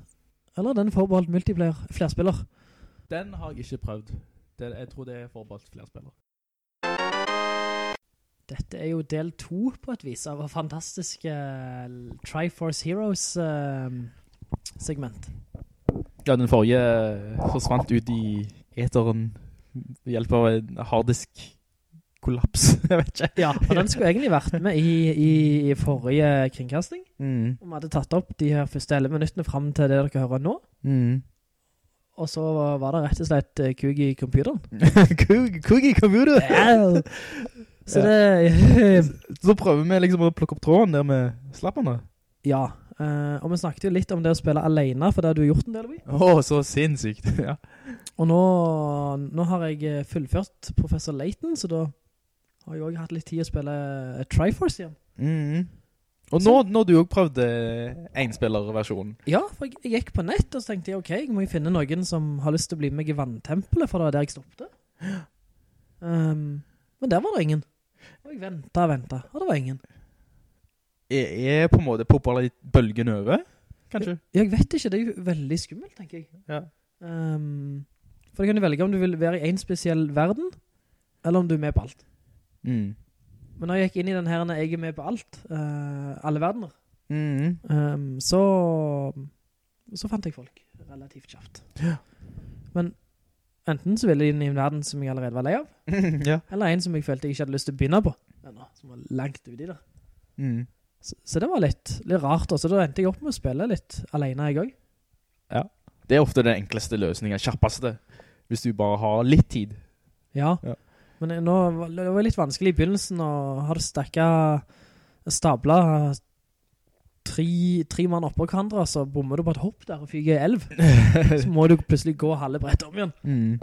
Speaker 1: Eller er den forbeholdt multiplayer, flerspiller?
Speaker 2: Den har jeg ikke prøvd. Det, jeg tror det er forbeholdt flere spillere.
Speaker 1: Dette er jo del 2 på et vis av fantastiske Triforce Heroes-segment.
Speaker 2: Ja, den forrige forsvant ut i eteren ved hjelp av en harddisk kollaps. jeg vet ikke.
Speaker 1: ja, og den skulle egentlig vært med i, i, i forrige kringkasting.
Speaker 2: Mm.
Speaker 1: Og vi hadde tatt opp de her første 11 minuttene frem til det dere hører nå.
Speaker 2: Mm.
Speaker 1: Og så var det rett og slett eh, kug i computeren.
Speaker 2: kug i
Speaker 1: computeren! Yeah. Så
Speaker 2: Ja.
Speaker 1: det...
Speaker 2: Så prøver vi liksom å plukke opp tråden der med slappene
Speaker 1: Ja, uh, og vi snakket jo litt om det å spille alene, for det har du gjort en del, vi
Speaker 2: Åh, så sinnssykt. ja.
Speaker 1: Og nå, nå har jeg eh, fullført Professor Layton, så da har jeg også hatt litt tid å spille eh, Triforce igjen.
Speaker 2: Mm. Og nå, når du også prøvde enspillerversjonen.
Speaker 1: Ja, for jeg, jeg gikk på nett, og så tenkte jeg, ok, jeg må jo finne noen som har lyst til å bli med meg i vanntempelet, for det var der jeg stoppte. Um, men der var det ingen. Og jeg ventet og ventet, og det var ingen.
Speaker 2: Er, er på en måte popper litt bølgen over, kanskje?
Speaker 1: Jeg vet ikke, det er jo veldig skummelt, tenker jeg.
Speaker 2: Ja.
Speaker 1: Um, for du kan du velge om du vil være i en spesiell verden, eller om du er med på alt.
Speaker 2: Mm.
Speaker 1: Men når jeg gikk inn i den her, når jeg er med på alt, uh, alle verdener,
Speaker 2: Mm.
Speaker 1: um, så, så fant jeg folk relativt kjapt.
Speaker 2: Ja.
Speaker 1: Men enten så ville jeg inn i en verden som jeg allerede var lei av,
Speaker 2: ja.
Speaker 1: eller en som jeg følte jeg ikke hadde lyst til å begynne på, ennå, som var langt ute i det.
Speaker 2: Mm.
Speaker 1: Så, så det var litt, litt rart, og så da endte jeg opp med å spille litt alene jeg også.
Speaker 2: Det er ofte den enkleste løsningen, kjappeste, hvis du bare har litt tid.
Speaker 1: Ja,
Speaker 2: Ja.
Speaker 1: men det- nå, det var litt vanskelig i begynnelsen, og har det stakket stablet tre, tre mann oppå hverandre, så bommer du på et hopp der og fyger i elv. så må du plutselig gå halve brett om igjen.
Speaker 2: Mm.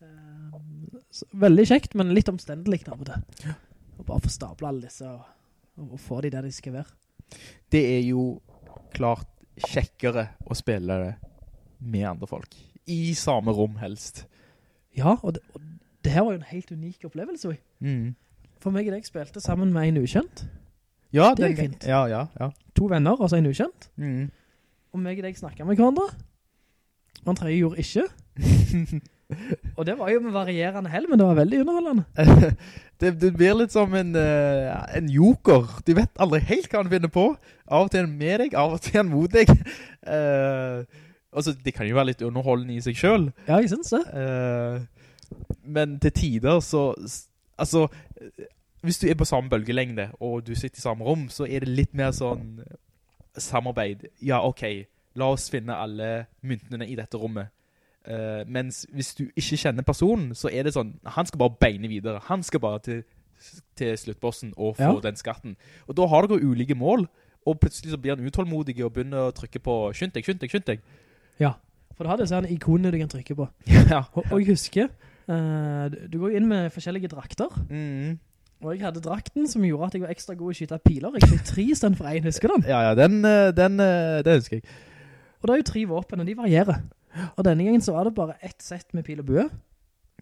Speaker 1: Eh, så, veldig kjekt, men litt omstendelig og til. Og bare få stabla alle disse og, og få de der de skal være.
Speaker 2: Det er jo klart kjekkere å spille det med andre folk. I samme rom helst.
Speaker 1: Ja, og det, og det her var jo en helt unik opplevelse.
Speaker 2: Mm.
Speaker 1: For meg og deg spilte sammen med en ukjent.
Speaker 2: Ja,
Speaker 1: Det er fint.
Speaker 2: Ja, ja, ja.
Speaker 1: To venner, altså en ukjent.
Speaker 2: Mm.
Speaker 1: Og meg og deg snakket med hverandre. Og han tredje gjorde ikke. og det var jo med varierende hell, men det var veldig underholdende.
Speaker 2: det, det blir litt som en, uh, en joker. Du vet aldri helt hva han finner på. Av og til en med deg, av og til en mot deg. Eh, altså, det kan jo være litt underholdende i seg selv.
Speaker 1: Ja, jeg synes det.
Speaker 2: Uh, men til tider så Altså eh, Hvis du er på samme bølgelengde Og du sitter i samme rom Så er det litt mer sånn eh, Samarbeid Ja, ok La oss finne alle myntene i dette rommet Uh, Mens hvis du ikke kjenner personen Så er det sånn Han skal bare beine videre Han skal bare til, til sluttbossen Og få
Speaker 1: Ja.
Speaker 2: den skatten Og da har dere ulike mål Og plutselig så blir han utålmodig Og begynner å trykke på Skynd deg, skynd deg, skynd deg
Speaker 1: Ja, for du har disse her ikonene du kan trykke på.
Speaker 2: Ja
Speaker 1: Og, og jeg husker, uh, du- går inn med forskjellige drakter.
Speaker 2: mm.
Speaker 1: Og jeg hadde drakten som gjorde at jeg var ekstra god i å skyte piler. Jeg fikk tre i stedet for en, husker du den?
Speaker 2: Ja, ja, den, eh, den, eh, det husker jeg.
Speaker 1: Og det er jo tre våpen, og de varierer. Og denne gangen så var det bare ett sett med pil og bue.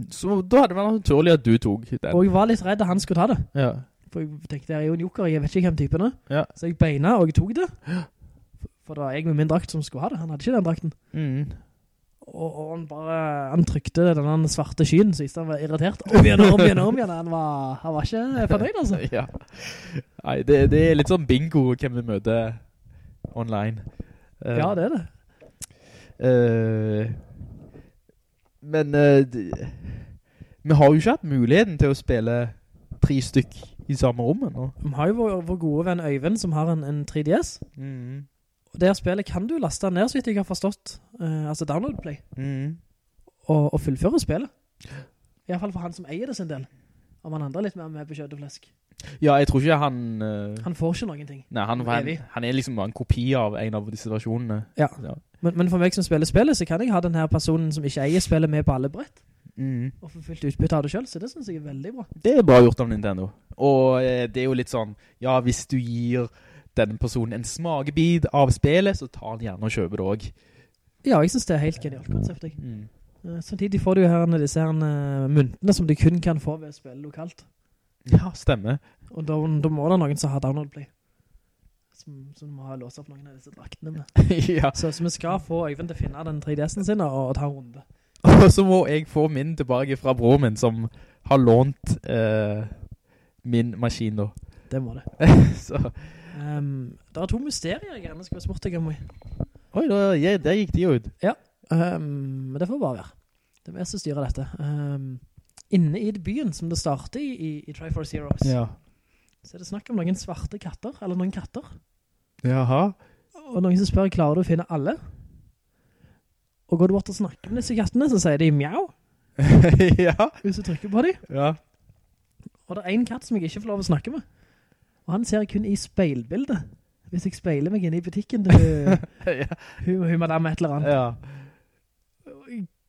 Speaker 2: Så da hadde det vært naturlig at du tok den.
Speaker 1: Og jeg var litt redd at han skulle ta det.
Speaker 2: Ja.
Speaker 1: For jeg tenkte, jeg er jo en joker, jeg vet ikke hvem typen er.
Speaker 2: Ja.
Speaker 1: Så jeg beina, og jeg tok det. For det var jeg med min drakt som skulle ha det. Han hadde ikke den drakten.
Speaker 2: Mm.
Speaker 1: Og, og han bare, han trykte den svarte skyen, så han var irritert. Om igjen, om igjen, om igjen. Han var, han var ikke fornøyd, altså.
Speaker 2: ja. Nei, det, det er litt sånn bingo hvem vi møter online. Uh,
Speaker 1: Ja, det er det.
Speaker 2: Uh, men uh, vi har jo ikke hatt muligheten til å spille tre stykk i samme rommet nå.
Speaker 1: Vi har jo vår, vår gode venn Øyvind som har en, en 3DS.
Speaker 2: Mm.
Speaker 1: Og det spillet kan du laste ned, så vidt jeg har forstått. Uh, altså download play.
Speaker 2: Mm.
Speaker 1: Og, og fullføre spillet. I hvert fall for han som eier det sin del. Om han andre er litt mer med på kjøtt og flesk.
Speaker 2: Ja, jeg tror ikke han... Uh,
Speaker 1: Han får ikke noen ting.
Speaker 2: nei, han, han, han er liksom en kopi av en av disse versjonene.
Speaker 1: Ja.
Speaker 2: Ja.
Speaker 1: Men, men for meg som spiller spillet, så kan jeg ha den her personen som ikke eier spillet med på alle brett,
Speaker 2: Mm.
Speaker 1: og få fullt utbytte av det selv, så det synes jeg er veldig bra.
Speaker 2: Det er bra gjort av Nintendo. Og eh, det er jo litt sånn, ja, hvis du gir denne personen en smakebit av spillet, så tar han gjerne og kjøper det også.
Speaker 1: Ja, jeg synes det er helt genialt konsept. Jeg.
Speaker 2: Mm.
Speaker 1: Eh, Samtidig får du jo her disse her eh, myntene som du kun kan få ved å spille lokalt.
Speaker 2: Ja, stemmer.
Speaker 1: Og da, da må det noen som har Download Play. Som, som må ha låst opp noen av disse draktene med.
Speaker 2: ja.
Speaker 1: Så, så vi skal få Øyvind til å finne den 3DS'en sin og, og ta en runde.
Speaker 2: Og så må jeg få min tilbake fra broren min, som har lånt eh, min maskin da.
Speaker 1: Det må det.
Speaker 2: så,
Speaker 1: Um, det er to mysterier jeg gjerne skulle spurt deg om.
Speaker 2: oi, da, jeg, der gikk de ut.
Speaker 1: Um, men det får bare være. Det er mest som styrer dette. Um, inne i byen som det starter i, i, i Triforce Heroes,
Speaker 2: Ja.
Speaker 1: så er det snakk om noen svarte katter, eller noen katter.
Speaker 2: Jaha.
Speaker 1: Og noen som spør, klarer du å finne alle? Og går du bort og snakker med disse kattene, så sier de mjau,
Speaker 2: ja.
Speaker 1: hvis du trykker på dem.
Speaker 2: Ja.
Speaker 1: Og det er en katt som jeg ikke får lov å snakke med. Og han ser jeg kun i speilbildet. Hvis jeg speiler meg inn i butikken du,
Speaker 2: ja.
Speaker 1: hun, hun madame et eller annet.
Speaker 2: ja.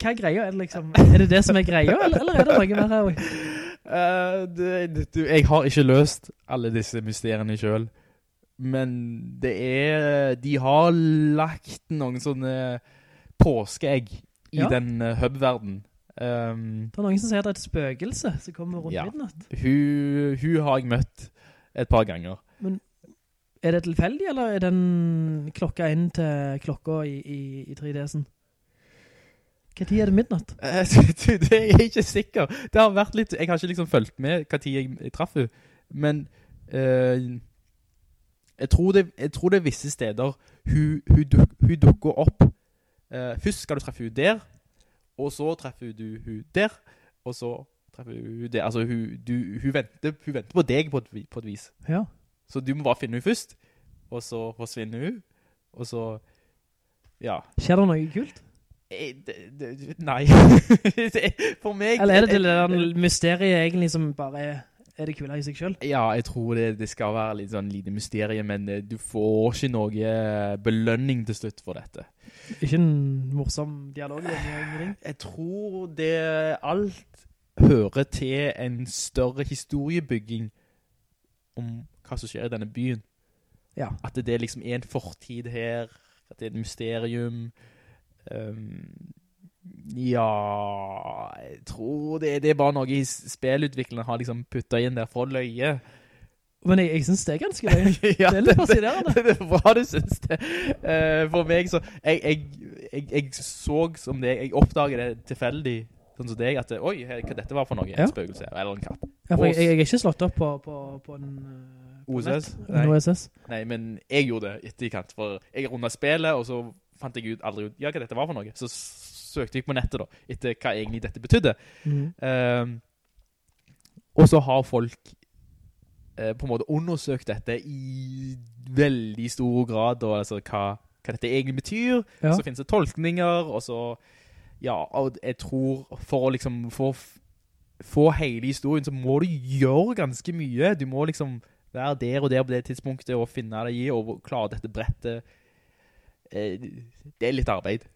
Speaker 1: Hva er greia? Er det liksom, er det det som er greia, eller, eller er det noe mer her? Uh,
Speaker 2: Eh, det, du, jeg har ikke løst alle disse mysteriene selv. Men det er De har lagt noen sånne påskeegg i
Speaker 1: Ja.
Speaker 2: den uh, hub-verden. Um,
Speaker 1: Det er noen som sier at det er et spøkelse som kommer rundt
Speaker 2: Ja.
Speaker 1: midnatt.
Speaker 2: hun, hun har jeg møtt et par ganger.
Speaker 1: Men Er det tilfeldig, eller er den klokka inn til klokka i, i, i 3D-sen? Hva tid er det midnatt?
Speaker 2: Eh, du, det er jeg ikke sikker. Det har vært litt Jeg har ikke liksom følt med hva tid jeg, jeg traff henne. Men uh, jeg, tror det, jeg tror det er visse steder hun, hun, duk, hun dukker opp. Uh, først skal du treffe henne der, og så treffer du hun der, og så hun det, Altså, hun, du, hun, venter, hun venter på deg på et, på et vis.
Speaker 1: Ja.
Speaker 2: Så du må bare finne henne først, og så forsvinner hun, og så Ja.
Speaker 1: Skjer det noe kult?
Speaker 2: Eh, nei. For meg
Speaker 1: Eller er det det der mysteriet egentlig som bare er, er det kule i seg selv?
Speaker 2: Ja, jeg tror det, det skal være litt sånn lite mysterie, men eh, du får ikke noe eh, belønning til slutt for dette.
Speaker 1: Ikke en morsom dialog?
Speaker 2: Jeg tror det alt hører til en større historiebygging om hva som skjer i denne byen.
Speaker 1: Ja.
Speaker 2: At det, det liksom er en fortid her, at det er et mysterium. Um, ja, jeg tror det, det er bare noe spillutviklerne har liksom puttet inn der for å løye.
Speaker 1: Men jeg, jeg synes det er ganske løy.
Speaker 2: ja,
Speaker 1: Det er litt fascinerende.
Speaker 2: Det, det er bra du synes det. Uh, for meg så, jeg, jeg, jeg, jeg så som det, jeg oppdaget det tilfeldig, sånn som deg, at oi, hva dette var for noe, en spøkelse, eller en katt.
Speaker 1: Ja, for jeg, jeg er ikke slått opp på, på, på en... eh, på
Speaker 2: OSS?
Speaker 1: nett.
Speaker 2: Nei.
Speaker 1: OSS.
Speaker 2: Nei, men jeg gjorde det etterkant, for jeg rundet spillet, og så fant jeg ut, aldri ut, ja, hva dette var for noe. Så søkte jeg på nettet da, etter hva egentlig dette betydde.
Speaker 1: Mm.
Speaker 2: Um, og så har folk uh, på en måte undersøkt dette i veldig stor grad, og altså hva, hva dette egentlig betyr.
Speaker 1: Ja.
Speaker 2: Så finnes det tolkninger, og så, ja, og jeg tror for å liksom få, få hele historien, så må du gjøre ganske mye. Du må liksom være der og der på det tidspunktet, og finne deg i, og klare dette brettet. Eh, det er litt arbeid.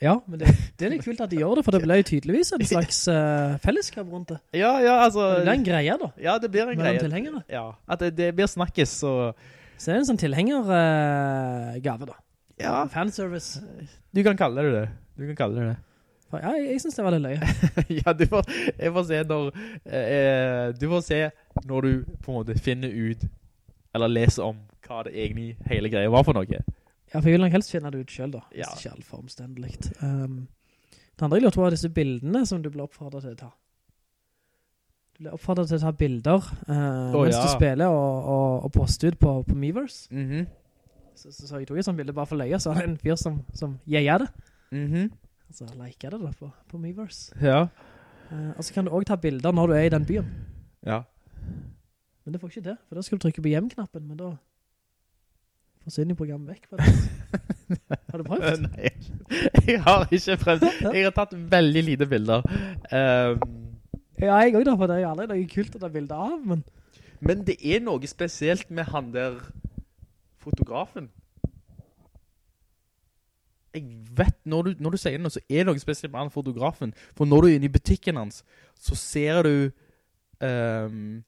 Speaker 1: Ja, men det, det er litt kult at de gjør det, for det ble jo tydeligvis en slags uh, fellesskap rundt det.
Speaker 2: Ja, ja, altså...
Speaker 1: Det blir en greie da,
Speaker 2: Ja, det blir en
Speaker 1: mellom
Speaker 2: greie.
Speaker 1: tilhengere.
Speaker 2: Ja, at det, det blir snakkes, så...
Speaker 1: Så det er en sånn tilhengergave da.
Speaker 2: Ja,
Speaker 1: Fanservice.
Speaker 2: du kan kalle det det. Du kan kalle det det.
Speaker 1: Ja, jeg, jeg synes det var litt løye.
Speaker 2: ja, du får, jeg får se når... Eh, du får se når du på en måte finner ut, eller leser om hva det egentlig hele greia var for noe.
Speaker 1: Ja, for jeg vil nok helst finne det ut selv da. Hvis
Speaker 2: Ja.
Speaker 1: det ikke er alt for omstendelig. Um, det andre jeg lurte på var disse bildene som du ble oppfordret til å ta. Du ble oppfordret til å ta bilder uh,
Speaker 2: oh,
Speaker 1: mens
Speaker 2: ja.
Speaker 1: du spiller og, og, og poste ut på, på Miiverse.
Speaker 2: Mhm.
Speaker 1: Så, så, så jeg tok et sånt bilde bare for løye, så var det en fyr som, som jeia det.
Speaker 2: Og
Speaker 1: så liker jeg det da på, på Miiverse.
Speaker 2: Ja.
Speaker 1: Uh, og så kan du også ta bilder når du er i den byen.
Speaker 2: Ja.
Speaker 1: Men det får ikke det, for da skal du trykke på hjem-knappen, men da forsvinner programmet vekk. Har du prøvd?
Speaker 2: Nei, jeg har ikke prøvd. Jeg har tatt veldig lite bilder. Ehm,
Speaker 1: Ja, jeg også da, for det er jo aldri noe kult å ta bilder av, men
Speaker 2: Men det er noe spesielt med han der fotografen. Jeg vet, når du, når du sier det nå, så er det noe spesielt med han fotografen. For når du er inne i butikken hans, så ser du Um,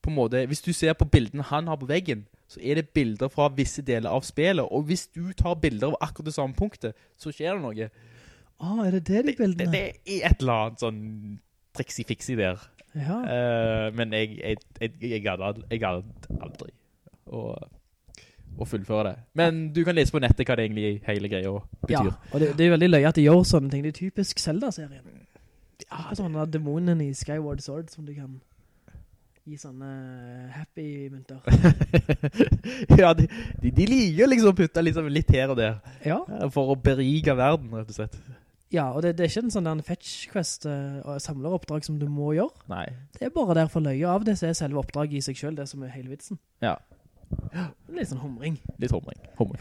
Speaker 2: på en måte, hvis du ser på bildene han har på veggen, så er det bilder fra visse deler av spillet. Og hvis du tar bilder av akkurat det samme punktet, så skjer det noe.
Speaker 1: Å, er det det de
Speaker 2: Det, det, det er et eller annet sånn triksi-fiksi der.
Speaker 1: Ja.
Speaker 2: Uh, men jeg, jeg, jeg, jeg jeg gadd aldri å, å fullføre det. Men du kan lese på nettet hva det egentlig hele greia betyr.
Speaker 1: ja, og det, det er veldig løye at de gjør sånne ting. Det er typisk Zelda-serien. Ja, sånne dæmonen i Skyward Sword som du kan gi sånne happy-mynter.
Speaker 2: ja, de, de, de liker liksom å putte liksom litt her og der,
Speaker 1: Ja,
Speaker 2: eh, for å berige verden, rett og slett.
Speaker 1: ja og det, det er ikke en sånn fetch quest uh, og samleroppdrag som du må gjøre.
Speaker 2: Nei.
Speaker 1: Det er bare der for løye av det, så er selve oppdraget i seg selv det som er hele vitsen.
Speaker 2: Ja,
Speaker 1: Litt sånn humring.
Speaker 2: litt humring. humring.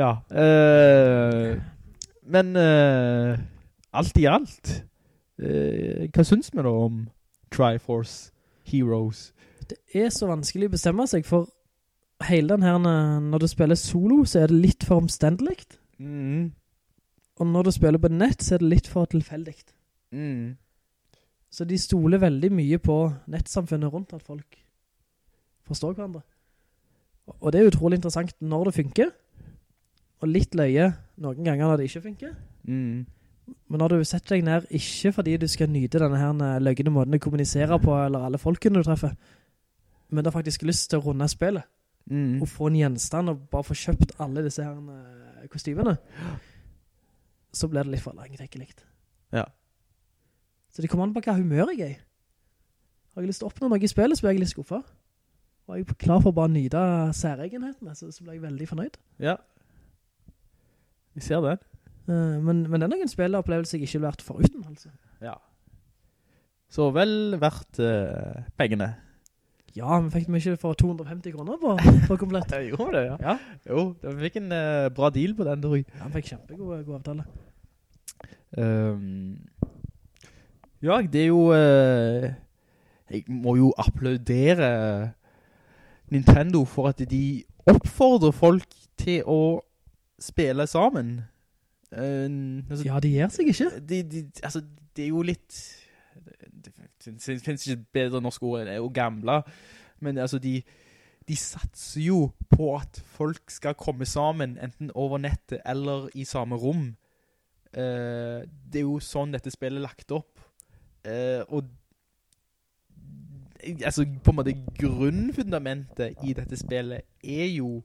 Speaker 2: ja. eh, men eh, alt i alt, eh, hva synes vi da om Triforce Heroes?
Speaker 1: Det er så vanskelig å bestemme seg, for hele den her, når du spiller solo, så er det litt for omstendelig.
Speaker 2: Mm.
Speaker 1: Og når du spiller på nett, så er det litt for tilfeldig.
Speaker 2: Mm.
Speaker 1: Så de stoler veldig mye på nettsamfunnet rundt at folk forstår hverandre. Og det er utrolig interessant når det funker, og litt løye noen ganger når det ikke funker.
Speaker 2: Mm.
Speaker 1: Men når du setter deg ned, ikke fordi du skal nyte denne her løggende måten du kommuniserer på, eller alle folkene du treffer, men du har faktisk lyst til å runde spillet,
Speaker 2: Mm.
Speaker 1: og få en gjenstand, og bare få kjøpt alle disse her kostymene, så blir det litt for langt, tenkelig.
Speaker 2: Ja.
Speaker 1: Så det kommer an på hva humør jeg er. Har jeg lyst til å oppnå noe i spillet, så blir jeg litt skuffet. Og er jeg klar for å bare nyte særegenhetene, så, så blir jeg veldig fornøyd.
Speaker 2: Ja. Vi ser det.
Speaker 1: Eh, men, men det er noen spilleopplevelser jeg ikke har vært foruten, altså.
Speaker 2: Ja. Så vel verdt uh, pengene.
Speaker 1: Ja, men fikk mye for 250 kroner på, på komplett.
Speaker 2: Jeg gjorde det, ja.
Speaker 1: Ja,
Speaker 2: Jo, vi fikk en uh, bra deal på den, tror jeg.
Speaker 1: han fikk kjempegod god avtale.
Speaker 2: Ehm, ja, det er jo eh, Jeg må jo applaudere Nintendo for at de oppfordrer folk til å spille sammen. Eh, altså,
Speaker 1: Ja, de gjør seg ikke.
Speaker 2: de, de, altså, det er jo litt Det, det finnes ikke bedre norsk ord det, jo gamle. Men altså, de, de satser jo på at folk skal komme sammen, enten over nettet eller i samme rom. Uh, det er jo sånn dette spillet er lagt opp. Eh, og altså, på en måte, grunnfundamentet i dette spillet er jo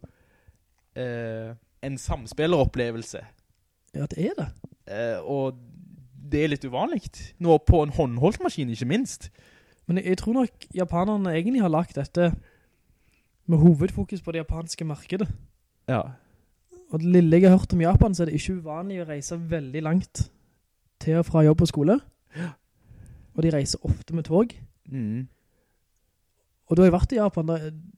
Speaker 2: eh, en samspilleropplevelse.
Speaker 1: Ja, det er det.
Speaker 2: Eh, og det er litt uvanligt. Nå på en håndholdt maskin, ikke minst.
Speaker 1: Men jeg, tror nok japanerne egentlig har lagt dette med hovedfokus på det japanske markedet.
Speaker 2: Ja.
Speaker 1: Og det lille jeg har hørt om Japan, så er det ikke uvanlig å reise veldig langt til og fra jobb og skole. Og de reiser ofte med tog.
Speaker 2: Mm.
Speaker 1: Og da har jeg vært i Japan,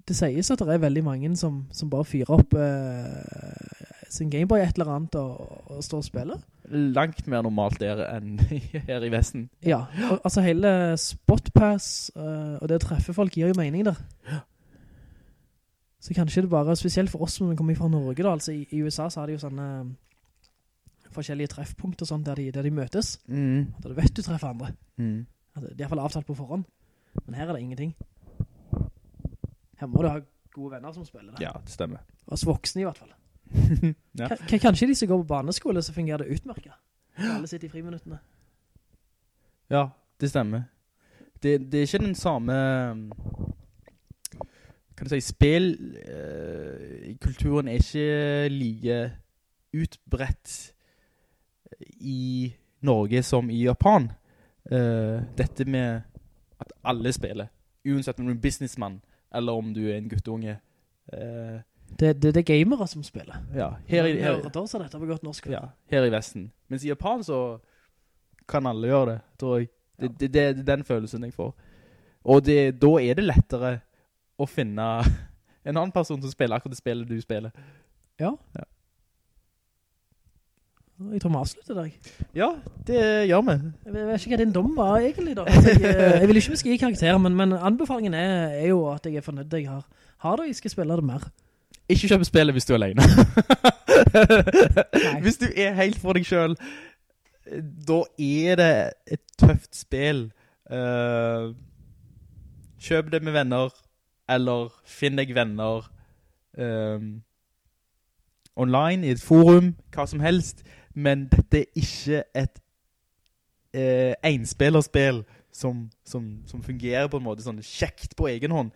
Speaker 1: det, sies at det er veldig mange som, som bare fyrer opp eh, sin Gameboy et eller annet og, og står og spiller.
Speaker 2: Langt mer normalt der enn her i Vesten.
Speaker 1: Ja, og, altså hele Spotpass eh, og det å treffe folk gir jo mening der. Så kanskje det bare, spesielt for oss som kommer fra Norge da, altså i, i USA så har de jo sånne forskjellige treffpunkter og sånt der de, der de møtes.
Speaker 2: Mm.
Speaker 1: Da du vet du treffer andre.
Speaker 2: Mm.
Speaker 1: Altså, det er i hvert fall avtalt på forhånd. Men her er det ingenting. Her må du ha gode venner som spiller det.
Speaker 2: Ja, det stemmer.
Speaker 1: Og voksne i hvert fall.
Speaker 2: Ja.
Speaker 1: Ka- ka- kanskje de som går på barneskole, så fungerer det utmerket. Alle sitter i friminuttene.
Speaker 2: Ja, det stemmer. Det, det er ikke den samme Kan du si Spillkulturen er ikke like utbredt i Norge som i Japan. Uh, dette med at alle spiller, uansett om du er en businessmann eller om du er en guttunge. Uh,
Speaker 1: Det, det, det er gamere som spiller.
Speaker 2: ja, her i, her,
Speaker 1: norsk.
Speaker 2: ja, her i Vesten. Mens i Japan så kan alle gjøre det, tror jeg. Det, det, det, er den følelsen jeg får. Og det, da er det lettere å finne en annen person som spiller akkurat det spillet du spiller.
Speaker 1: Ja.
Speaker 2: Ja.
Speaker 1: Jeg tror vi avslutter deg.
Speaker 2: Ja, det gjør vi.
Speaker 1: Jeg vet ikke hva din dom var egentlig da. Altså, jeg, eh, jeg vil ikke beskrive karakter, men, men anbefalingen er, er jo at jeg er fornøyd jeg har, har det, jeg skal spille det mer.
Speaker 2: Ikke kjøp spillet hvis du er alene. Hvis du er helt for deg selv, da er det et tøft spill. Uh, kjøp det med venner, eller finn deg venner Um, online, i et forum, hva som helst. Men dette er ikke et eh, enspillerspill som, som, som fungerer på en måte sånn kjekt på egen hånd.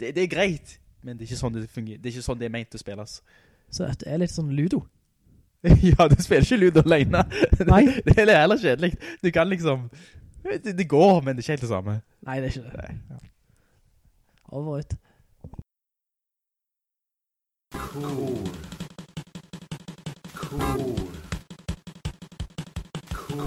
Speaker 2: Det, det er greit, men det er ikke sånn det fungerer. Det er ikke sånn det er ment å spilles.
Speaker 1: Så det er litt sånn Ludo.
Speaker 2: ja, du spiller ikke Ludo alene.
Speaker 1: Nei.
Speaker 2: det er heller kjedelig. Du kan liksom... Det, det går, men det er ikke helt det samme.
Speaker 1: Nei, det er ikke det.
Speaker 2: Nei, ja.
Speaker 1: Over ut. Nytt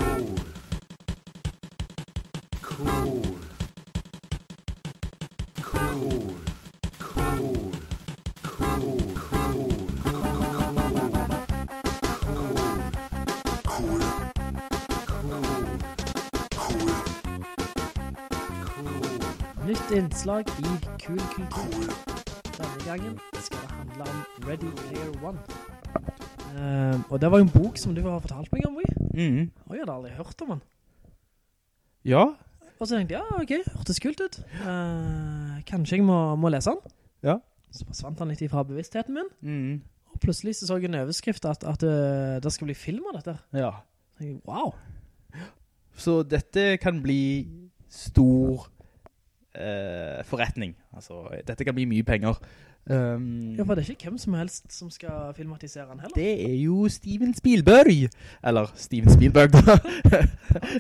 Speaker 1: innslag i Kul Kultur. Denne gangen skal det handle om Ready Player One. Um, og det var jo en bok som du har fortalt meg om, Oi.
Speaker 2: Mhm.
Speaker 1: Og jeg hadde aldri hørt om den.
Speaker 2: Ja,
Speaker 1: Og så tenkte jeg, ja, ok, hørtes kult ut. Uh, kanskje jeg må, må lese den.
Speaker 2: Ja.
Speaker 1: Så forsvant han litt ifra bevisstheten min.
Speaker 2: Mm.
Speaker 1: Og plutselig så så jeg en overskrift at, at uh, det skal bli film av dette.
Speaker 2: ja.
Speaker 1: Så jeg, wow.
Speaker 2: Så dette kan bli stor uh, forretning. Altså, dette kan bli mye penger. Um,
Speaker 1: Ja, for det er ikke hvem som helst som skal filmatisere den heller.
Speaker 2: det er jo Steven Spielberg. Eller Steven Spielberg, da.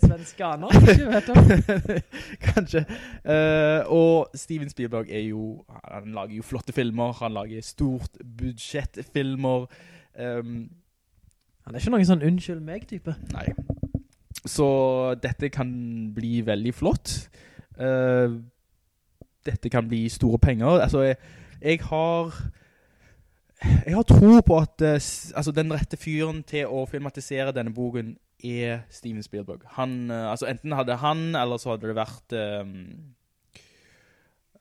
Speaker 1: Svenske aner, ikke vet du.
Speaker 2: Kanskje. Uh, og Steven Spielberg er jo, han lager jo flotte filmer, han lager stort budsjettfilmer. Um,
Speaker 1: Han er ikke noen sånn unnskyld meg-type.
Speaker 2: nei. Så dette kan bli veldig flott. Uh, dette kan bli store penger. Altså, jeg, jeg har... Jeg har tro på at eh, altså, den rette fyren til å filmatisere denne boken er Steven Spielberg. Han, eh, altså enten hadde han, eller så hadde det vært um,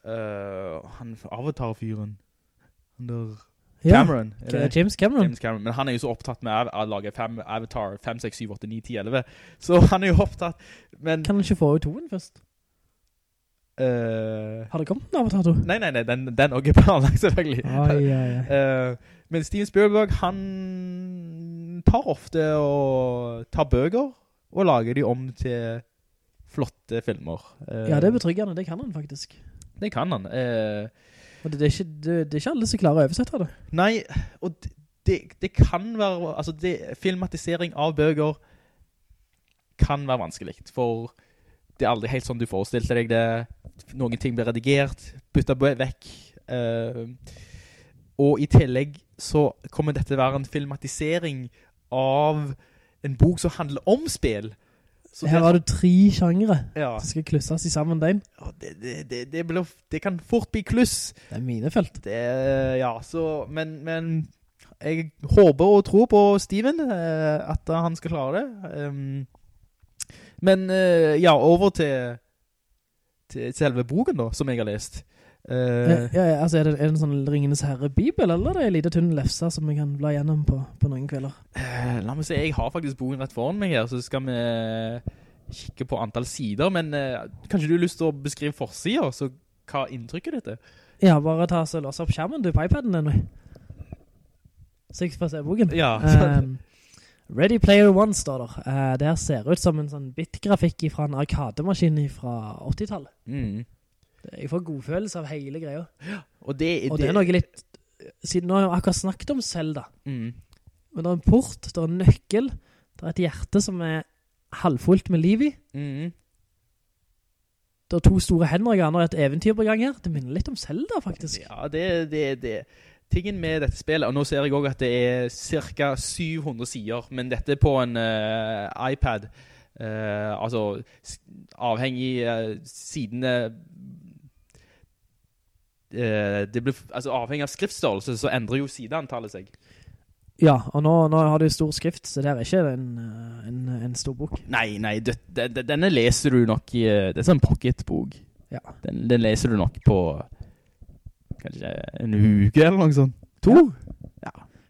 Speaker 2: uh, han Avatar-fyren. Han der Cameron. er
Speaker 1: Ja. James Cameron.
Speaker 2: James Cameron. Men han er jo så opptatt med å lage fem, Avatar 5, 6, 7, 8, 9, 10, 11. Så han er jo opptatt. Men
Speaker 1: Kan han ikke få ut toen først?
Speaker 2: Eh,
Speaker 1: Har det kommet en Avatar 2?
Speaker 2: Nei, nei, nei, den, den også er planlagt selvfølgelig.
Speaker 1: Oi, oi, oi.
Speaker 2: Uh, men Steven Spielberg, han tar ofte og tar bøger og lager de om til flotte filmer. Uh,
Speaker 1: Ja, det er betryggende, det kan han faktisk.
Speaker 2: det kan han.
Speaker 1: Og det, det, er ikke, det, det er ikke alle som klarer å oversette det.
Speaker 2: nei, og det, kan være, altså det, filmatisering av bøger kan være vanskelig, for det er aldri helt sånn du forestilte deg det. Noen ting blir redigert, bytta vekk. eh, og i tillegg så kommer dette til å være en filmatisering av en bok som handler om spill. Så
Speaker 1: Her har du tre sjangere
Speaker 2: ja,
Speaker 1: som skal klusses i sammen
Speaker 2: det, det, det, det, blir, det kan fort bli kluss.
Speaker 1: Det er mine felt.
Speaker 2: Det, ja, så, men, men jeg håper og tror på Steven, eh, at han skal klare det. Men eh, ja, over til, til selve boken da, som jeg har lest. Uh,
Speaker 1: Ja, ja, altså er det, er det en sånn Ringenes Herre-bibel, eller er det en liten tunn lefse som vi kan bla gjennom på, på noen kvelder?
Speaker 2: Uh, la meg se, jeg har faktisk boken rett foran meg her, så skal vi kikke på antall sider, men uh, kanskje du har lyst til å beskrive forsider, så hva inntrykket ditt er?
Speaker 1: Ja, bare ta så låse opp skjermen du på iPaden din. Så jeg får se boken.
Speaker 2: Ja,
Speaker 1: Um, Ready Player One står der. Uh, det her ser ut som en sånn bit-grafikk fra en arkademaskin fra 80-tallet.
Speaker 2: mm.
Speaker 1: Jeg får god følelse av hele greia.
Speaker 2: Og det,
Speaker 1: Og det er noe litt... Siden nå har jeg akkurat snakket om Zelda.
Speaker 2: mm.
Speaker 1: Men det er en port, det er en nøkkel, det er et hjerte som er halvfullt med liv i.
Speaker 2: Mm.
Speaker 1: Det er to store hender, og et eventyr på gang her. Det minner litt om Zelda, faktisk.
Speaker 2: Ja, det, det, det. Tingen med dette spillet, og nå ser jeg også at det er cirka 700 sider, men dette er på en uh, iPad. uh, altså, avhengig uh, sidene eh, det blir, altså avhengig av skriftstørrelse, så endrer jo sideantallet seg.
Speaker 1: Ja, og nå, nå har du stor skrift, så det er ikke en, en, en stor bok.
Speaker 2: Nei, nei, det, det, denne leser du nok i Det er sånn pocketbok.
Speaker 1: Ja.
Speaker 2: Den, den leser du nok på kanskje en uke eller noe sånt. To?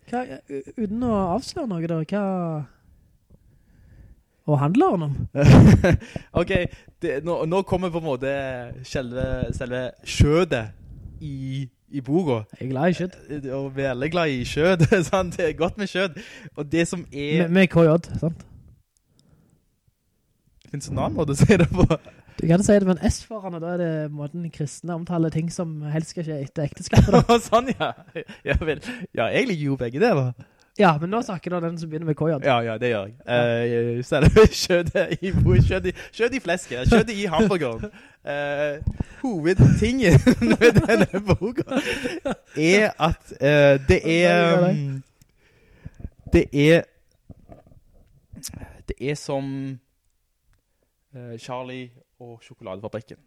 Speaker 1: Hva, u- uten å avsløre noe da, hva... Og handler han om?
Speaker 2: ok, det, nå, nå kommer på en måte selve, selve skjødet i, i boka.
Speaker 1: Jeg er glad i kjød.
Speaker 2: Og vi er glad i kjød, sant? Det er godt med kjød. Og det som er...
Speaker 1: Med, med KJ, sant?
Speaker 2: Finnes det en annen måte å si det på?
Speaker 1: Du kan si det med en S foran, og da er det måten kristne omtaler ting som helst skal skje etter ekteskapet. da.
Speaker 2: sånn, ja. Ja, vel. Ja, jeg liker jo begge deler.
Speaker 1: Ja, men nå snakker du om den som begynner med KJ.
Speaker 2: Ja, ja, det gjør jeg. Uh, selve kjødet i, kjød i, kjød i flesket, i hamburgeren. Uh, hovedtingen med denne boka er at uh, det er um, det er det er som eh, Charlie og sjokoladefabrikken.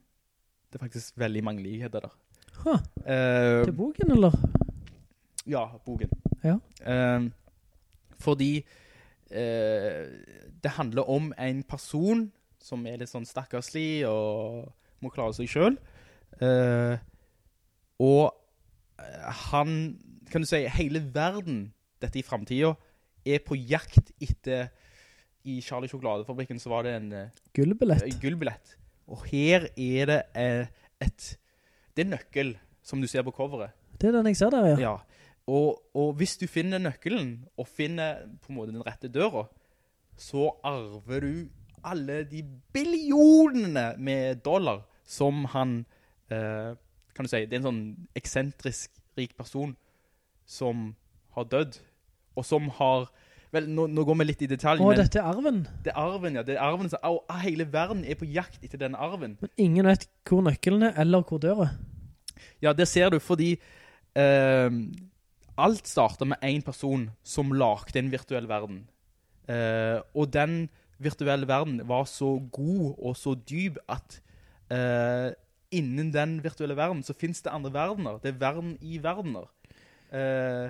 Speaker 2: Det er faktisk veldig mange likheter der.
Speaker 1: Huh.
Speaker 2: Uh,
Speaker 1: Til boken, eller?
Speaker 2: ja, boken.
Speaker 1: Ja.
Speaker 2: Uh, fordi uh, det handler om en person som er litt sånn stakkarslig og må klare seg selv. Og han, kan du si, hele verden, dette i fremtiden, er på jakt etter, i Charlie Sjokoladefabrikken så var det en
Speaker 1: Gullbillett.
Speaker 2: gullbillett. Og her er det eh, et, det er nøkkel, som du ser på coveret.
Speaker 1: Det er den jeg ser der, ja.
Speaker 2: Ja, og, og hvis du finner nøkkelen, og finner på en måte den rette døra, så arver du alle de billionene med dollar som han, eh, kan du si, det er en sånn eksentrisk rik person som har dødd, og som har, vel, nå, nå går vi litt i detalj,
Speaker 1: Og
Speaker 2: men
Speaker 1: dette er arven.
Speaker 2: det er arven, ja, det er arven, så, og hele verden er på jakt etter denne arven.
Speaker 1: Men ingen vet hvor nøkkelen er, eller hvor døra.
Speaker 2: Ja, det ser du, fordi eh, alt startet med en person som lagde en virtuell verden. Eh, og den virtuelle verden var så god og så dyp at eh, innen den virtuelle verden så finnes det andre verdener. Det er verden i verdener. Eh,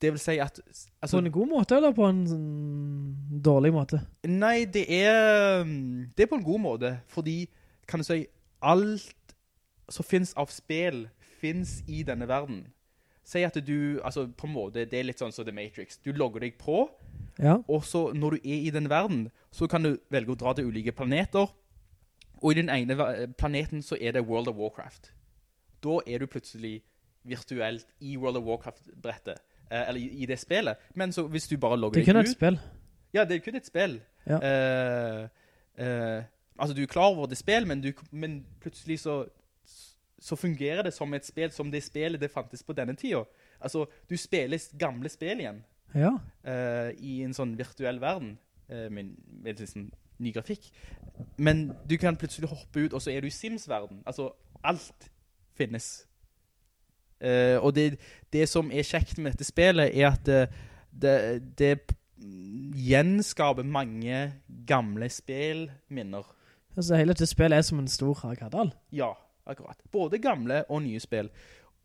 Speaker 2: det vil si at... altså-
Speaker 1: På en god måte, eller på en sånn dårlig måte?
Speaker 2: Nei, det er, det er på en god måte, fordi, kan du si, alt som finnes av spill, finnes i denne verden. Si at du, altså på en måte, det er litt sånn som The Matrix. Du logger deg på,
Speaker 1: Ja.
Speaker 2: og så når du er i den verden, så kan du velge å dra til ulike planeter, og i den ene planeten så er det World of Warcraft. Da er du plutselig virtuelt i World of Warcraft-brettet, eh, eller i, det spillet. Men så hvis du bare logger
Speaker 1: Det er kun et spill.
Speaker 2: Ja, det er kun et spill.
Speaker 1: Ja.
Speaker 2: Uh, uh, altså, du er klar over det spill, men, du, men plutselig så, så fungerer det som et spill, som det spillet det fantes på denne tida. Altså, du spiller gamle spill igjen
Speaker 1: Ja.
Speaker 2: Uh, i en sånn virtuell verden eh, med, med sånn ny grafikk. Men du kan plutselig hoppe ut, og så er du i Sims-verden. Altså, alt finnes. Eh, og det, det som er kjekt med dette spillet, er at det, det, det gjenskaper mange gamle spillminner.
Speaker 1: Altså, hele dette spillet er som en stor arkadal.
Speaker 2: Ja, akkurat. Både gamle og nye spill.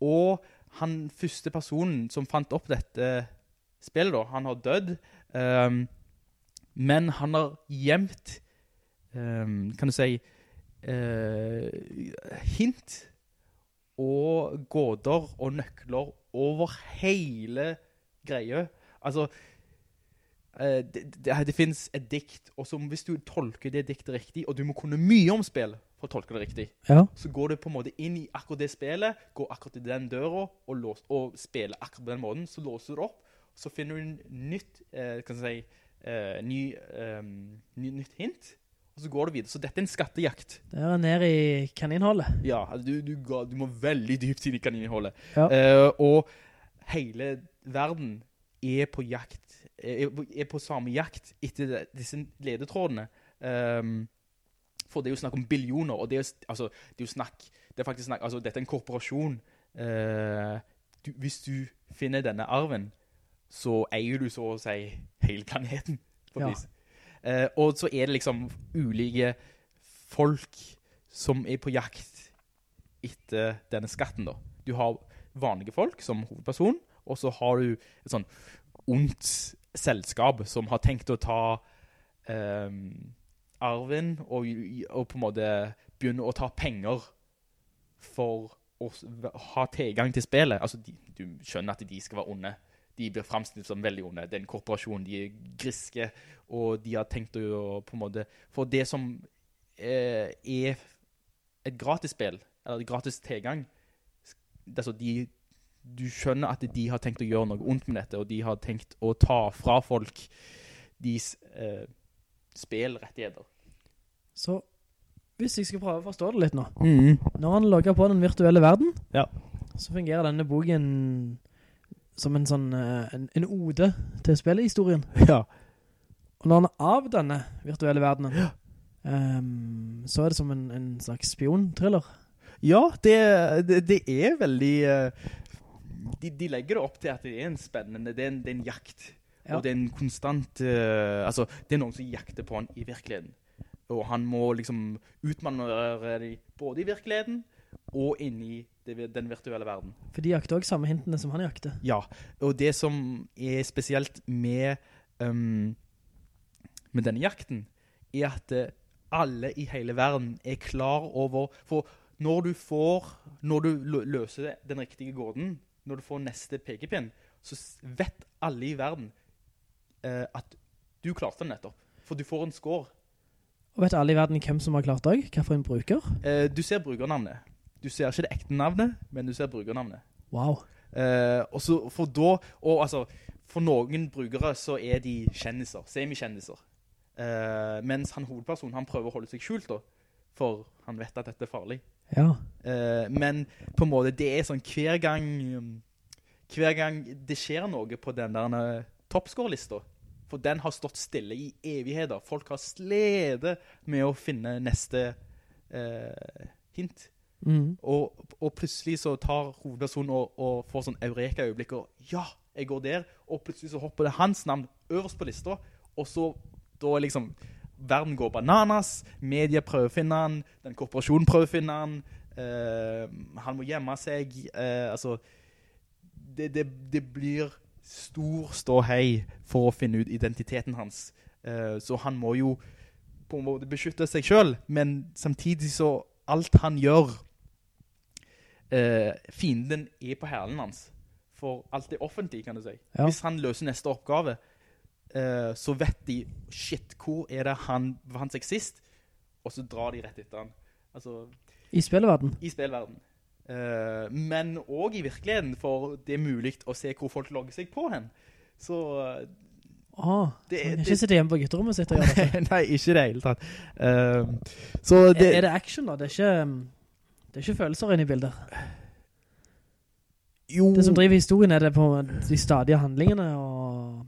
Speaker 2: Og han første personen som fant opp dette spillet da, han har dødd, um, men han har gjemt, um, kan du si, uh, hint og gåder og nøkler over hele greia. Altså, eh, det, det, det finnes et dikt, og som hvis du tolker det diktet riktig, og du må kunne mye om spill for å tolke det riktig,
Speaker 1: Ja.
Speaker 2: så går du på en måte inn i akkurat det spillet, går akkurat til den døra, og, lås, og spiller akkurat på den måten, så låser du det opp, så finner du en nytt, eh, kan si, eh, ny, eh, ny, nytt hint, og så går du videre. Så dette er en skattejakt.
Speaker 1: Det er ned i kaninhålet.
Speaker 2: Ja, du, du, du må veldig dypt inn i kaninhålet.
Speaker 1: Ja.
Speaker 2: Uh, og hele verden er på jakt, er, er på samme jakt etter disse ledetrådene. Um, for det er jo snakk om billioner, og det er, altså, det er jo snakk, det er faktisk snakk, altså dette er en korporasjon. Uh, du, hvis du finner denne arven, så eier du så å si hele planeten,
Speaker 1: Ja.
Speaker 2: vis. Eh, og så er det liksom ulike folk som er på jakt etter denne skatten da. Du har vanlige folk som hovedperson, og så har du et sånn ondt selskap som har tenkt å ta ehm, arven og, og på en måte begynne å ta penger for å ha tilgang til spillet. Altså, de, du skjønner at de skal være onde. De blir fremstilt som veldig onde. Det er en korporasjon, de er griske, og de har tenkt å på en måte For det som eh, er et gratisspill, eller et gratis tilgang, det er så de, du skjønner at de har tenkt å gjøre noe ondt med dette, og de har tenkt å ta fra folk deres eh, spillrettigheter.
Speaker 1: Så hvis jeg skal prøve å forstå det litt nå.
Speaker 2: Mm.
Speaker 1: Når han logger på den virtuelle verden,
Speaker 2: Ja.
Speaker 1: så fungerer denne boken som en sånn, eh, en, en ode til spillehistorien.
Speaker 2: Ja.
Speaker 1: Og når han er av denne virtuelle verdenen, ehm, så er det som en, en slags spiontriller.
Speaker 2: Ja, det, det, det er veldig eh, de, de legger det opp til at det er en spennende, det er en, det er en jakt.
Speaker 1: Ja.
Speaker 2: Og det er en konstant Uh, Altså, det er noen som jakter på han i virkeligheten. Og han må liksom utmanøvrere både i virkeligheten og inni den virtuelle verden.
Speaker 1: For de jakter også samme hintene som han jakter.
Speaker 2: Ja, og det som er spesielt med, um, med denne jakten, er at eh, alle i hele verden er klar over, for når du får, når du løser den riktige gården, når du får neste pekepinn, så vet alle i verden uh, at du klarte den nettopp. For du får en skår.
Speaker 1: Og vet alle i verden hvem som har klart deg? Hva for en bruker?
Speaker 2: Uh, du ser brukernavnet. Du ser ikke det ekte navnet, men du ser brukernavnet.
Speaker 1: Wow.
Speaker 2: Eh, og så for da, og altså, for noen brukere så er de kjendiser, semikjendiser. Eh, mens han hovedpersonen, han prøver å holde seg skjult da, for han vet at dette er farlig.
Speaker 1: Ja.
Speaker 2: Eh, men på en måte, det er sånn hver gang, um, hver gang det skjer noe på den der toppskårelisten, for den har stått stille i evigheter. Folk har slede med å finne neste eh, hint.
Speaker 1: Mhm.
Speaker 2: Og, og plutselig så tar hovedpersonen og, og får sånn eureka-øyeblikk, og ja, jeg går der, og plutselig så hopper det hans navn øverst på lista, og så, da liksom, verden går bananas, media prøver å finne han, den korporasjonen prøver å finne han, eh, han må gjemme seg, eh, altså, det, det, det blir stor ståhei for å finne ut identiteten hans. Eh, så han må jo på en måte beskytte seg selv, men samtidig så alt han gjør, eh, fienden er på herlen hans. For alt er offentlig, kan du si.
Speaker 1: Ja.
Speaker 2: Hvis han løser neste oppgave, eh, så vet de, shit, hvor er det han han seg sist? Og så drar de rett etter han. Altså,
Speaker 1: I spillverden?
Speaker 2: i spillverden. Eh, men også i virkeligheten, for det er mulig å se hvor folk logger seg på hen. Så eh,
Speaker 1: Ah,
Speaker 2: Det-
Speaker 1: kan ikke sitte hjemme på gutterommet sitt og gjøre dette.
Speaker 2: Nei, ikke det hele tatt. Så det,
Speaker 1: Er, er det action da? Det er ikke, um, det er ikke følelser inne i bilder.
Speaker 2: jo,
Speaker 1: Det som driver historien er det på de stadige handlingene og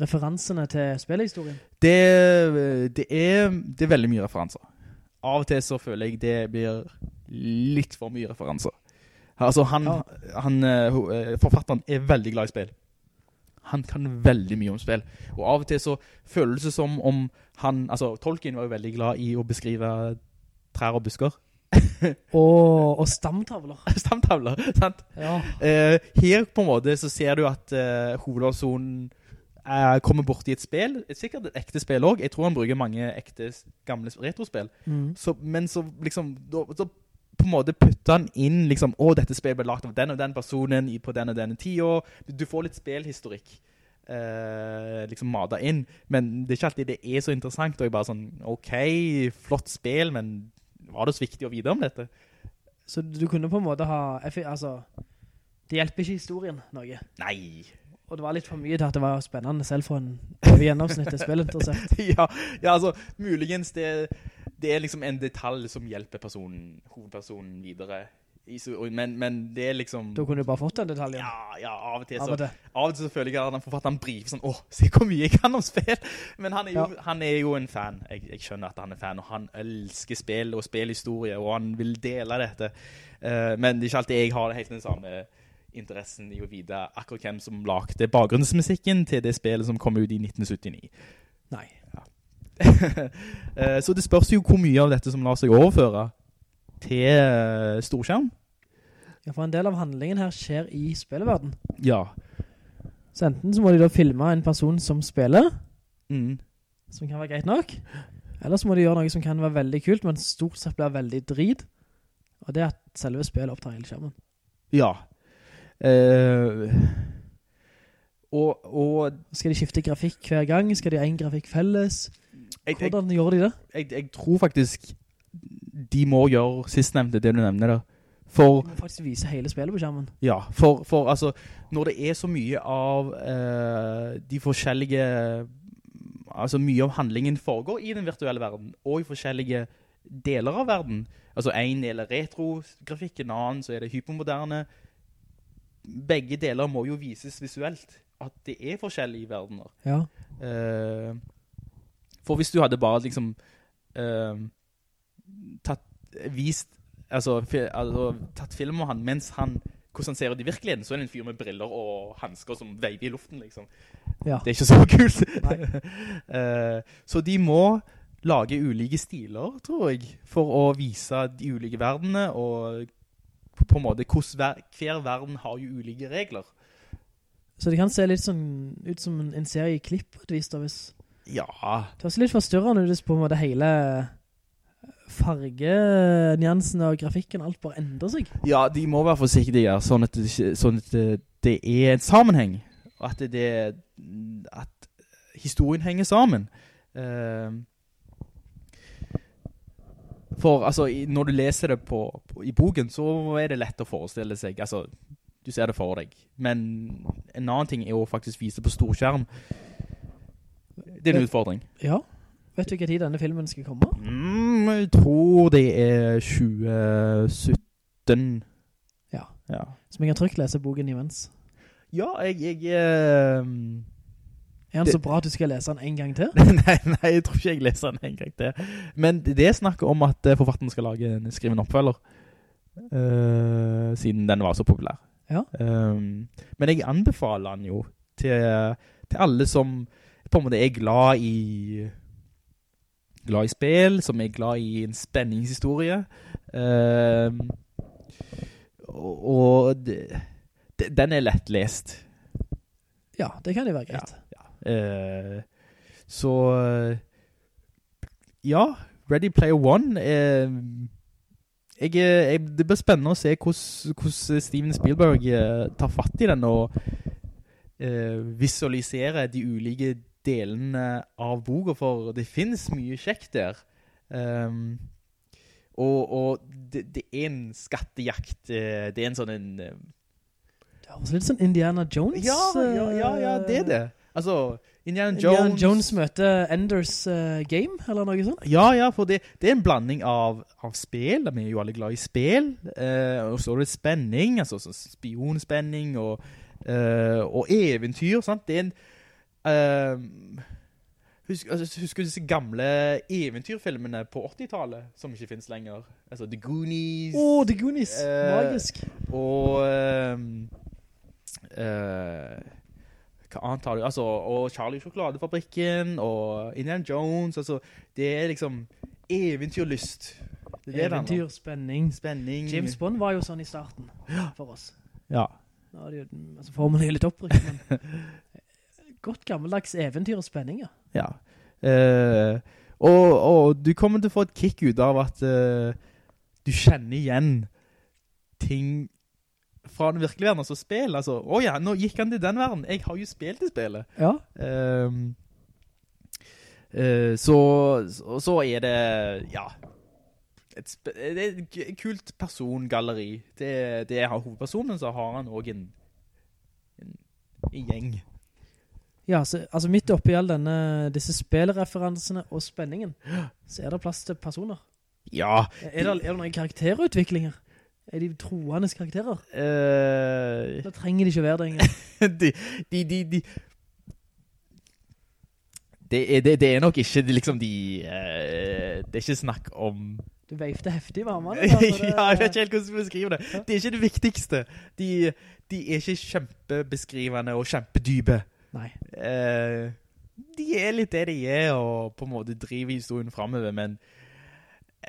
Speaker 1: referansene til spillehistorien.
Speaker 2: det, det, er, det er veldig mye referanser. Av og til så føler jeg det blir litt for mye referanser. Altså, han,
Speaker 1: Ja.
Speaker 2: han eh, eh, forfatteren er veldig glad i spill. Han kan veldig mye om spill. Og av og til så føles det som om han, altså Tolkien var jo veldig glad i å beskrive trær og busker.
Speaker 1: Og, og stamtavler.
Speaker 2: Stamtavler, sant?
Speaker 1: Ja.
Speaker 2: Eh, her på en måte så ser du at uh, hovedpersonen eh, kommer bort i et spill, sikkert et ekte spill også. Jeg tror han bruker mange ekte gamle retrospill.
Speaker 1: Mm.
Speaker 2: Så, men så liksom, da, så på en måte putter han inn liksom, å, dette spillet ble lagt av den og den personen på den og den tida. Du, du får litt spillhistorikk. Uh, liksom mata inn, men det er ikke alltid det er så interessant, og jeg bare sånn, ok, flott spill, men var det så viktig å vite om dette?
Speaker 1: Så du kunne på en måte ha, altså, det hjelper ikke historien noe.
Speaker 2: Nei,
Speaker 1: Og det var litt for mye til at det var spennende selv for en over gjennomsnittet spillinteressert.
Speaker 2: ja, ja, altså, muligens det, det er liksom en detalj som hjelper personen, hovedpersonen videre. Men, men det er liksom...
Speaker 1: Da kunne du bare fått den detaljen.
Speaker 2: Ja, ja, av og til
Speaker 1: Av og
Speaker 2: av og til så føler jeg at han forfatteren brief sånn, åh, se hvor mye jeg kan om spill. Men han er jo,
Speaker 1: Ja.
Speaker 2: han er jo en fan. Jeg, jeg skjønner at han er fan, og han elsker spill og spillhistorie, og han vil dele dette. Uh, men det er ikke alltid jeg har helt den samme interessen i å vite akkurat hvem som lagde bakgrunnsmusikken til det spillet som kom ut i 1979.
Speaker 1: Nei.
Speaker 2: Eh, så det spørs jo hvor mye av dette som lar seg overføre til eh, storskjerm.
Speaker 1: Ja, for en del av handlingen her skjer i spilleverden.
Speaker 2: Ja.
Speaker 1: Så enten så må de da filme en person som spiller,
Speaker 2: Mm.
Speaker 1: som kan være greit nok, eller så må de gjøre noe som kan være veldig kult, men stort sett blir veldig drit. Og det er at selve spillet opptar hele skjermen.
Speaker 2: Ja. Eh, og, og
Speaker 1: Skal de skifte grafikk hver gang? Skal de ha en grafikk felles?
Speaker 2: jeg, jeg,
Speaker 1: Hvordan gjør de det?
Speaker 2: jeg, jeg tror faktisk de må gjøre sistnevnte, det du nevner der. For
Speaker 1: De må faktisk vise hele spillet på skjermen.
Speaker 2: Ja, for, for altså, når det er så mye av eh, de forskjellige Altså mye av handlingen foregår i den virtuelle verden, og i forskjellige deler av verden. Altså en del er retro-grafikk, en annen så er det hypermoderne. Begge deler må jo vises visuelt, at det er forskjellige verdener.
Speaker 1: Ja.
Speaker 2: Eh, for hvis du hadde bare liksom eh, tatt, vist altså, altså, tatt film av han mens han hvordan han ser ut i virkeligheten, så er det en fyr med briller og handsker som veiver i luften, liksom.
Speaker 1: Ja.
Speaker 2: Det er ikke så kult. Eh, så de må lage ulike stiler, tror jeg, for å vise de ulike verdenene, og på, en måte, hver, hver verden har jo ulike regler.
Speaker 1: Så det kan se litt sånn ut som en, serie i klipp på et vis da, hvis
Speaker 2: Ja,
Speaker 1: det var litt forstørrende på en måte hele fargenyansene og grafikken, alt bare endrer seg.
Speaker 2: Ja, de må være forsiktige, sånn at det, sånn at det, det er en sammenheng. Og at det at historien henger sammen. Eh, for altså, når du leser det på, på, i boken, så er det lett å forestille seg. Altså, du ser det for deg. Men en annen ting er å faktisk vise på storskjerm. Det er en utfordring.
Speaker 1: Ja. Vet du hva tid denne filmen skal komme?
Speaker 2: Mm, jeg tror det er 2017.
Speaker 1: Ja.
Speaker 2: Ja.
Speaker 1: Så vi kan trygt lese boken imens.
Speaker 2: Ja, jeg, jeg eh,
Speaker 1: Er den
Speaker 2: Det-
Speaker 1: så bra at du skal lese den en gang til?
Speaker 2: nei, nei, jeg tror ikke jeg leser den en gang til. Men det er snakk om at eh, forfatteren skal lage en, skriven en oppfølger. Uh, siden den var så populær.
Speaker 1: Ja.
Speaker 2: Um, men jeg anbefaler den jo til, til alle som på en måte er glad i glad i spill, som er glad i en spenningshistorie. Uh, og det, det, den er lett lest.
Speaker 1: Ja, det kan jo være greit.
Speaker 2: Eh, så eh, ja, Ready Player One eh, jeg, er- jeg, Det blir spennende å se hvordan, hvordan Steven Spielberg eh, tar fatt i den og uh, visualiserer de ulike delene av boka, for det finnes mye kjekt der. Um, og og det, det er en skattejakt. eh, det er en sånn en eh,
Speaker 1: Det høres litt sånn Indiana Jones.
Speaker 2: ja, ja, ja, ja, det er det. Altså, Indiana Jones...
Speaker 1: Indiana Jones møter Enders uh, Game, eller noe sånt.
Speaker 2: Ja, ja, for det, det er en blanding av, av spill, vi er jo alle glad i spill, uh, og så er det spenning, altså så spionspenning og, uh, og eventyr, sant? Det er en... eh, husk, altså, husker du disse gamle eventyrfilmene på 80-tallet, som ikke finnes lenger? Altså The Goonies...
Speaker 1: Åh, The Goonies.
Speaker 2: Uh,
Speaker 1: Magisk.
Speaker 2: Og ehm, uh, Hva annet har du? Altså, og Charlie Sjokoladefabrikken og Indiana Jones. Altså, det er liksom eventyrlyst. Det er.
Speaker 1: Eventyr, spenning.
Speaker 2: Spenning.
Speaker 1: James Bond var jo sånn i starten for oss.
Speaker 2: Ja.
Speaker 1: Nå er det jo, altså formen er litt opprykt, men godt gammeldags eventyr og spenning, ja.
Speaker 2: ja. Eh, og, og du kommer til å få et kick ut av at eh, du kjenner igjen ting fra den virkelige verden, altså spill. Altså, å ja, nå gikk han til den verden. Jeg har jo spilt i spillet.
Speaker 1: Ja,
Speaker 2: Ehm, eh, så, så, så er det, ja, et, et kult persongalleri. Det, det er hovedpersonen, så har han også en, en, en gjeng.
Speaker 1: Ja så, altså midt oppi all denne, disse spillreferansene og spenningen, så er det plass til personer.
Speaker 2: Ja,
Speaker 1: Er det, er det noen karakterutviklinger? Er de troende karakterer?
Speaker 2: Uh,
Speaker 1: Da trenger de ikke være det engang.
Speaker 2: de, de, de, de det, er, det, det er nok ikke liksom de uh, Det er ikke snakk om
Speaker 1: Du veifte heftig varmene
Speaker 2: ja, jeg vet ikke helt hvordan du beskriver det. Det er ikke det viktigste. De, de er ikke kjempebeskrivende og kjempedype.
Speaker 1: Nei.
Speaker 2: Eh, de er litt det de er, og på en måte driver historien fremover, men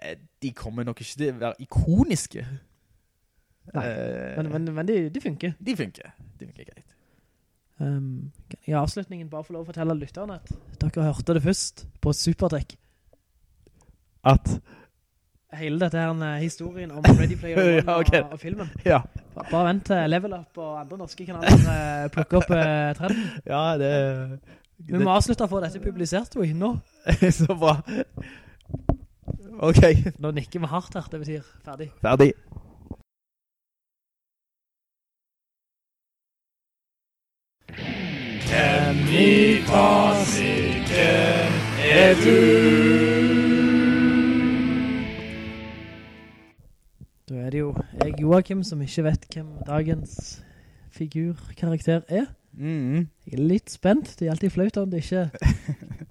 Speaker 2: eh, de kommer nok ikke til å være ikoniske.
Speaker 1: Nei,
Speaker 2: Eh,
Speaker 1: Men, men, men de, de funker.
Speaker 2: de funker. De funker greit.
Speaker 1: Um, i avslutningen bare få lov å fortelle lytterne at dere hørte det først på Supertech.
Speaker 2: At
Speaker 1: Hele dette her eh, historien om Ready Player One
Speaker 2: Ja, okay.
Speaker 1: og, og filmen.
Speaker 2: Ja.
Speaker 1: Bare vent til Level Up og andre norske kanaler eh, plukker opp eh, trenden.
Speaker 2: Ja, det...
Speaker 1: Vi må avslutte for dette publisert, vi, nå.
Speaker 2: Så bra. Ok,
Speaker 1: Nå nikker vi hardt her, det betyr ferdig.
Speaker 2: ferdig.
Speaker 1: Da er det jo jeg, Joachim, som ikke vet hvem dagens figurkarakter er.
Speaker 2: Mm.
Speaker 1: Jeg er litt spent. Det er alltid flaut om det ikke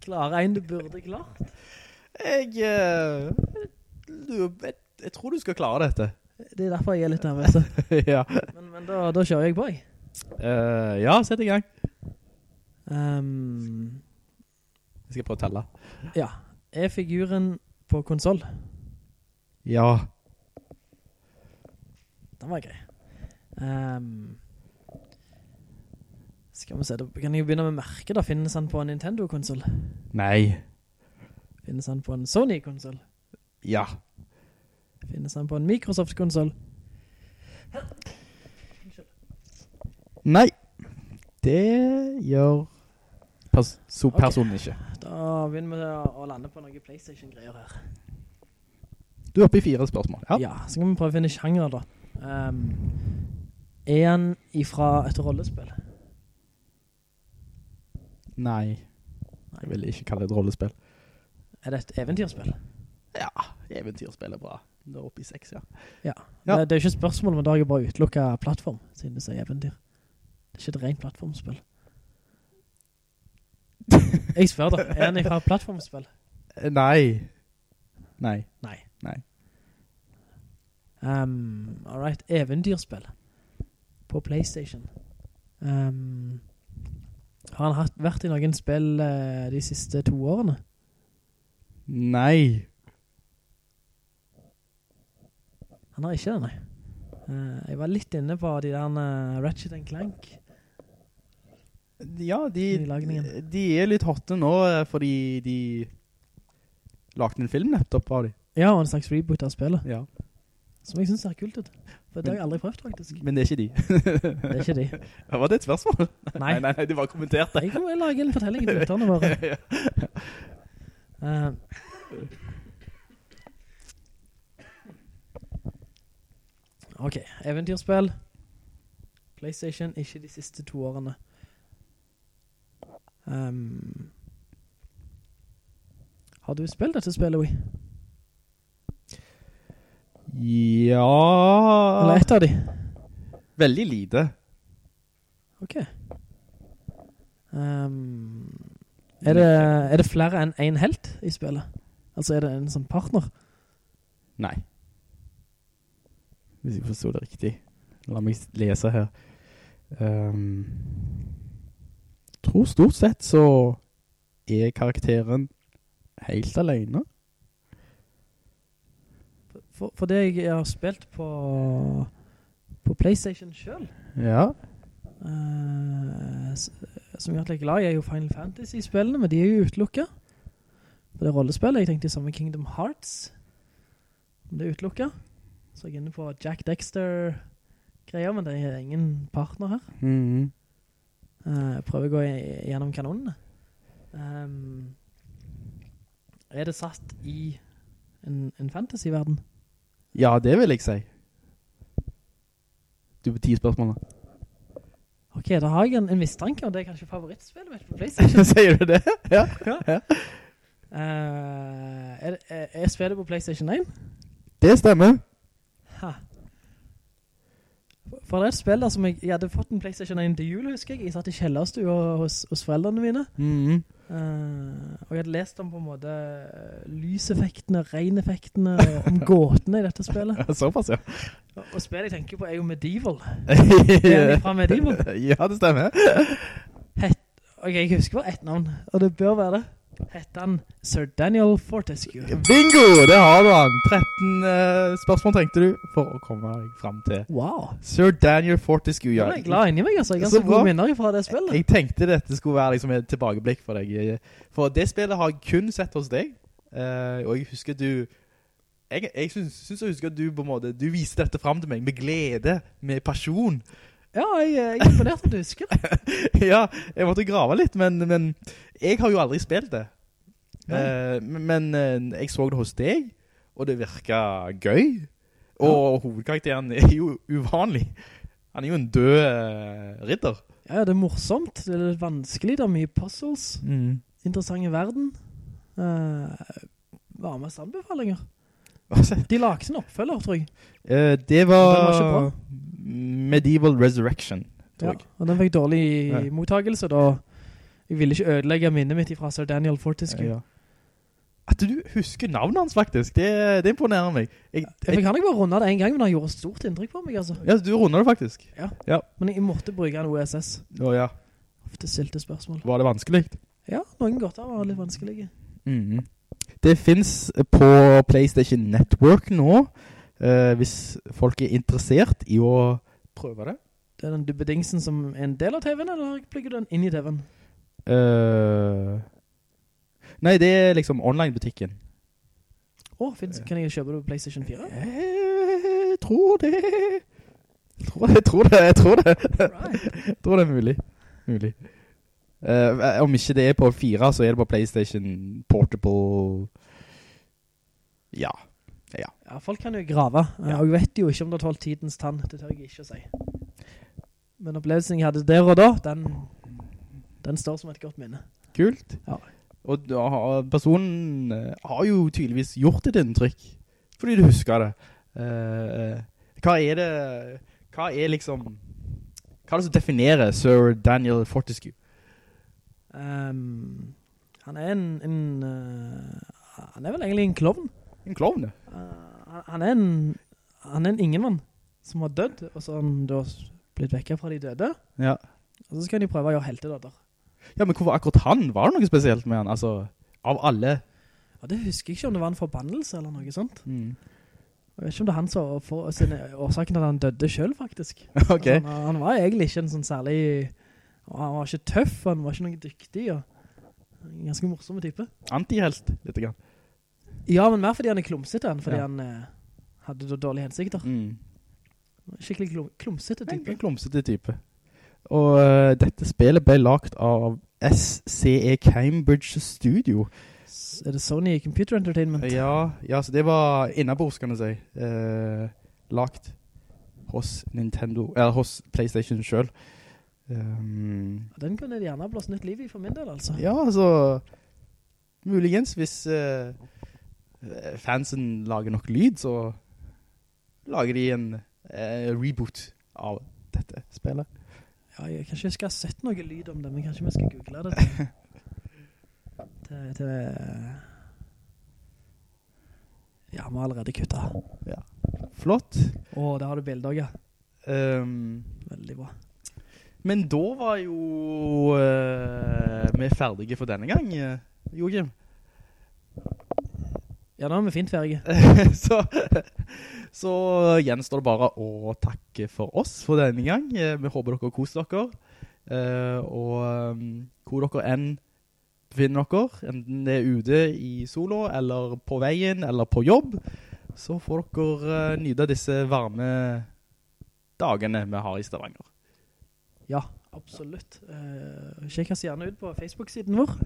Speaker 1: klarer en du burde klart.
Speaker 2: Jeg, uh, du, jeg, jeg tror du skal klare dette.
Speaker 1: Det er derfor jeg er litt nervøs.
Speaker 2: ja.
Speaker 1: Men, men da, da kjører jeg på, jeg.
Speaker 2: Uh, ja, sett i gang.
Speaker 1: Um,
Speaker 2: Jeg skal prøve å telle.
Speaker 1: ja. Er figuren på konsol?
Speaker 2: Ja.
Speaker 1: Den var grei. Um, skal vi se, da kan jeg jo begynne med merket da. Finnes han på en Nintendo-konsol?
Speaker 2: Nei.
Speaker 1: Finnes han på en Sony-konsol?
Speaker 2: Ja.
Speaker 1: Finnes han på en Microsoft-konsol?
Speaker 2: Nei. Det gjør pers so personen ikke.
Speaker 1: Da begynner vi å lande på noen Playstation-greier her.
Speaker 2: Du er oppe i fire spørsmål. Ja.
Speaker 1: Ja, så kan vi prøve å finne sjanger da. Ehm, er han ifra et rollespill?
Speaker 2: Nei. Jeg vil ikke kalle det et rollespill.
Speaker 1: Er det et eventyrspill?
Speaker 2: Ja, eventyrspill er bra. Det er oppe i seks, ja.
Speaker 1: Ja.
Speaker 2: Ja.
Speaker 1: Det, det er ikke spørsmål, men da har jeg bare utelukket plattform, siden det sier eventyr. Det er ikke et rent plattformspill. Jeg spør da, er han ifra et plattformspill?
Speaker 2: Eh, Nei. Nei.
Speaker 1: Nei.
Speaker 2: Nei.
Speaker 1: Um, alright, eventyrspill på Playstation. Um, har han hatt, vært i noen spill uh, de siste to årene?
Speaker 2: Nei.
Speaker 1: Han har ikke det, nei. Uh, jeg var litt inne på de der uh, Ratchet Clank.
Speaker 2: Ja, de, de er litt hotte nå, fordi de lagde en film nettopp av de.
Speaker 1: Ja, og en slags reboot av spillet,
Speaker 2: Ja.
Speaker 1: Som jeg synes ser kult ut. For det har jeg aldri prøvd, faktisk.
Speaker 2: Men det er ikke de.
Speaker 1: Det er ikke de.
Speaker 2: Ja, Var det et spørsmål?
Speaker 1: Nei.
Speaker 2: nei, nei, du bare kommenterte.
Speaker 1: Jeg må lage en fortelling til lytterne våre. uh, ok, eventyrspill. Playstation, ikke de siste to årene. Um, har du spilt dette spillet, Wii?
Speaker 2: Ja
Speaker 1: Eller et av de?
Speaker 2: Veldig lite.
Speaker 1: Ok. Um, er, det, er det flere enn en helt i spillet? Altså er det en sånn partner?
Speaker 2: Nei. Hvis jeg forstår det riktig. La meg lese her. Um, tror stort sett så er karakteren helt alene.
Speaker 1: For, for det jeg har spilt på på Playstation selv
Speaker 2: Ja.
Speaker 1: Uh, som jeg er glad i er jo Final Fantasy-spillene, men de er jo utelukket. På det rollespillet, jeg tenkte samme Kingdom Hearts. Men det er utelukket. Så jeg er inne på Jack Dexter-greier, men det er ingen partner her.
Speaker 2: Mm
Speaker 1: -hmm. uh, prøver å gå gjennom kanonene. Um, er det satt i en, en fantasy-verden?
Speaker 2: Ja, det vil jeg si. Du på ti spørsmål da.
Speaker 1: Ok, da har jeg en, en mistanke, og det er kanskje favorittspillet mitt på Playstation.
Speaker 2: Sier du det? Ja.
Speaker 1: ja. Uh, er, er, er spillet på Playstation 1?
Speaker 2: Det stemmer.
Speaker 1: Ha. For- det er et spill der som jeg, jeg hadde fått en Playstation 1 til jul, husker jeg. Jeg satt i kjellerstua hos, hos foreldrene mine.
Speaker 2: Mhm.
Speaker 1: Eh, og jeg hadde lest om på en måte eh, lyseffektene, regneffektene, og om gåtene i dette spillet.
Speaker 2: Såpass, ja.
Speaker 1: Og, og spillet jeg tenker på er jo Medieval. Er han fra Medieval?
Speaker 2: Ja, det stemmer.
Speaker 1: Het, ok, jeg husker bare ett navn, og det bør være det. Hette han Sir Daniel Fortescue.
Speaker 2: Bingo! Det har du han. 13 uh, spørsmål trengte du for å komme deg frem til.
Speaker 1: Wow.
Speaker 2: Sir Daniel Fortescue,
Speaker 1: Jeg er glad inni meg, altså. Jeg har
Speaker 2: Så
Speaker 1: så
Speaker 2: bra.
Speaker 1: gode minner fra det spillet.
Speaker 2: Jeg tenkte dette skulle være liksom et tilbakeblikk for deg. For det spillet har jeg kun sett hos deg. Uh, og jeg husker du... Jeg, jeg synes, synes jeg husker at du på en måte, du viste dette frem til meg med glede, med passion.
Speaker 1: Ja, jeg, jeg er imponert at du husker det.
Speaker 2: ja, jeg måtte grave litt, men, men jeg har jo aldri spilt det. Eh, men uh, jeg så det hos deg, og det virket gøy. Og hovedkarakteren er jo uvanlig. Han er jo en død uh, ridder.
Speaker 1: Ja, det er morsomt. Det er litt vanskelig. Det er mye puzzles. Interessant i verden. Uh, varmest anbefalinger.
Speaker 2: Altså,
Speaker 1: De lagde en oppfølger, tror jeg.
Speaker 2: det
Speaker 1: var ikke
Speaker 2: var
Speaker 1: bra.
Speaker 2: Medieval Resurrection, tror
Speaker 1: Ja, og den fikk dårlig
Speaker 2: Ja.
Speaker 1: mottagelse, da jeg ville ikke ødelegge minnet mitt fra Sir Daniel Fortescue.
Speaker 2: Ja. At du husker navnet hans faktisk, det, det imponerer meg. Jeg,
Speaker 1: Jeg jeg, jeg kan ikke bare runde det en gang, men han gjorde stort inntrykk på meg, altså.
Speaker 2: ja, du runder det faktisk.
Speaker 1: Ja.
Speaker 2: Ja.
Speaker 1: Men jeg måtte bruke en OSS.
Speaker 2: Å ja.
Speaker 1: Ofte stilte spørsmål.
Speaker 2: Var det vanskelig?
Speaker 1: Ja, noen godter var litt vanskelige.
Speaker 2: -hmm. Det finns på PlayStation Network nå, eh, hvis folk er interessert i å prøve det.
Speaker 1: Det er den dubbedingsen som er en del av TV-en, eller plugger du den inn i TV-en?
Speaker 2: Uh, nei, det er liksom online-butikken.
Speaker 1: Å, finnes, kan jeg kjøpe det på PlayStation 4?
Speaker 2: Jeg tror det. Jeg tror, jeg tror det, jeg tror det. Jeg tror det er mulig. Mulig. Uh, om ikke det er på 4, så er det på PlayStation Portable. Ja. Ja.
Speaker 1: Ja, folk kan jo grave, ja. og jeg vet jo ikke om det har tålt tidens tann, det tør jeg ikke å si. Men opplevelsen jeg hadde der og da, den, den står som et godt minne.
Speaker 2: Kult.
Speaker 1: Ja.
Speaker 2: Og da personen eh, har jo tydeligvis gjort et inntrykk, fordi du husker det. Uh, hva er det, hva er liksom, hva er det som definerer Sir Daniel Fortescue?
Speaker 1: Um, han er en, en uh, han er vel egentlig en klovn.
Speaker 2: En klovn, det.
Speaker 1: Eh, han- er en, han er en ingenmann som har dødd, og så har han da blitt vekket fra de døde,
Speaker 2: Ja.
Speaker 1: og så skal de prøve å gjøre heltedøder.
Speaker 2: Ja, men hvorfor akkurat han? Var det noe spesielt med han? Altså, av alle.
Speaker 1: Ja, det husker jeg ikke om det var en forbannelse eller noe sånt.
Speaker 2: Mm.
Speaker 1: Jeg vet ikke om det er han som for sin årsaken at han døde selv, faktisk.
Speaker 2: Ok.
Speaker 1: Altså, han, han var egentlig ikke en sånn særlig... Han var ikke tøff, han var ikke noe dyktig, og en ganske morsom type.
Speaker 2: Antihelt, litt grann.
Speaker 1: Ja, men mer fordi han er klumsete, enn fordi
Speaker 2: Ja.
Speaker 1: han eh, hadde dårlige hensikter.
Speaker 2: Mm.
Speaker 1: Skikkelig klum, klumsete type.
Speaker 2: en klumsete type. Og uh, dette spillet ble lagt av SCE Cambridge Studio.
Speaker 1: S- Er det Sony Computer Entertainment?
Speaker 2: Ja, ja, så det var innabords, kan du si. Uh, lagt hos Nintendo, eller hos PlayStation selv. Um,
Speaker 1: Den kunne de gjerne blåst nytt liv i for min del, altså.
Speaker 2: ja, altså, muligens hvis eh, fansen lager nok lyd, så lager de en eh, reboot av dette spillet.
Speaker 1: Ja, jeg kanskje jeg skal ha sett noe lyd om det, men kanskje vi skal google det det, til, til ja, vi har allerede kuttet.
Speaker 2: Flott.
Speaker 1: Å, der har du bilder, ja.
Speaker 2: Um,
Speaker 1: Veldig bra.
Speaker 2: Men da var jo uh, vi ferdige for denne gang, eh, Joachim.
Speaker 1: Ja, da har vi fint ferdige.
Speaker 2: så, så gjenstår det bare å takke for oss for denne gang. Eh, Vi håper dere koser dere. Eh, og um, hvor dere enn befinner dere, enten det er ute i solo, eller på veien, eller på jobb, så får dere eh, nyte disse varme dagene vi har i Stavanger.
Speaker 1: Ja, absolutt. Sjekk oss gjerne ut på Facebook-siden vår.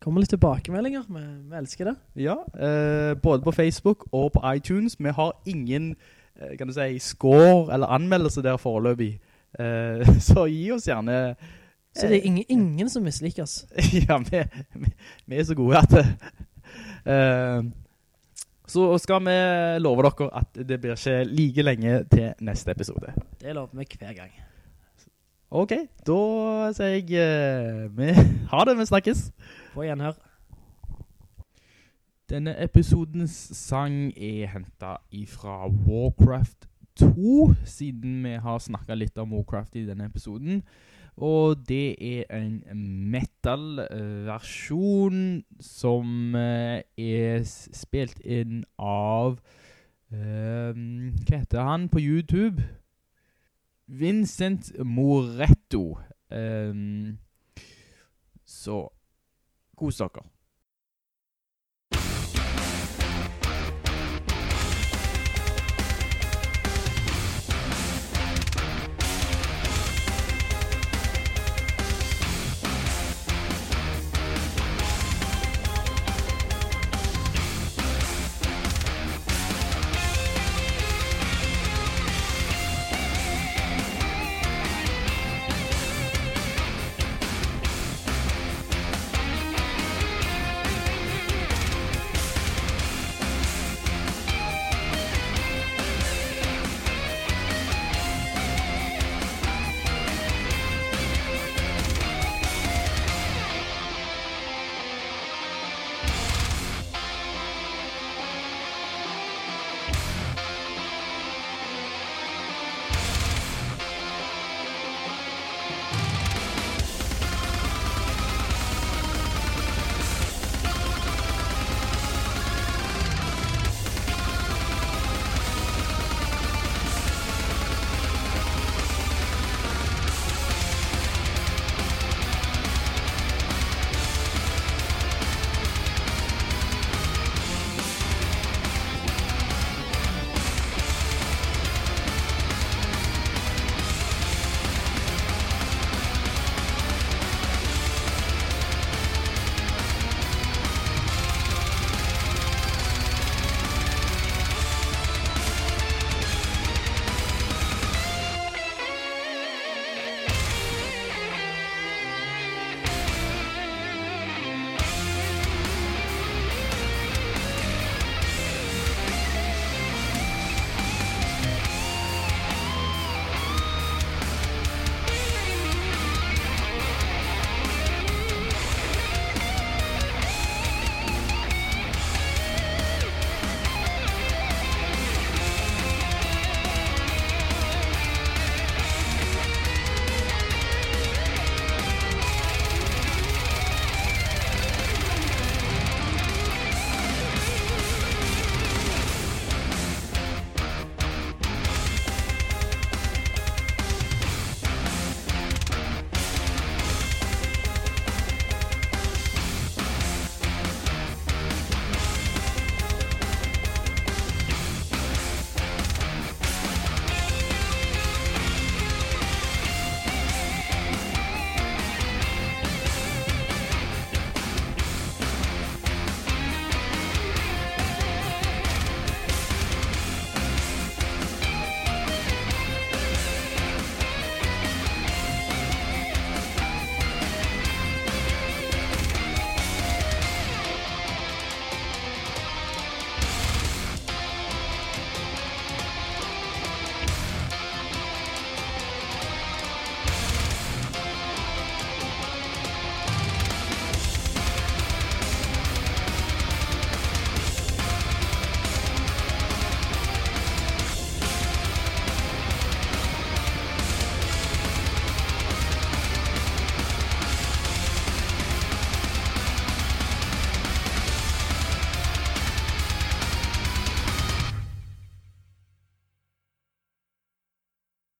Speaker 1: Kommer litt tilbakemeldinger, vi, vi elsker det.
Speaker 2: Ja, eh, både på Facebook og på iTunes. Vi har ingen, eh, kan du si, score eller anmeldelse der foreløpig. Eh, så gi oss gjerne...
Speaker 1: Så det er ingen, ingen som misliker oss.
Speaker 2: ja, vi, vi, vi er så gode at... eh, så skal vi love dere at det blir ikke like lenge til neste episode.
Speaker 1: Det lover vi hver gang.
Speaker 2: Ok, da sier jeg... eh, vi, ha det, vi snakkes.
Speaker 1: På gjenhør.
Speaker 2: Denne episodens sang er hentet ifra Warcraft 2, siden vi har snakket litt om Warcraft i denne episoden. Og det er en metal-versjon som eh, er spilt inn av um, Hva heter han på YouTube? Vincent Moretto. Um, så kos dere.